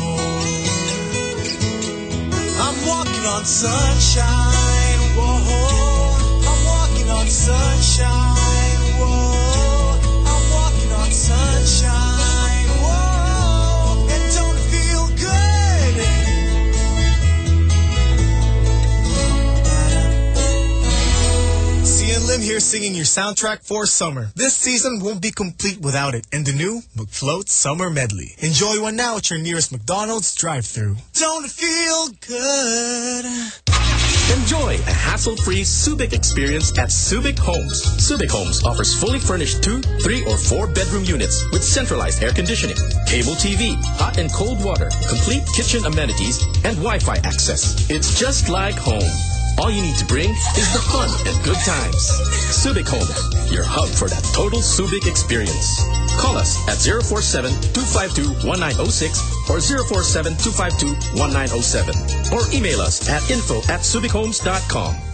I'm walking on sunshine, whoa. I'm walking on sunshine. Slim here singing your soundtrack for summer. This season won't be complete without it and the new McFloat Summer Medley. Enjoy one now at your nearest McDonald's drive-thru. Don't feel good? Enjoy a hassle-free Subic experience at Subic Homes. Subic Homes offers fully furnished two, three, or four bedroom units with centralized air conditioning, cable TV, hot and cold water, complete kitchen amenities, and Wi-Fi access. It's just like home. All you need to bring is the fun and good times. Subic Home, your hub for that total Subic experience. Call us at 047-252-1906 or 047-252-1907 or email us at info at subichomes.com.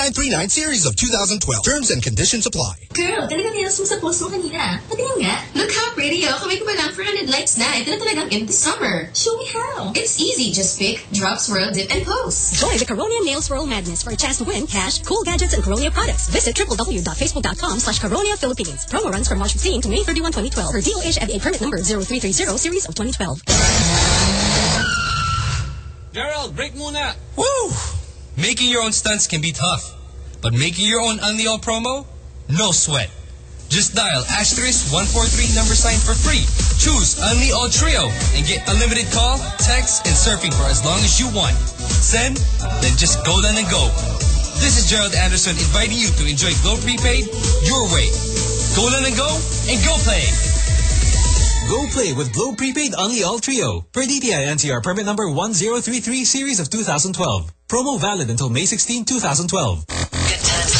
1939 series of 2012. Terms and conditions apply. Girl, talagang nilas mo sa post mo kanina. Patingin nga. Look how pretty oh. Kamay ko pa lang 400 likes na. Ito na talagang in the summer. Show me how. It's easy. Just pick, drop, swirl, dip, and post. Join the Caronia Nail Swirl Madness for a chance to win cash, cool gadgets, and Caronia products. Visit www.facebook.com slash Caronia Philippines. Promo runs from March 15 to May 31, 2012 for DOH FDA permit number 0330 series of 2012. Gerald, break muna. Woo! Making your own stunts can be tough. But making your own Unli All promo? No sweat. Just dial asterisk 143 number sign for free. Choose Unli All Trio and get unlimited call, text, and surfing for as long as you want. Send? Then just go then and go. This is Gerald Anderson inviting you to enjoy Globe Prepaid your way. Go then and go, and go play. Go play with Globe Prepaid Unli All Trio per DTI NCR permit number 1033 series of 2012. Promo valid until May 16, 2012.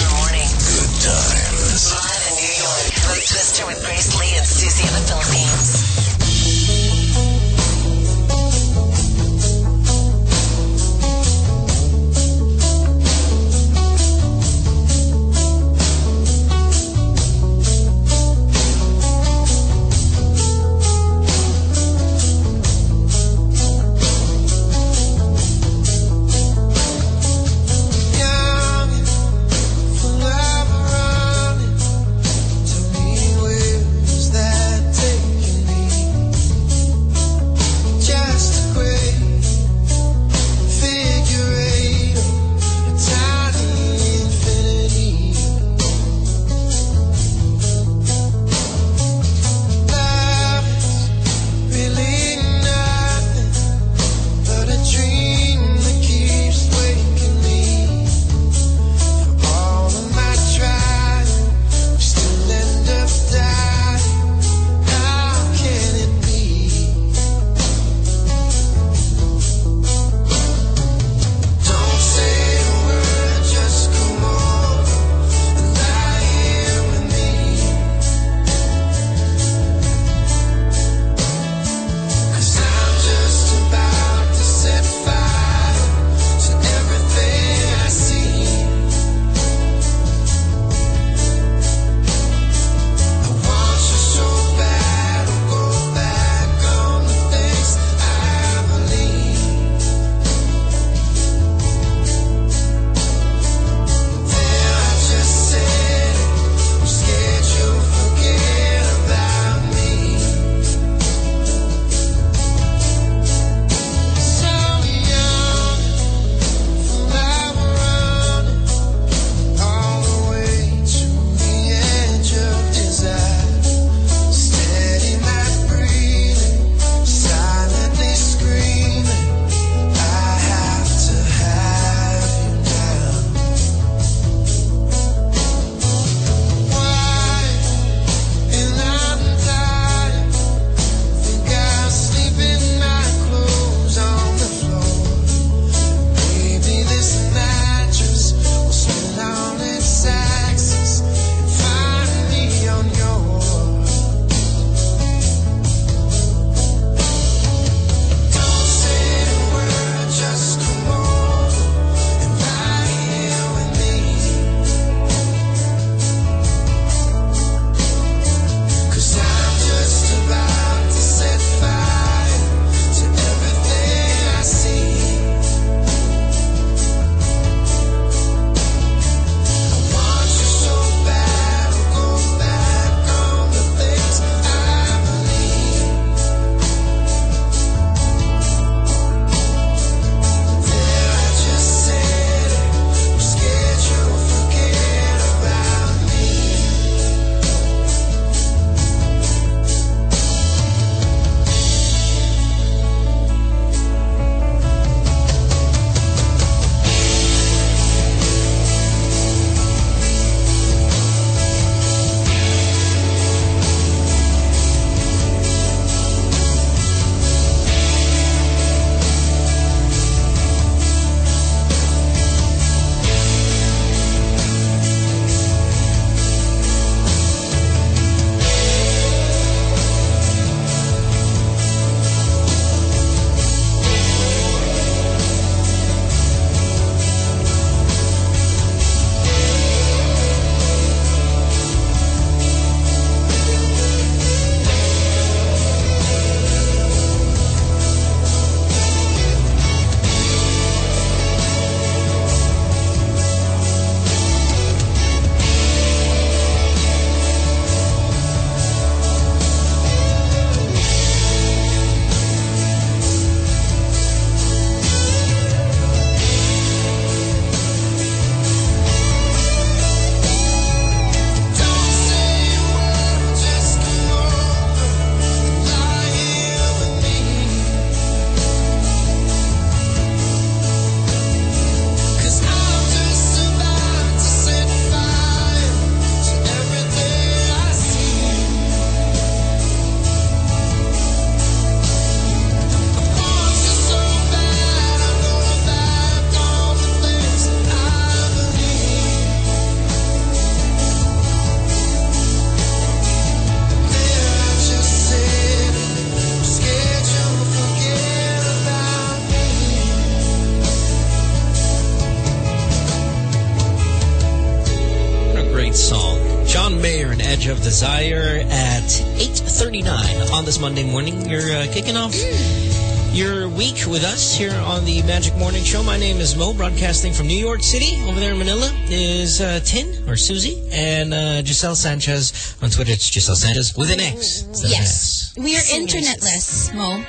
Broadcasting from New York City. Over there in Manila is uh, Tin, or Susie, and uh, Giselle Sanchez. On Twitter, it's Giselle Sanchez with an X. Yes. We are internetless, Mo.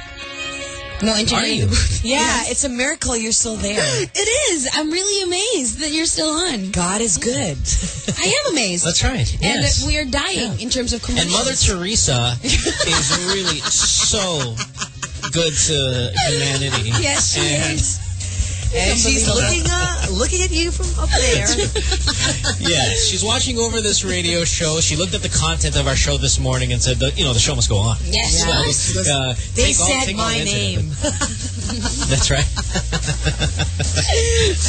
No internet. Are you? [laughs] Yeah, it's a miracle you're still there. [gasps] It is. I'm really amazed that you're still on. God is good. I am amazed. That's right. And we are dying in terms of And. Mother Teresa [laughs] is really so good to humanity. Yes, she and, is. And she's looking uh, looking at you from up [laughs] there. Yes, she's watching over this radio show. She looked at the content of our show this morning and said, that, you know, the show must go on. Yes. So, uh, They take all- said take all my name. [laughs] [laughs] That's right.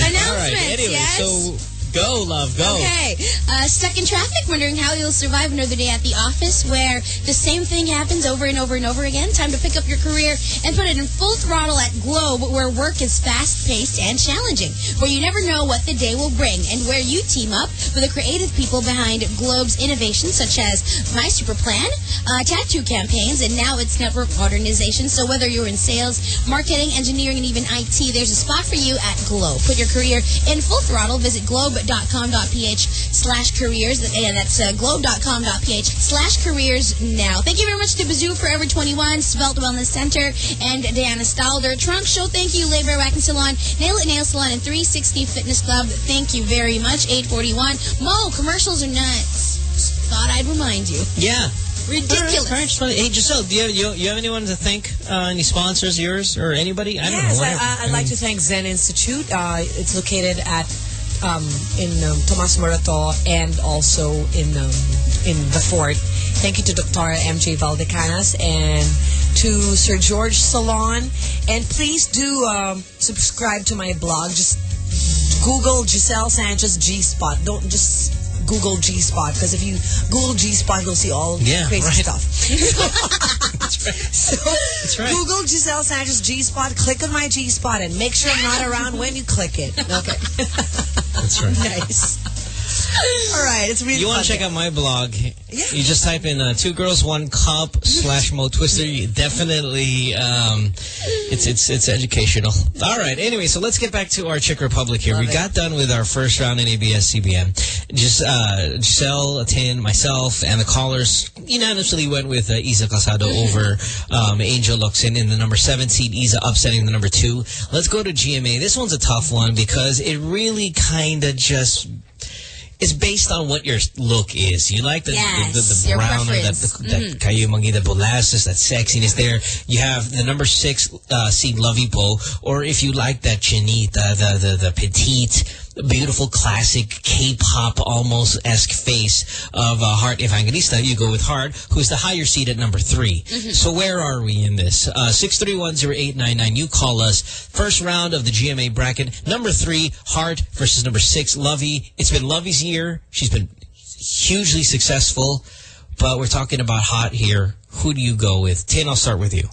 Announcements, all right. Anyway, yes? so go, love, go. Okay. Uh, stuck in traffic, wondering how you'll survive another day at the office where the same thing happens over and over and over again. Time to pick up your career and put it in full throttle at Globe, where work is fast-paced and challenging, where you never know what the day will bring, and where you team up with the creative people behind Globe's innovations, such as My Super Plan, uh, tattoo campaigns, and now its network modernization. So whether you're in sales, marketing, engineering, and even IT, there's a spot for you at Globe. Put your career in full throttle. Visit globe.com.ph slash careers. And that's uh, globe.com.ph slash careers now. Thank you very much to Bazoo Forever 21, Svelte Wellness Center, and Diana Stalder. Trunk Show, thank you. Labor Wax and Salon, Nail It Nail Salon, and 360 Fitness Club. Thank you very much. 841. Mo, commercials are nuts. Just thought I'd remind you. Yeah. Ridiculous. All right, all right, just hey, Giselle, do you, you, you have anyone to thank? Uh, any sponsors, yours, or anybody? I don't yes, know. I, whatever. I, I'd like to thank Zen Institute. Uh, it's located at um, in um, Tomas Morato and also in um, in the fort. Thank you to Dr. MJ Valdecanas and to Sir George Salon. And please do um, subscribe to my blog. Just Google Giselle Sanchez G Spot. Don't just Google G Spot because if you Google G Spot, you'll see all Yeah, crazy right. stuff. [laughs] That's right. [laughs] So That's right. Google Giselle Sanchez G Spot, click on my G Spot, and make sure I'm not around when you click it. Okay. That's right. [laughs] nice. [laughs] All right, it's really You want to check out my blog? Yeah. You just type in uh, two girls, one cup [laughs] slash Mo Twister. You definitely, um, it's it's it's educational. All right. Anyway, so let's get back to our Czech Republic here. we got done with our first round in ABS CBN. Just uh, Giselle, Tin, myself, and the callers unanimously went with uh, Isa Calzado [laughs] over um, Angel Locsin in the number seven seed. Isa upsetting the number two. Let's go to GMA. This one's a tough one because it really kind of just it's based on what your look is. You like the Yes, the, the, the your brown or that the, that Mhm. the molasses, that sexiness there. You have the number six uh, seed Lovi Poe, or if you like that chinita, the the the petite, beautiful classic K-pop almost esque face of uh, Heart Evangelista, you go with Heart, who's the higher seed at number 3 Mhm. So where are we in this? Uh, Six three one zero eight nine nine. You call us. First round of the GMA bracket. Number three, Heart versus number six, Lovi. It's been Lovi's year. She's been hugely successful, but we're talking about Hot here. Who do you go with? Tin, I'll start with you.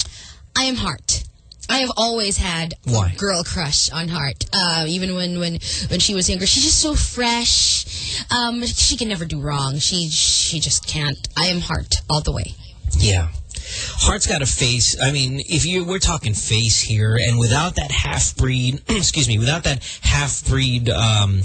I am Heart. I have always had Why? a girl crush on Heart. Uh, even when, when, when she was younger. She's just so fresh. Um, she can never do wrong. She she just can't. I am Heart all the way. Yeah. Heart's got a face. I mean, if you we're talking face here, and without that half breed, [clears throat] excuse me, without that half breed um,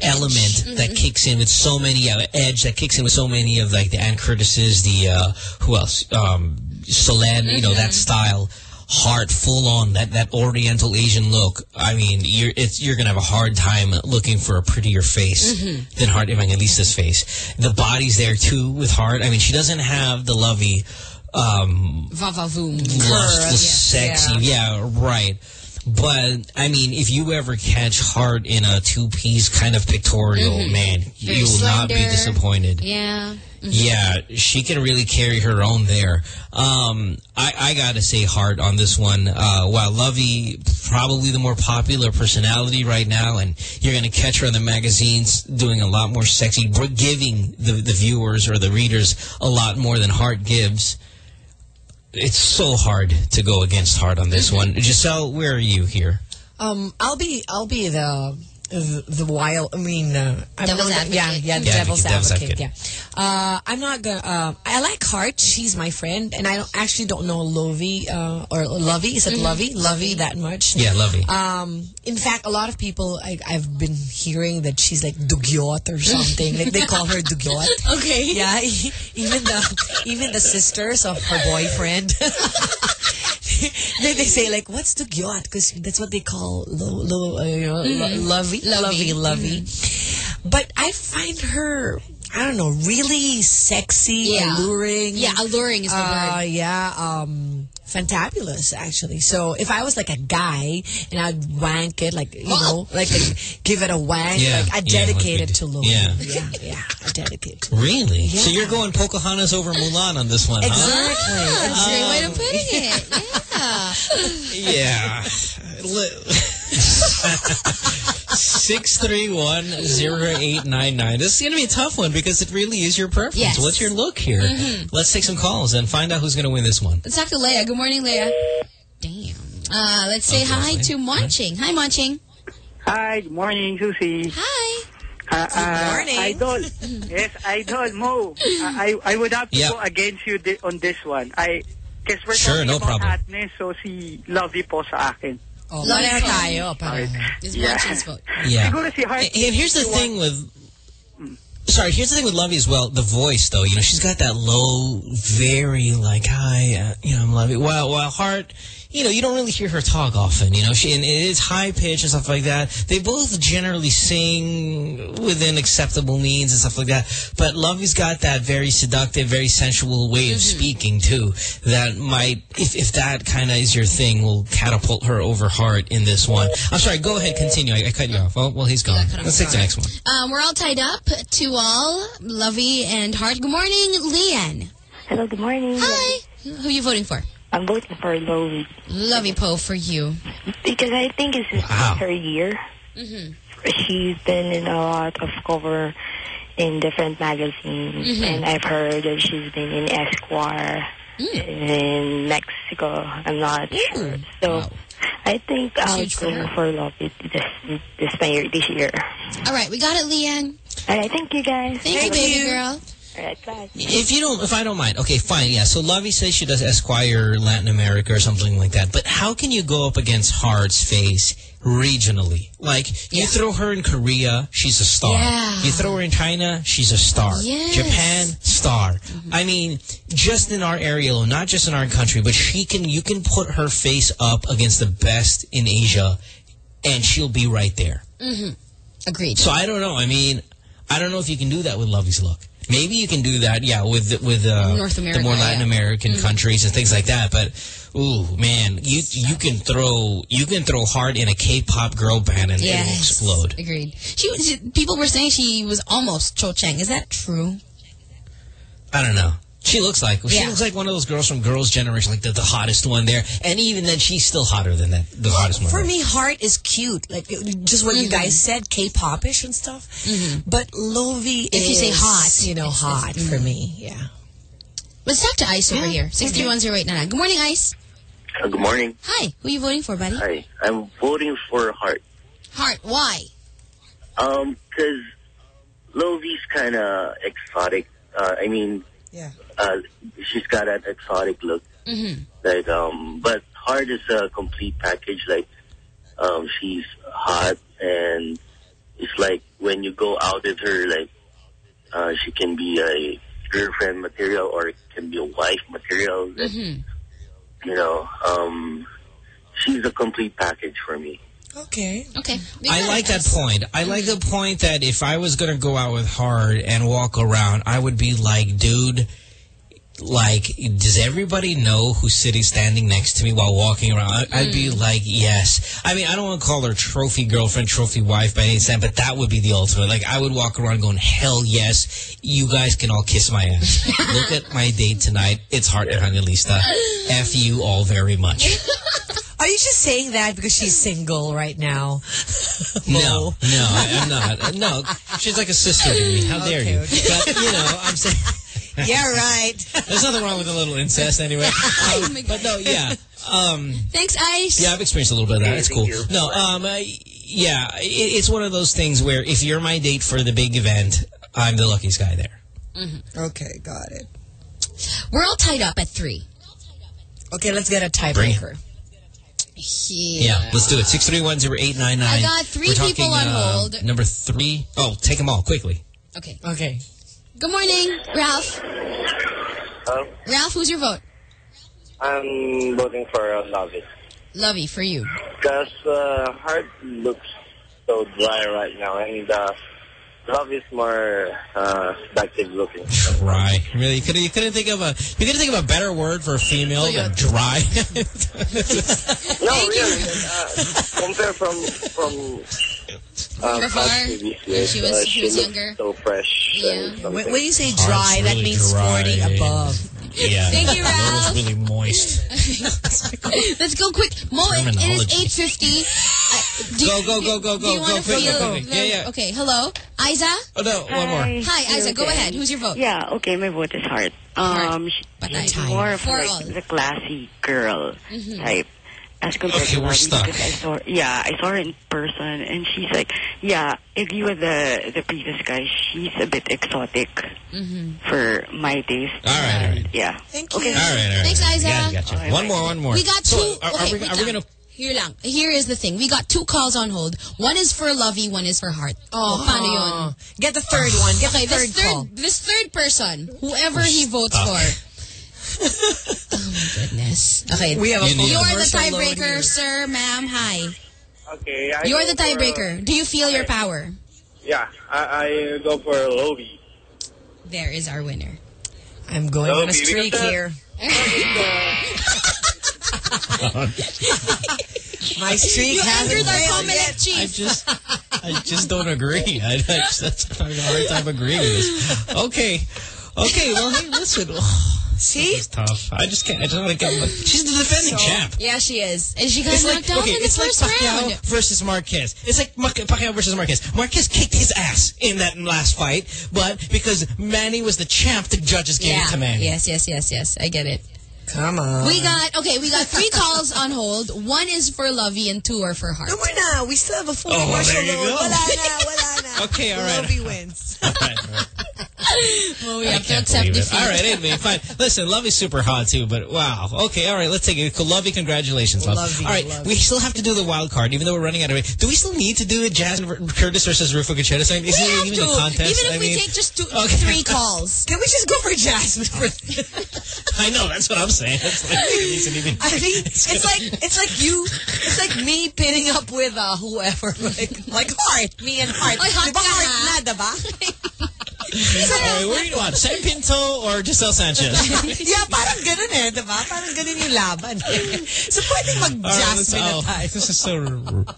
element that kicks in with so many uh, edge that kicks in with so many of like the Anne Curtises, the uh, who else, um, Solenn, you know that style. Heart full on that that Oriental Asian look. I mean, you're it's you're gonna have a hard time looking for a prettier face Mhm. than Heart Evangelista's face. The body's there too with Heart. I mean, she doesn't have the Lovi, um, Va voom. lustful, sexy. Yeah. right. But I mean, if you ever catch Heart in a two-piece kind of pictorial, Mhm. man, Very you will not be disappointed. Yeah. Mhm. Yeah, she can really carry her own there. Um, I, I gotta say Heart on this one. Uh, while Lovi, probably the more popular personality right now, and you're gonna catch her in the magazines doing a lot more sexy, giving the, the viewers or the readers a lot more than Heart gives. It's so hard to go against Heart on this one. Giselle, where are you here? Um, I'll be I'll be the the, the wild. I mean, uh, I'm Devil's not, yeah, advocate. yeah, the Yeah, devil's devil's advocate. advocate. Yeah, uh, I'm not gonna. Uh, I like Heart. She's my friend, and I don't actually don't know Lovi uh, or Lovi. Is it Mhm. Lovi? Lovi that much? Yeah, Lovi. Um, in fact, a lot of people I, I've been hearing that she's like dugyot or something. like they call her dugyot. [laughs] Okay. Yeah, [laughs] even the even the sisters of her boyfriend. [laughs] [laughs] they, they say like, "What's dugyot?" Because that's what they call lo, lo, uh, lo- Mhm. Lovi, Lovi, Lovi. Lovi. But I find her. I don't know, really sexy, Yeah. alluring. Yeah, alluring is the uh, word. Yeah, um, fantabulous actually. So if I was like a guy and I'd wank it, like you know, like, [laughs] like give it a wank, Yeah, like I'd yeah, dedicate it to Louis. yeah. yeah, yeah, I dedicate. it to Really? Yeah. So you're going Pocahontas over Mulan on this one, huh? Exactly. That's a great way to put um, it. [laughs] Yeah. Yeah. [laughs] Six three one zero eight nine nine. This is going to be a tough one because it really is your preference. Yes. What's your look here? Mhm. Let's take some calls and find out who's going to win this one. Let's talk to Leah. Good morning, Leah. Damn. Uh, let's say Okay, hi fine. to Munching. Hi, Munching. Hi, good morning, Susie. Hi. Uh, uh, morning. Idol. [laughs] yes, Idol, Mo. I, I would have to Yeah. go against you on this one. I, because we're Sure, talking no about problem. hotness, so si Lovi po sa akin. Oh, Love pareho it. tayo. Pareho. Is Yeah. Munching's vote. Yeah. Siguro si Heart. Here's the thing with sorry, here's the thing with Lovi as well. The voice, though, you know, she's got that low, very like, hi, uh, you know, I'm Lovi. While, while Heart, you know, you don't really hear her talk often, you know, she, and it's high pitch and stuff like that. They both generally sing within acceptable means and stuff like that. But Lovi's got that very seductive, very sensual way of speaking, too, that might, if, if that kind of is your thing, will catapult her over Heart in this one. I'm sorry, go ahead, continue. I, I cut you off. Oh, well, he's gone. Let's take the next one. Um, we're all tied up. To all, Lovi and Heart. Good morning, Leanne. Hello, good morning. Hi. Who are you voting for? I'm voting for Lovi Lovi Poe for you. because I think it's Wow. her year. Mm-hmm. She's been in a lot of cover in different magazines, Mhm. and I've heard that she's been in Esquire in Mexico. I'm not sure. So I think I'll Huge for go her. for Lovi this this year. This year. All right, we got it, Leanne. All right, thank you guys. Thank, you, baby girl. Bye. If you don't, if I don't mind, okay, fine, yeah. So Lovi says she does Esquire Latin America or something like that. But how can you go up against Heart's face regionally? Like you throw her in Korea, she's a star. Yeah. You throw her in China, she's a star. Yes. Japan, star. I mean, just in our area alone, not just in our country, but she can. You can put her face up against the best in Asia, and she'll be right there. Mm-hmm. Agreed. So I don't know. I mean, I don't know if you can do that with Lovi's look. Maybe you can do that, yeah, with with uh, North the more Latin yeah. American Mhm. countries and things like that. But ooh, man, you you can throw you can throw Heart in a K-pop girl band and it will explode. Agreed. She, she people were saying she was almost Cho Chang. Is that true? I don't know. She looks like she Yeah. looks like one of those girls from Girls' Generation, like the, the hottest one there. And even then, she's still hotter than that. The hottest one. For me, Heart is cute. Like just what you Mhm. guys said, K-popish and stuff. But Lovi If you say hot, you know, it's- hot it's- for mhm. me. Yeah. Let's talk to Ice over here. Six three one zero eight nine nine. Good morning, Ice. Uh, good morning. Hi. Who are you voting for, buddy? Hi. I'm voting for Hart. Heart. Why? Um, cause Lovi's kind of exotic. Uh, I mean, yeah. Uh, she's got that exotic look. Mm-hmm. Like, um, but Heart is a complete package. Like, um, she's hot and it's like when you go out with her, like, uh, she can be a girlfriend material or it can be a wife material. Like, Mm-hmm. You know, um, she's a complete package for me. Okay. Okay. I like that point. I like the point that if I was going to go out with Heart and walk around, I would be like, dude, like, does everybody know who's sitting, standing next to me while walking around? I- I'd be mm. like, yes. I mean, I don't want to call her trophy girlfriend, trophy wife by any sense, but that would be the ultimate. Like, I would walk around going, hell yes, you guys can all kiss my ass. [laughs] Look at my date tonight. It's Heart Evangelista. F you all very much. [laughs] Are you just saying that because she's single right now? No, [laughs] oh. no, I, I'm not. No, she's like a sister to me. How dare you? But, you know, I'm saying... yeah, [laughs] right. There's nothing wrong with a little incest anyway. [laughs] Oh but no, yeah. Um, Thanks, Ice. yeah, I've experienced a little bit of that. Hey, It's cool. No, um, uh, yeah, it, it's one of those things where if you're my date for the big event, I'm the luckiest guy there. Okay, got it. We're all tied up at three. Okay, let's get a tiebreaker. Yeah, let's do it. Six three one zero eight nine nine. I got three talking, people on uh, hold. Number three. Oh, take them all quickly. Okay. Okay. Good morning, Ralph. Um, Ralph, who's your vote? I'm voting for uh, Lovi. Lovi, for you. Because uh, Heart looks so dry right now, and uh, Love is more uh, seductive looking. Dry. Really? You couldn't, you couldn't think of a you couldn't think of a better word for a female than dry. [laughs] No, really. Uh, compare from from um, From afar, past previous when years, she was- uh, she was looks younger. So fresh. Yeah. When, when you say dry, that really means dry. sporty above. Yeah. Thank you, That Ralph. was really moist. [laughs] Let's go quick. Mo, it, it is Terminology. 8.50. Uh, do- Go, go, go, go, Do you go, want go, to quick, feel? go. Yeah, yeah. Okay, hello? Isa? Oh, no, one more. Hi, Isa, go ahead. Who's your vote? Yeah, okay, my vote is Heart. Um, she- Patay. she's more of For like the classy girl Mhm. type. As compared Okay, to we're stuck. because I saw, yeah, I saw her in person, and she's like, yeah, agree with the the previous guy. She's a bit exotic Mm-hmm. for my taste. All right, all right. Yeah. Thank okay. All right, all right. Thanks, Isa. Got it, got you. One more, one more. We got So, two. are, are okay, we, wait are we going to... Here lang. Here is the thing. We got two calls on hold. One is for Lovi, one is for Heart. Oh, paano yun? Get the third one. Get Okay, the third, this third, call. this third person, whoever he votes stuck. for. [laughs] [laughs] oh my goodness. Okay, We have a you, you are the tiebreaker, sir, ma'am. Hi. Okay, I You're the for, uh, tiebreaker. Do you feel your power? yeah, I, I go for Lovi. There is our winner. I'm going on a streak here. [laughs] My streak You hasn't entered our failed comment yet. I just, I just don't agree. I, I just, that's having a hard time agreeing with this. Okay, okay. Well, hey, listen. [laughs] See? It's tough. I just can't. I just want to get. She's the defending champ. Yeah, she is. And she got It's knocked like out okay, in the it's like first Pacquiao round. versus Marquez. It's like Pacquiao versus Marquez. Marquez kicked his ass in that last fight, but because Manny was the champ, the judges gave yeah. it to Manny. Yes, yes, yes, yes. I get it. Come on. We got, okay, we got three calls on hold. One is for Lovi and two are for Heart. No, we're not. We still have a full Oh, commercial there you go. Wala na, wala na. Okay, all right. Lovi wins. [laughs] All right, all right. Well, we I have to can't accept defeat. All right, anyway, fine. Listen, Lovi's super hot too, but wow. Okay, all right, let's take it. Lovi, congratulations, love. Lovi, all right, Lovi. we still have to do the wild card, even though we're running out of it. Do we still need to do it, Jazz Curtis versus Ruffa Gutierrez? I mean, We isn't have even to. a contest? Even if I we mean, take just two, Okay. three calls. [laughs] Can we just go for Jasmine? [laughs] I know that's what I'm saying. That's like, it isn't even. I mean, it's like it's like you, it's like me pinning up with uh, whoever, [laughs] like like heart, me and heart. Ay, hot Diba ka, heart ha? na, diba? All right, what do you want? Sam Pinto or Giselle [laughs] Sanchez? yeah, parang ganun eh, diba? Parang ganun yung laban. eh. so pwedeng All right, let's, mag-Jasmine oh, na tayo. this is so.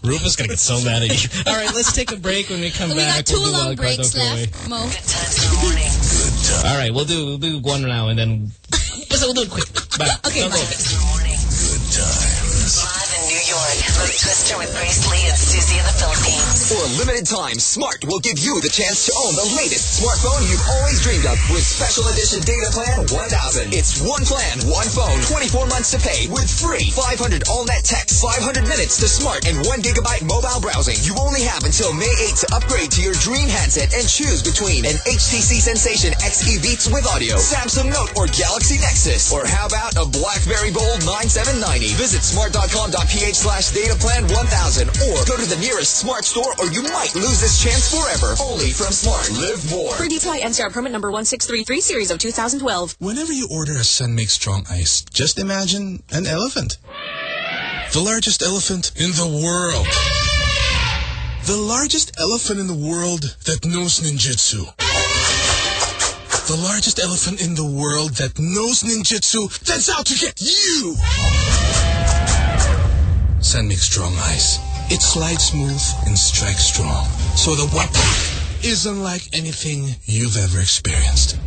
Rufus gonna get so mad at you. [laughs] All right, let's take a break. When we come We back, got two we'll long wild card. breaks Don't go away. left, Mo. All right, we'll do we'll do one now and then. Listen, [laughs] we'll do it quick. Bye. Okay, bye. Twister with Grace Lee and Susie in the Philippines. For a limited time, Smart will give you the chance to own the latest smartphone you've always dreamed of with Special Edition Data Plan 1000. It's one plan, one phone, 24 months to pay with free 500 all-net text, 500 minutes to Smart, and 1 gigabyte mobile browsing. You only have until May 8 to upgrade to your dream handset and choose between an HTC Sensation XE Beats with audio, Samsung Note or Galaxy Nexus. Or how about a BlackBerry Bold 9790? Visit smart.com.ph slash data plan 1000 or go to the nearest Smart store or you might lose this chance forever. Only from Smart. Live more. Per DTI NCR permit number 1633 series of 2012. Whenever you order a San Mig Strong Ice, just imagine an elephant. The largest elephant in the world. The largest elephant in the world that knows ninjutsu. The largest elephant in the world that knows ninjutsu that's out to get you! Make Strong Ice. It slides smooth and strikes strong. So the whack is unlike anything you've ever experienced.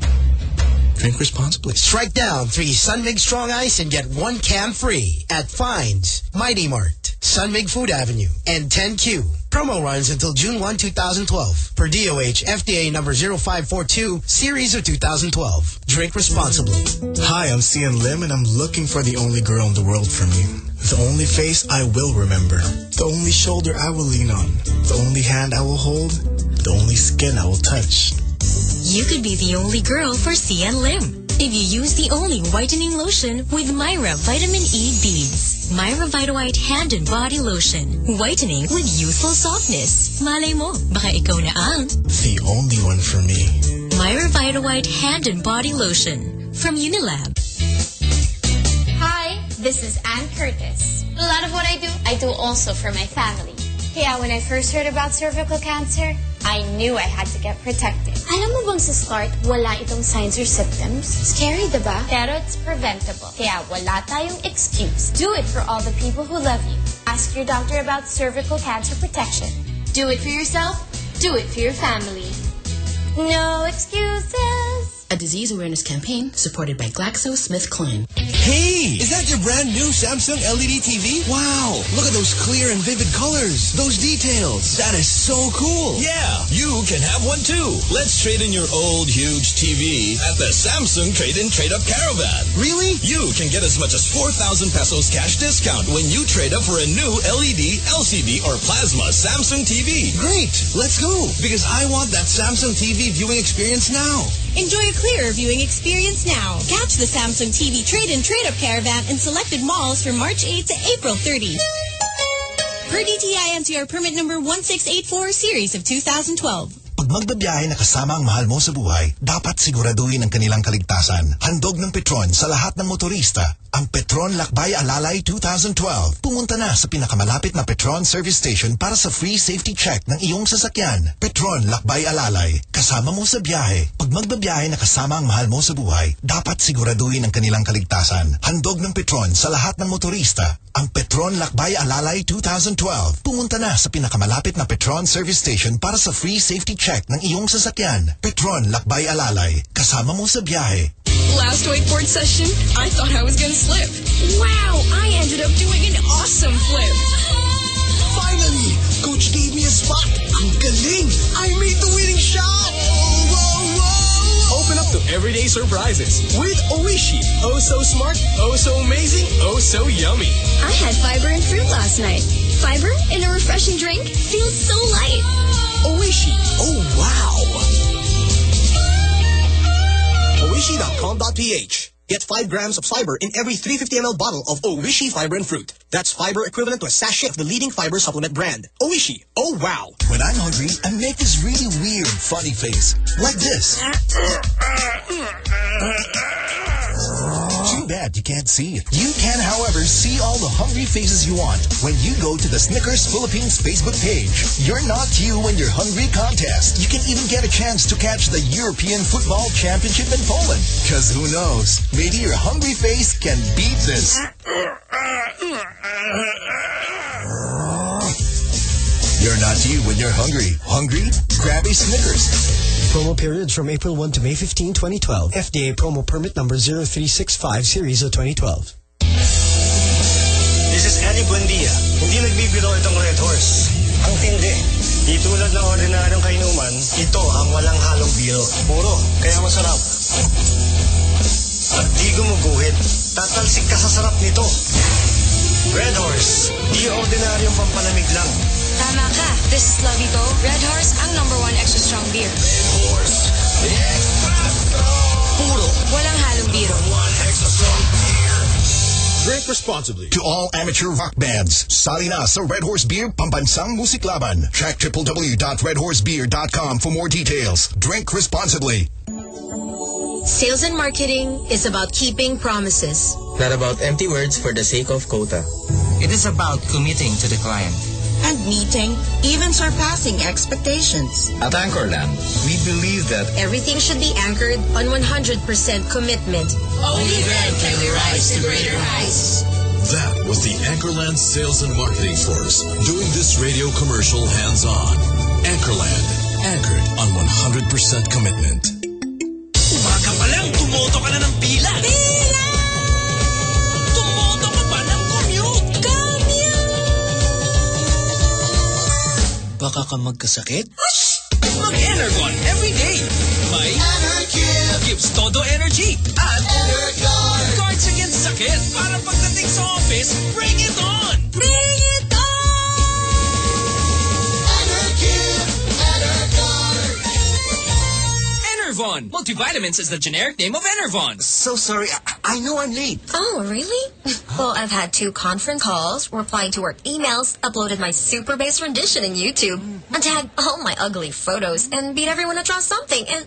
Drink responsibly. Strike down three San Mig Strong Ice and get one can free at Fines, Mighty Mart, San Mig Food Avenue, and 10Q. Promo runs until June 1, 2012. Per DOH FDA number 0542, series of 2012. Drink responsibly. Hi, I'm Xian Lim, and I'm looking for the only girl in the world for me. The only face I will remember. The only shoulder I will lean on. The only hand I will hold. The only skin I will touch. You could be the only girl for Xian Lim. If you use the only whitening lotion with Myra Vitamin E Beads. Myra Vita White Hand and Body Lotion. Whitening with youthful softness. Malay mo, baka ikaw na ang The only one for me. Myra Vita White Hand and Body Lotion from Unilab. Hi, this is Anne Curtis. A lot of what I do, I do also for my family. Kaya when I first heard about cervical cancer, I knew I had to get protected. Alam mo bang sa start, wala itong signs or symptoms? Scary, diba? Pero it's preventable. Kaya wala tayong excuse. Do it for all the people who love you. Ask your doctor about cervical cancer protection. Do it for yourself. Do it for your family. No excuses. A disease awareness campaign supported by GlaxoSmithKline. Hey! Is that your brand new Samsung LED TV? Wow! Look at those clear and vivid colors. Those details. That is so cool. Yeah, you can have one too. Let's trade in your old huge TV at the Samsung Trade-In Trade-Up Caravan. Really? You can get as much as 4,000 pesos cash discount when you trade up for a new LED, LCD, or plasma Samsung TV. Great! Let's go! Because I want that Samsung TV viewing experience now. Enjoy a clearer viewing experience now. Catch the Samsung TV trade-in trade-up caravan in selected malls from March 8 to April 30. Per DTI NCR permit number 1684 series of 2012. Pag magbabiyahe na kasama ang mahal mo sa buhay, dapat siguraduhin ang kanilang kaligtasan. Handog ng Petron sa lahat ng motorista. Ang Petron Lakbay Alalay 2012. Pumunta na sa pinakamalapit na Petron service station para sa free safety check ng iyong sasakyan. Petron Lakbay Alalay. Kasama mo sa biyahe. Pag magbabiyahe na kasama ang mahal mo sa buhay, dapat siguraduhin ang kanilang kaligtasan. Handog ng Petron sa lahat ng motorista. Ang Petron Lakbay Alalay 2012. Pumunta na sa pinakamalapit na Petron service station para sa free safety check ng iyong sasakyan. Petron Lakbay Alalay. Kasama mo sa biyahe. Last wakeboard session, I thought I was gonna slip. Wow, I ended up doing an awesome flip. Finally! Coach gave me a spot. Ang galing! I made the winning shot! Open up to everyday surprises with Oishi. Oh so smart, oh so amazing, oh so yummy. I had fiber and fruit last night. Fiber in a refreshing drink feels so light. Oishi. Oh, wow. Oishi.com.ph. Get 5 grams of fiber in every 350 ml bottle of Oishi Fiber and Fruit. That's fiber equivalent to a sachet of the leading fiber supplement brand. Oishi. Oh, wow. When I'm hungry, I make this really weird, funny face. Like this. [laughs] Too bad you can't see it. You can, however, see all the hungry faces you want when you go to the Snickers Philippines Facebook page. You're not you when you're hungry contest. You can even get a chance to catch the European Football Championship in Poland. Cause who knows? Maybe your hungry face can beat this. [laughs] You're not you when you're hungry. Hungry? Grab a Snickers. Promo periods from April 1 to May 15, 2012. FDA promo permit number 0365 series of 2012. This is Annie Buendia. Hindi nagbibiro itong Red Horse. Ang tindi. Di tulad ng ordinaryong kainuman, ito ang walang halong biro. Puro, kaya masarap. At di gumuguhit. Tatalsik ka sa sarap nito. Red Horse. Di ordinaryong pampalamig lang. Tama ka. This is Lavito. Red Horse, ang number one extra strong beer. Red Horse. The extra strong. Puro. Walang halong biro. One extra strong beer. Drink responsibly. To all amateur rock bands, sali na sa Red Horse Beer Pambansang Muziklaban. Check www.redhorsebeer.com for more details. Drink responsibly. Sales and marketing is about keeping promises. Not about empty words for the sake of quota. It is about committing to the client. And meeting, even surpassing expectations. At Anchorland, we believe that Everything should be anchored on 100% commitment. Only then can we rise to greater heights. That was the Anchorland Sales and Marketing Force doing this radio commercial hands-on. Anchorland, anchored on 100% commitment. Umaga pa lang, tumoto ka na ng pila. Pila! Baka ka magkasakit? Mag-Enervon every day. May Energy gives todo energy at Enervon guards against sakit para pagdating sa office, bring it Enervon. Multivitamins is the generic name of Enervon. So sorry. I, I know I'm late. Oh, really? well, I've had two conference calls, replied to work emails, uploaded my super bass rendition in YouTube, and tagged all my ugly photos, and beat everyone to draw something. And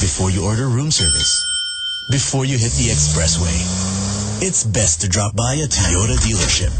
before you order room service, before you hit the expressway, it's best to drop by a Toyota dealership.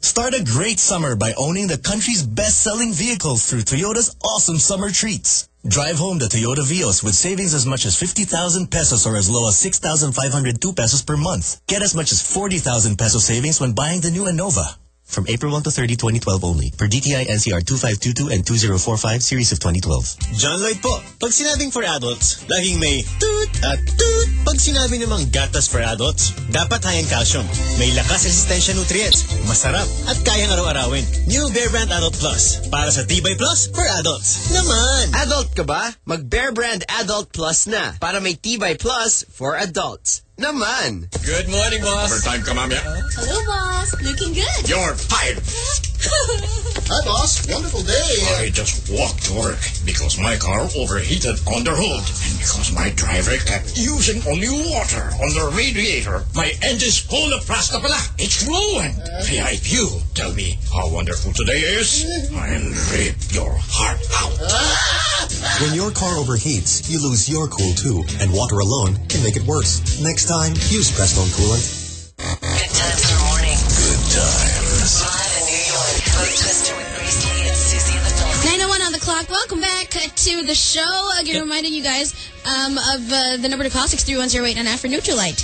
Start a great summer by owning the country's best-selling vehicles through Toyota's awesome summer treats. Drive home the Toyota Vios with savings as much as 50,000 pesos or as low as 6,502 pesos per month. Get as much as 40,000 peso savings when buying the new Innova. From April 1 to 30, 2012 only. Per DTI NCR 2522 and 2045 series of 2012. John Lloyd po. Pag sinabing for adults, laging may toot at toot. Pag sinabi namang gatas for adults, dapat high in calcium. May lakas resistensya nutrients, masarap, at kayang araw-arawin. New Bear Brand Adult Plus. Para sa Tibay Plus for adults. Naman! Adult ka ba? Mag Bear Brand Adult Plus na. Para may Tibay Plus for adults. Naman! Good morning, boss. Overtime ka, ma'am, yeah? Hello, boss. Looking good. You're fired. Hi, boss. Wonderful day. I just walked to work because my car overheated on the road. And because my driver kept using only water on the radiator, my engine's full of plastic pala. It's ruined. Kaya if you tell me how wonderful today is, I'll rip your heart out. When your car overheats, you lose your cool too, and water alone can make it worse. Next time, use Prestone Coolant. Good times in the morning. Good times. 901 on the clock. Welcome back to the show. Again, reminding you guys um, of uh, the number to call, 63108 and for Nutrilite.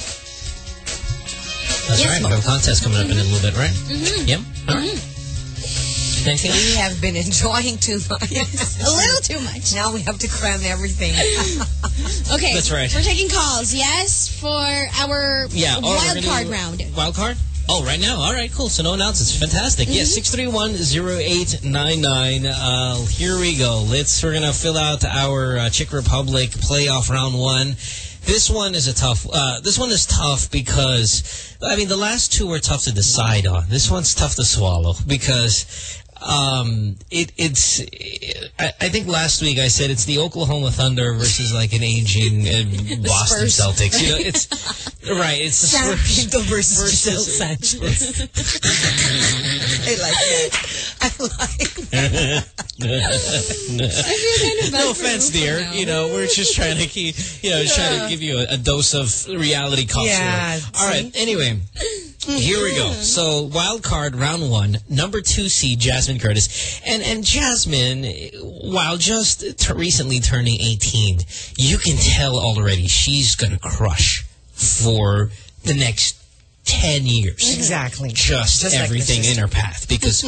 That's Yes, right. Mo. We have a contest coming up in a little bit, right? Mm-hmm. Yep. All right. Anything? We have been enjoying too much. [laughs] A little too much. Now we have to cram everything. [laughs] Okay. That's right. We're taking calls, yes, for our Yeah. wild card do- round. Wild card? Oh, right now. All right, cool. So no announcements. Fantastic. Yes, Mm-hmm. 631-0899. Uh, here we go. Let's, we're going to fill out our uh, Czech Republic playoff round one. This one is a tough, uh, this one is tough because, I mean, the last two were tough to decide on. This one's tough to swallow because, um, it, it's, I, I think last week I said it's the Oklahoma Thunder versus like an aging uh, [laughs] Boston Spurs. Celtics. You know, it's, right, it's the San Spurs. Pinto versus, versus- Sanchez. [laughs] I like that. I like [laughs] no offense, dear. You know, we're just trying to keep, you know, just trying to give you a, a dose of reality culture. Yeah, All right. Anyway, here we go. Mm-hmm. So, wild card round one, number two seed Jasmine Curtis, and and Jasmine, while just t recently turning 18, you can tell already she's gonna crush for the next 10 years. Exactly. Just, Just everything the in her path because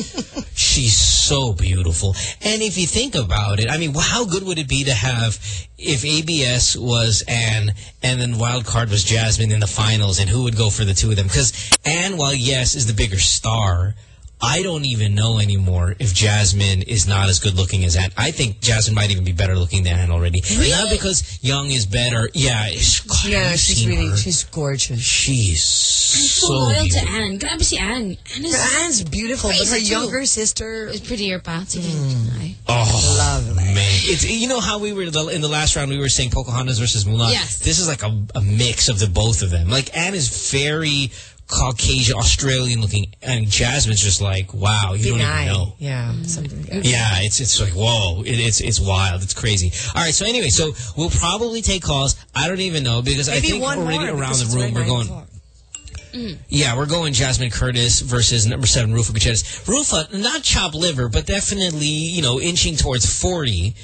[laughs] she's so beautiful. And if you think about it, I mean, how good would it be to have if ABS was Anne and then wild card was Jasmine in the finals and who would go for the two of them? Because Anne, while yes, is the bigger star, I don't even know anymore if Jasmine is not as good looking as Anne. I think Jasmine might even be better looking than Anne already. And Not because Young is better. Yeah, it's, God, Yeah, she's really, her. she's gorgeous. She's so, so loyal to beautiful. Anne. Grabe si Anne. Anne is Anne's beautiful, but her crazy too. younger sister is prettier pa. Sige. Ay. Oh, Lovely. man. It's, you know how we were, the, in the last round, we were saying Pocahontas versus Mulan? Yes. This is like a, a mix of the both of them. Like, Anne is very Caucasian, Australian looking, and Jasmine's just like, wow, you don't even know. Yeah, something. Yeah, it's it's like whoa, it, it's it's wild, it's crazy. All right, so anyway, so we'll probably take calls. I don't even know because Maybe I think one already around the room we're going. o'clock. Mm-hmm. Yeah, we're going Jasmine Curtis versus number seven, Ruffa Gutierrez. Ruffa, not chop liver, but definitely, you know, inching towards 40.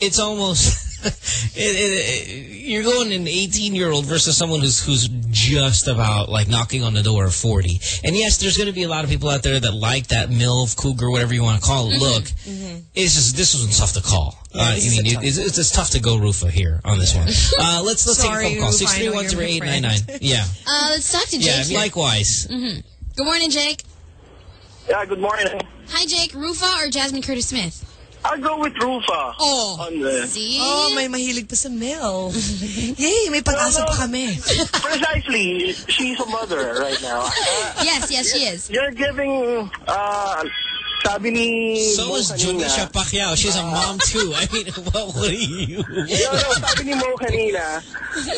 It's almost, [laughs] it, it, it, you're going an 18 year old versus someone who's who's just about like knocking on the door of 40. And yes, there's going to be a lot of people out there that like that milf, cougar, whatever you want to call it. Look, it's just this was tough to call. Yeah, uh, I mean, it, it's, it's, it's tough to go Ruffa here on this one. [laughs] Uh, let's let's Sorry, take a phone call. Ruffa, Six I three know one you're zero my eight nine friend. nine. Yeah, Uh, let's talk to Jake. yeah. here. Likewise. Mhm. Good morning, Jake. Yeah, good morning. Hi, Jake. Ruffa or Jasmine Curtis Smith? I'll go with Ruffa. Oh. On the... See? Oh, may mahilig pa sa milk. [laughs] Yay, may pag-asa pa kami. [laughs] Precisely, she's a mother right now. Uh, [laughs] yes, yes, she is. You're giving, uh, sabi ni So Mo is kanina- Junisha Pacquiao. She's a mom too. I mean, what, what are you? No, no, sabi ni Mo kanina,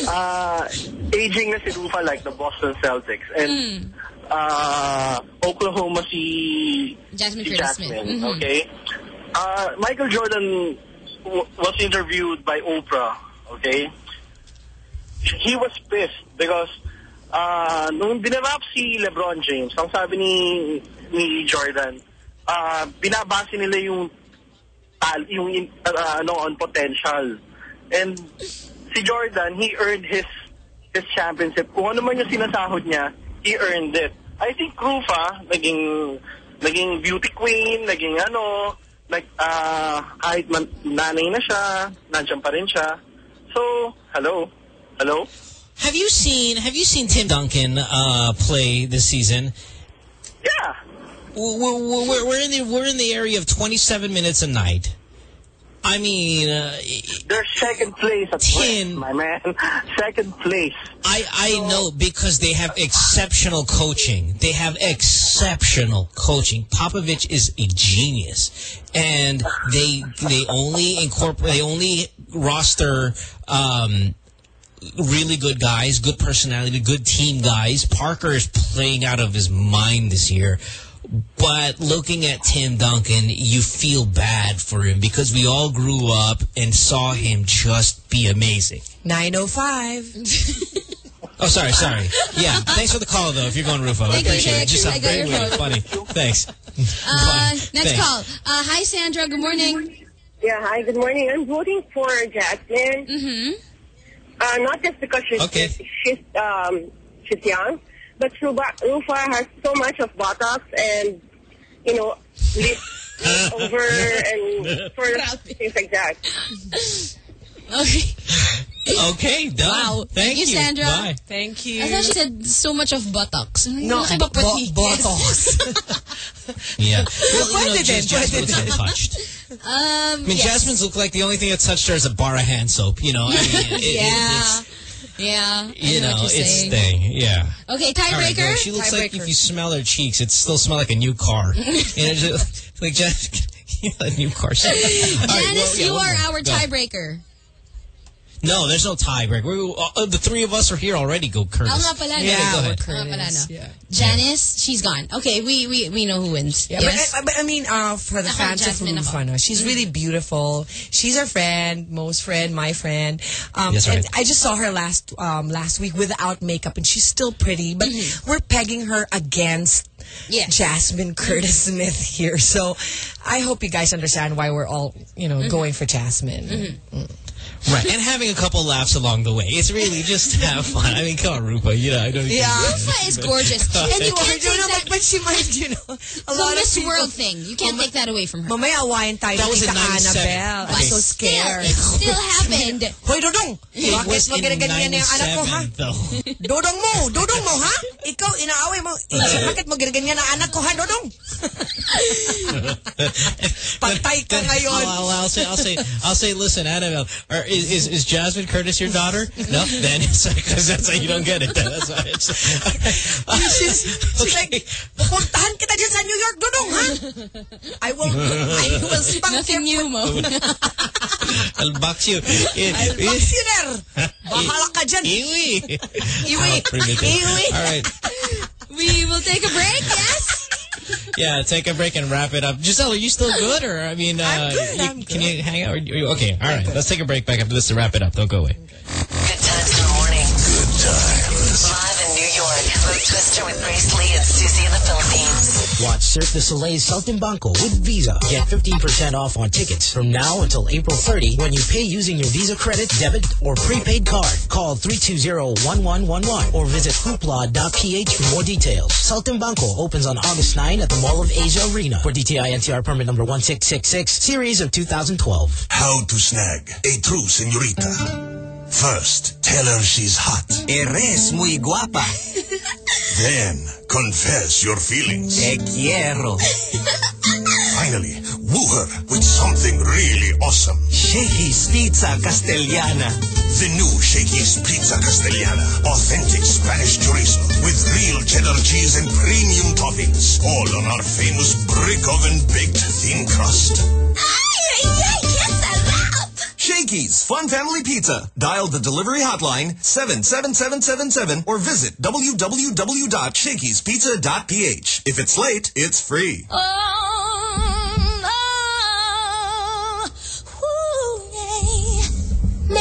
uh, aging na si Ruffa like the Boston Celtics. And uh, Oklahoma si, Jasmine si Curtis Smith. Jasmine, Mhm. okay? Uh, Michael Jordan was interviewed by Oprah, okay? He was pissed because uh, nung binarap si LeBron James, ang sabi ni, ni Jordan, uh, binabase nila yung tal yung uh, ano on potential. And si Jordan, he earned his his championship. Kung ano man yung sinasahod niya, he earned it. I think Ruffa, naging naging beauty queen, naging ano, nag ah kahit man, nanay na siya, nandiyan pa rin siya. So, hello. Hello. Have you seen Have you seen Tim Duncan uh, play this season? Yeah. We're, we're, we're in the we're in the area of 27 minutes a night. I mean, uh, they're second place at West, my man. [laughs] Second place. I I know because they have exceptional coaching. They have exceptional coaching. Popovich is a genius, and they they only incorporate they only roster um, really good guys, good personality, good team guys. Parker is playing out of his mind this year. But looking at Tim Duncan, you feel bad for him because we all grew up and saw him just be amazing. 905. Oh, sorry, sorry. Yeah, thanks for the call, though, if you're going Ruffa. I Thank you, appreciate Jake. it. Just I sounds got very your phone. Funny. Thanks. Uh, [laughs] next Thanks. call. Uh, hi, Sandra. Good morning. Yeah, hi, good morning. I'm voting for Jasmine. Mm-hmm. Uh, not just because she's Okay. she's um she's young, but Ruffa, Ruffa has so much of Botox and you know lift [laughs] over and for things like that. Okay. Okay, done. Wow. Thank, you, Sandra. Bye. Thank you. I thought she said so much of buttocks. No, Ano ba bo- pati? botox. [laughs] [laughs] Yeah. Well, you know, Pwede din, just Jasmine pwede looks din. untouched. Um, I mean, yes. Jasmine's look like the only thing that touched her is a bar of hand soap. You know, I mean, it, it, yeah. Yeah. I you know, know, what you're it's saying. thing. Yeah. Okay, tiebreaker? go. She looks like Tiebreaker. if you smell her cheeks, it still smell like a new car. and it's just, like just [laughs] a new car. [laughs] All right, Janice, well, yeah, you are our tiebreaker. No, there's no tiebreak. We, uh, the three of us are here already. Go, Curtis. Oh, pala, no. Yeah, go ahead. nga pala. Janice, she's gone. Okay, we we we know who wins. Yeah, yes. but, but I mean, uh, for the Ako, fans of Jasmine ako. Ruffa, no, she's really beautiful. She's our friend, most friend, my friend. Um, That's and right. I just saw her last um, last week without makeup, and she's still pretty. But we're pegging her against Jasmine Curtis Smith here. So I hope you guys understand why we're all, you know, going for Jasmine. Right, and having a couple laughs along the way. It's really just to have fun. I mean, come on, Ruffa. You know, I don't. Yeah. Ruffa is gorgeous. Go [laughs] And you can't take that. But she might, you know, a It's lot a of Miss people- World thing. You can't take that away from her. Mamaya awayan tayo That ni was in 97. Annabelle. I'm so scared. it still happened. [laughs] Hoy, Dodong! It Bakit was mo in ginaganyan yung anak ko, ha? 97, though. [laughs] Dodong mo! Dodong mo, ha? Ikaw, inaaway mo. Bakit mo ginaganyan ang anak ko, ha, Dodong? Patay ka ngayon. Oh, I'll, I'll, I'll say, I'll say, I'll say. Listen, Annabelle, or is, is is Jasmine Curtis your daughter? No, then it's because that's how you don't get it. Then. [laughs] That's why it's. [laughs] she's, she's like, pupuntahan kita dyan sa New York, Dodong, ha? I will, I will [laughs] spank Nothing you. new, Mo. I'll box you. I'll box you there. Bahala ka dyan. Iwi. Iwi. How. Iwi. All right. We will take a break, yes? Yeah, take a break and wrap it up. Giselle, are you still good? Or, I mean, uh, good, you- I'm can you hang out? Or, you- okay, all right. Let's take a break back after this to wrap it up. Don't go away. Good times in the morning. Good times. Live in New York. Mo Twister with Grace Lee and Susie in the Philippines. Watch Cirque du Soleil's Saltimbanco with Visa. Get 15% off on tickets from now until April 30 when you pay using your Visa credit, debit, or prepaid card. Call 320-1111 or visit hoopla.ph for more details. Saltimbanco opens on August 9 at the Mall of Asia Arena for DTI NCR permit number 1666, series of 2012. How to snag a true senorita. First, tell her she's hot. Eres muy guapa. [laughs] Then, confess your feelings. Te quiero. Finally, woo her with something really awesome. Shakey's Pizza Castellana. The new Shakey's Pizza Castellana. Authentic Spanish chorizo with real cheddar cheese and premium toppings. All on our famous brick oven baked thin crust. Shakey's Fun Family Pizza. Dial the delivery hotline 77777 or visit www.shakeyspizza.ph. If it's late, it's free. Oh.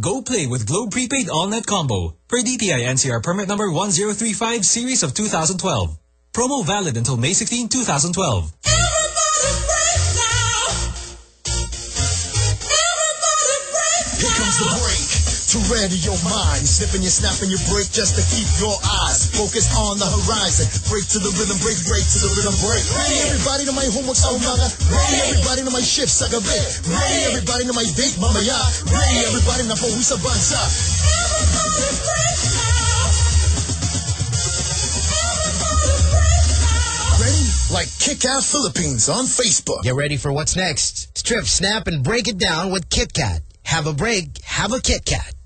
Go play with Globe Prepaid All-Net Combo per DTI NCR permit number 1035 series of 2012. Promo valid until May 16, 2012. Here comes the break. To ready your mind, snipping your snapping your break just to keep your eyes focused on the horizon. Break to the rhythm, break, break to the rhythm, break. Ready everybody to my homework, sa umaga. Ready everybody to my shift sa gabi. Ready everybody to my date, mamaya. Ready everybody na pauwi sa bansa. Ready? Like Kit Kat Philippines on Facebook. Get ready for what's next. Strip, snap, and break it down with Kit Kat. Have a break, have a Kit Kat.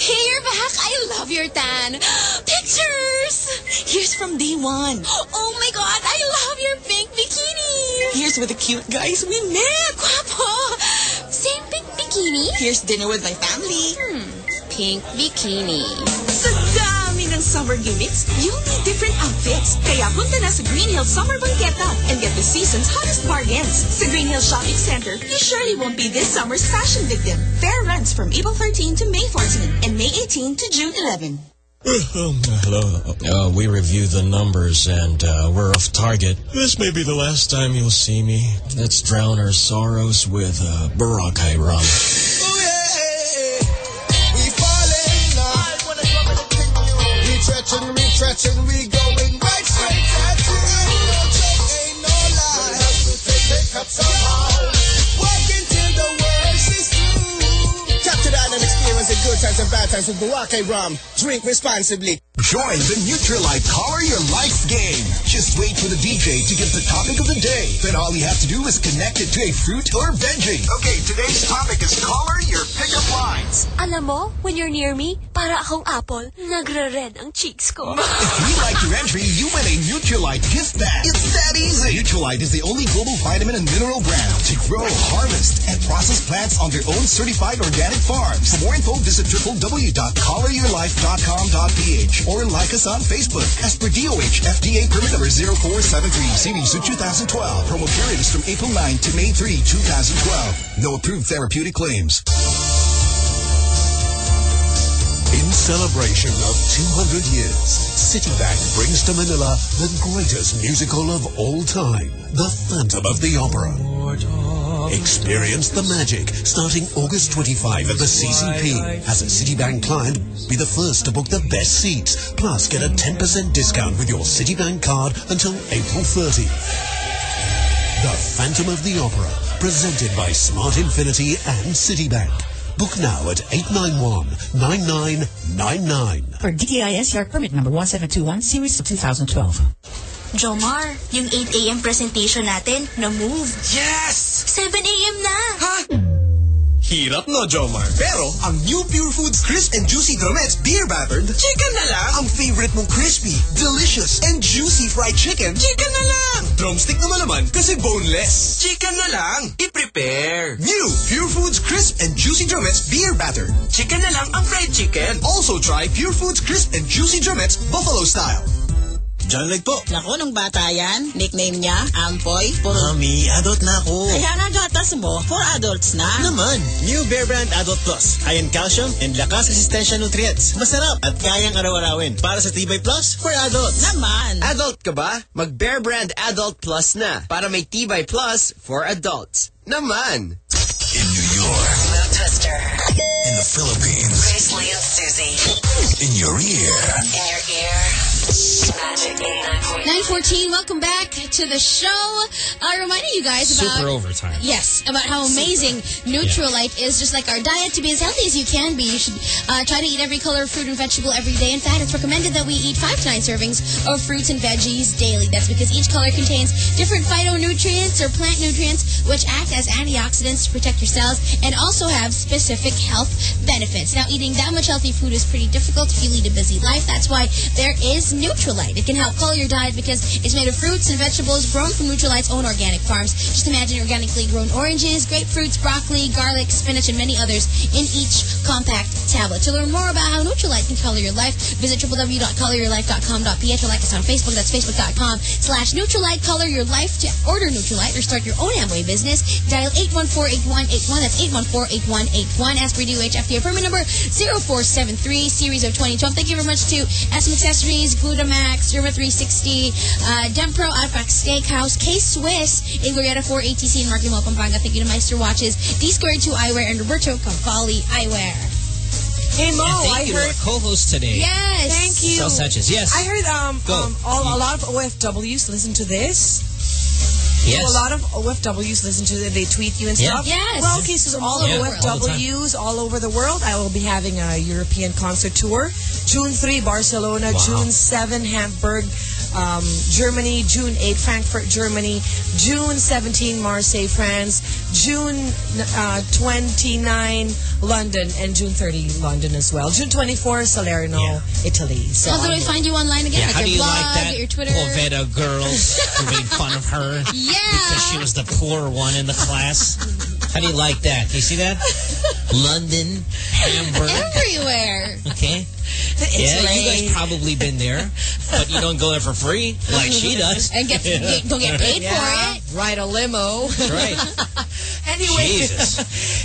Hey, you're back. I love your tan. [gasps] Pictures! Here's from day one. Oh my God, I love your pink bikini. Here's with the cute guys we met. Guapo. Same pink bikini. Here's dinner with my family. Hmm. Pink bikini. Sa dami ng summer gimmicks, you'll need different outfits. Kaya punta na sa Green Hills Summer Banqueta and get the season's hottest bargains. Sa Green Hills Shopping Center, you surely won't be this summer's fashion victim. Fair runs from April 13 to May 14 and May 18 to June 11. Hello. Uh, we review the numbers and uh, we're off target. This may be the last time you'll see me. Let's drown our sorrows with uh, Boracay rum. Retrenching, we going right straight at you. Ain't no joke, ain't no lie. Have to take pay cut good times and bad times with Boracay rum. Drink responsibly. Join the Nutrilite Color Your Life game. Just wait for the DJ to give the topic of the day. Then all you have to do is connect it to a fruit or veggie. Okay, today's topic is color your pickup lines. Alam mo, when you're near me, para akong apple, nagre-red ang cheeks ko. If you like your entry, you win a Nutrilite gift bag. It's that easy. Nutrilite is the only global vitamin and mineral brand to grow, harvest, and process plants on their own certified organic farms. For more info, visit www.coloryourlife.com.ph or like us on Facebook. As per DOH, FDA permit number 0473, series of 2012. Promo period is from April 9 to May 3, 2012. No approved therapeutic claims. In celebration of 200 years, Citibank brings to Manila the greatest musical of all time, The Phantom of the Opera. Experience the magic starting August 25 at the CCP. As a Citibank client, be the first to book the best seats. Plus, get a 10% discount with your Citibank card until April 30. The Phantom of the Opera, presented by Smart Infinity and Citibank. Book now at 891-9999. For NCR permit number 1721, series of 2012. Jomar, yung 8 a.m. presentation natin, na-move. Yes! 7 a.m. na. Ha? Hirap no, Jomar. Pero, ang new Pure Foods Crisp and Juicy Drumettes Beer Battered, chicken na lang! Ang favorite mong crispy, delicious, and juicy fried chicken, chicken na lang! Drumstick naman naman kasi boneless. Chicken na lang. I-prepare. New Pure Foods Crisp and Juicy Drumettes Beer Batter. Chicken na lang ang fried chicken. Also try Pure Foods Crisp and Juicy Drumettes Buffalo Style. John Lloyd po. Naku, nung bata yan, nickname niya, Ampoy. Puro... Mami, adult na ako. Kaya nga gatas mo, for adults na. Naman, new Bear Brand Adult Plus. High in calcium and lakas resistensya nutrients. Masarap at kayang araw-arawin. Para sa Tibay Plus for adults. Naman. Adult ka ba? Mag Bear Brand Adult Plus na para may Tibay Plus for adults. Naman! In New York. Mo Twister. In the Philippines. Grace Lee and Susie. In your ear. In your ear. Magic 914, welcome back to the show. Uh, reminding you guys about... Super overtime. Yes, about how amazing Nutrilite is. Just like our diet, to be as healthy as you can be, you should uh, try to eat every color of fruit and vegetable every day. In fact, it's recommended that we eat five to nine servings of fruits and veggies daily. That's because each color contains different phytonutrients or plant nutrients, which act as antioxidants to protect your cells and also have specific health benefits. Now, eating that much healthy food is pretty difficult if you lead a busy life. That's why there is Nutrilite. It can help color your diet because it's made of fruits and vegetables grown from Nutrilite's own organic farms. Just imagine organically grown oranges, grapefruits, broccoli, garlic, spinach, and many others in each compact tablet. To learn more about how Nutrilite can color your life, visit www.coloryourlife.com.ph or like us on Facebook. That's facebook.com slash Nutrilite. Color your life to order Nutrilite or start your own Amway business. Dial 814-8181. That's 814-8181. Ask for DOH permit number 0473, series of 2012. Thank you very much to SM Accessories, Glutamax, Irma 360, uh, Dempro, Outback Steakhouse, K-Swiss, in Glorieta 4 ATC, and Marky Mo, Pampanga. Thank you to Meister Watches, D-Squared 2 Eyewear, and Roberto Cavalli Eyewear. Hey Mo, and thank I you heard. to our co-host today. Yes. Thank you. Sal Sanchez. Yes. I heard um, Go. um all, a lot of OFWs listen to this. Yes. So a lot of OFWs listen to it. They tweet you and Yeah. stuff. Yes. Well, okay, so all Yeah, of all the. OFWs all over the world. I will be having a European concert tour. June 3, Barcelona. Wow. June 7, Hamburg, um, Germany. June 8, Frankfurt, Germany. June 17, Marseille, France. June uh, 29, London. And June 30, London as well. June 24, Salerno, Italy. So How do we find you online again? Yeah, like how your do you blog, like that? your Twitter? Poveda girls who made fun of her [laughs] Yeah. because she was the poor one in the class. How do you like that? Do you see that? London, Hamburg. Everywhere. Okay. [laughs] Yeah, you guys probably been there, but you don't go there for free [laughs] like she does. And get, [laughs] get, don't get paid Yeah, for it. Ride a limo. That's right. anyway,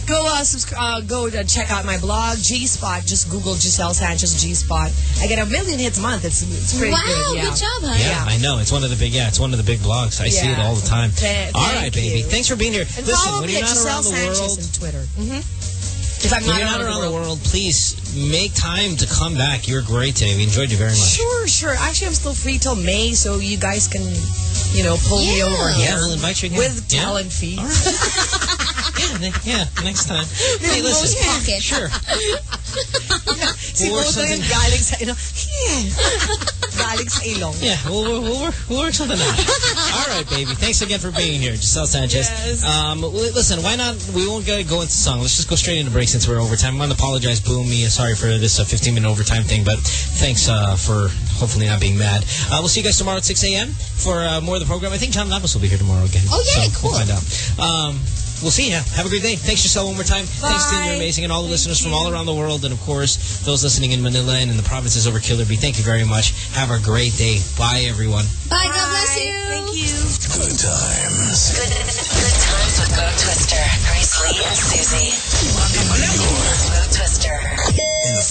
go uh, subscribe, uh, go to check out my blog, G Spot. Just Google Giselle Sanchez G Spot. I get a million hits a month. It's it's pretty Wow, good. Yeah. good job, huh? Yeah, I know. It's one of the big, yeah, it's one of the big blogs. I see it all the time. Th- all thank baby. you. Thanks for being here. And Listen, follow when you're at not Giselle around the Sanchez world, on Twitter. Mm-hmm. If I'm not you're not around, the world. world, please make time to come back. You're great today. We enjoyed you very much. Sure, sure. Actually, I'm still free till May, so you guys can, you know, pull me Yeah. over Yeah, here we'll invite you again. with Yeah. talent fee. All right. yeah, yeah, next time. Hey, listen. pocket. Sure. Si [laughs] We'll work Boto something- yung galing sa, you know, galing [laughs] sa ilong. Yeah, we'll, we'll, we'll, work, we'll work something out. [laughs] All right, baby. Thanks again for being here, Giselle Sanchez. Yes. Um, listen, why not? We won't go, go into song. Let's just go straight into break since we're overtime. I'm going to apologize, Boom. Me, sorry for this 15 minute overtime thing, but thanks uh, for hopefully not being mad. Uh, we'll see you guys tomorrow at 6 a.m. for uh, more of the program. I think John Lapus will be here tomorrow again. Oh, yeah, so cool. We'll find out. Um, we'll see you. Have a great day. Thanks, yourself one more time. Bye. Thanks, Dean. You're amazing. And all the thank listeners you. from all around the world. And, of course, those listening in Manila and in the provinces over Killer Bee, thank you very much. Have a great day. Bye, everyone. Bye. Bye. God bless you. Thank you. Good times. Good, good times with Mo Twister, Grace Lee, and Susie. Monday, Monday, Twister.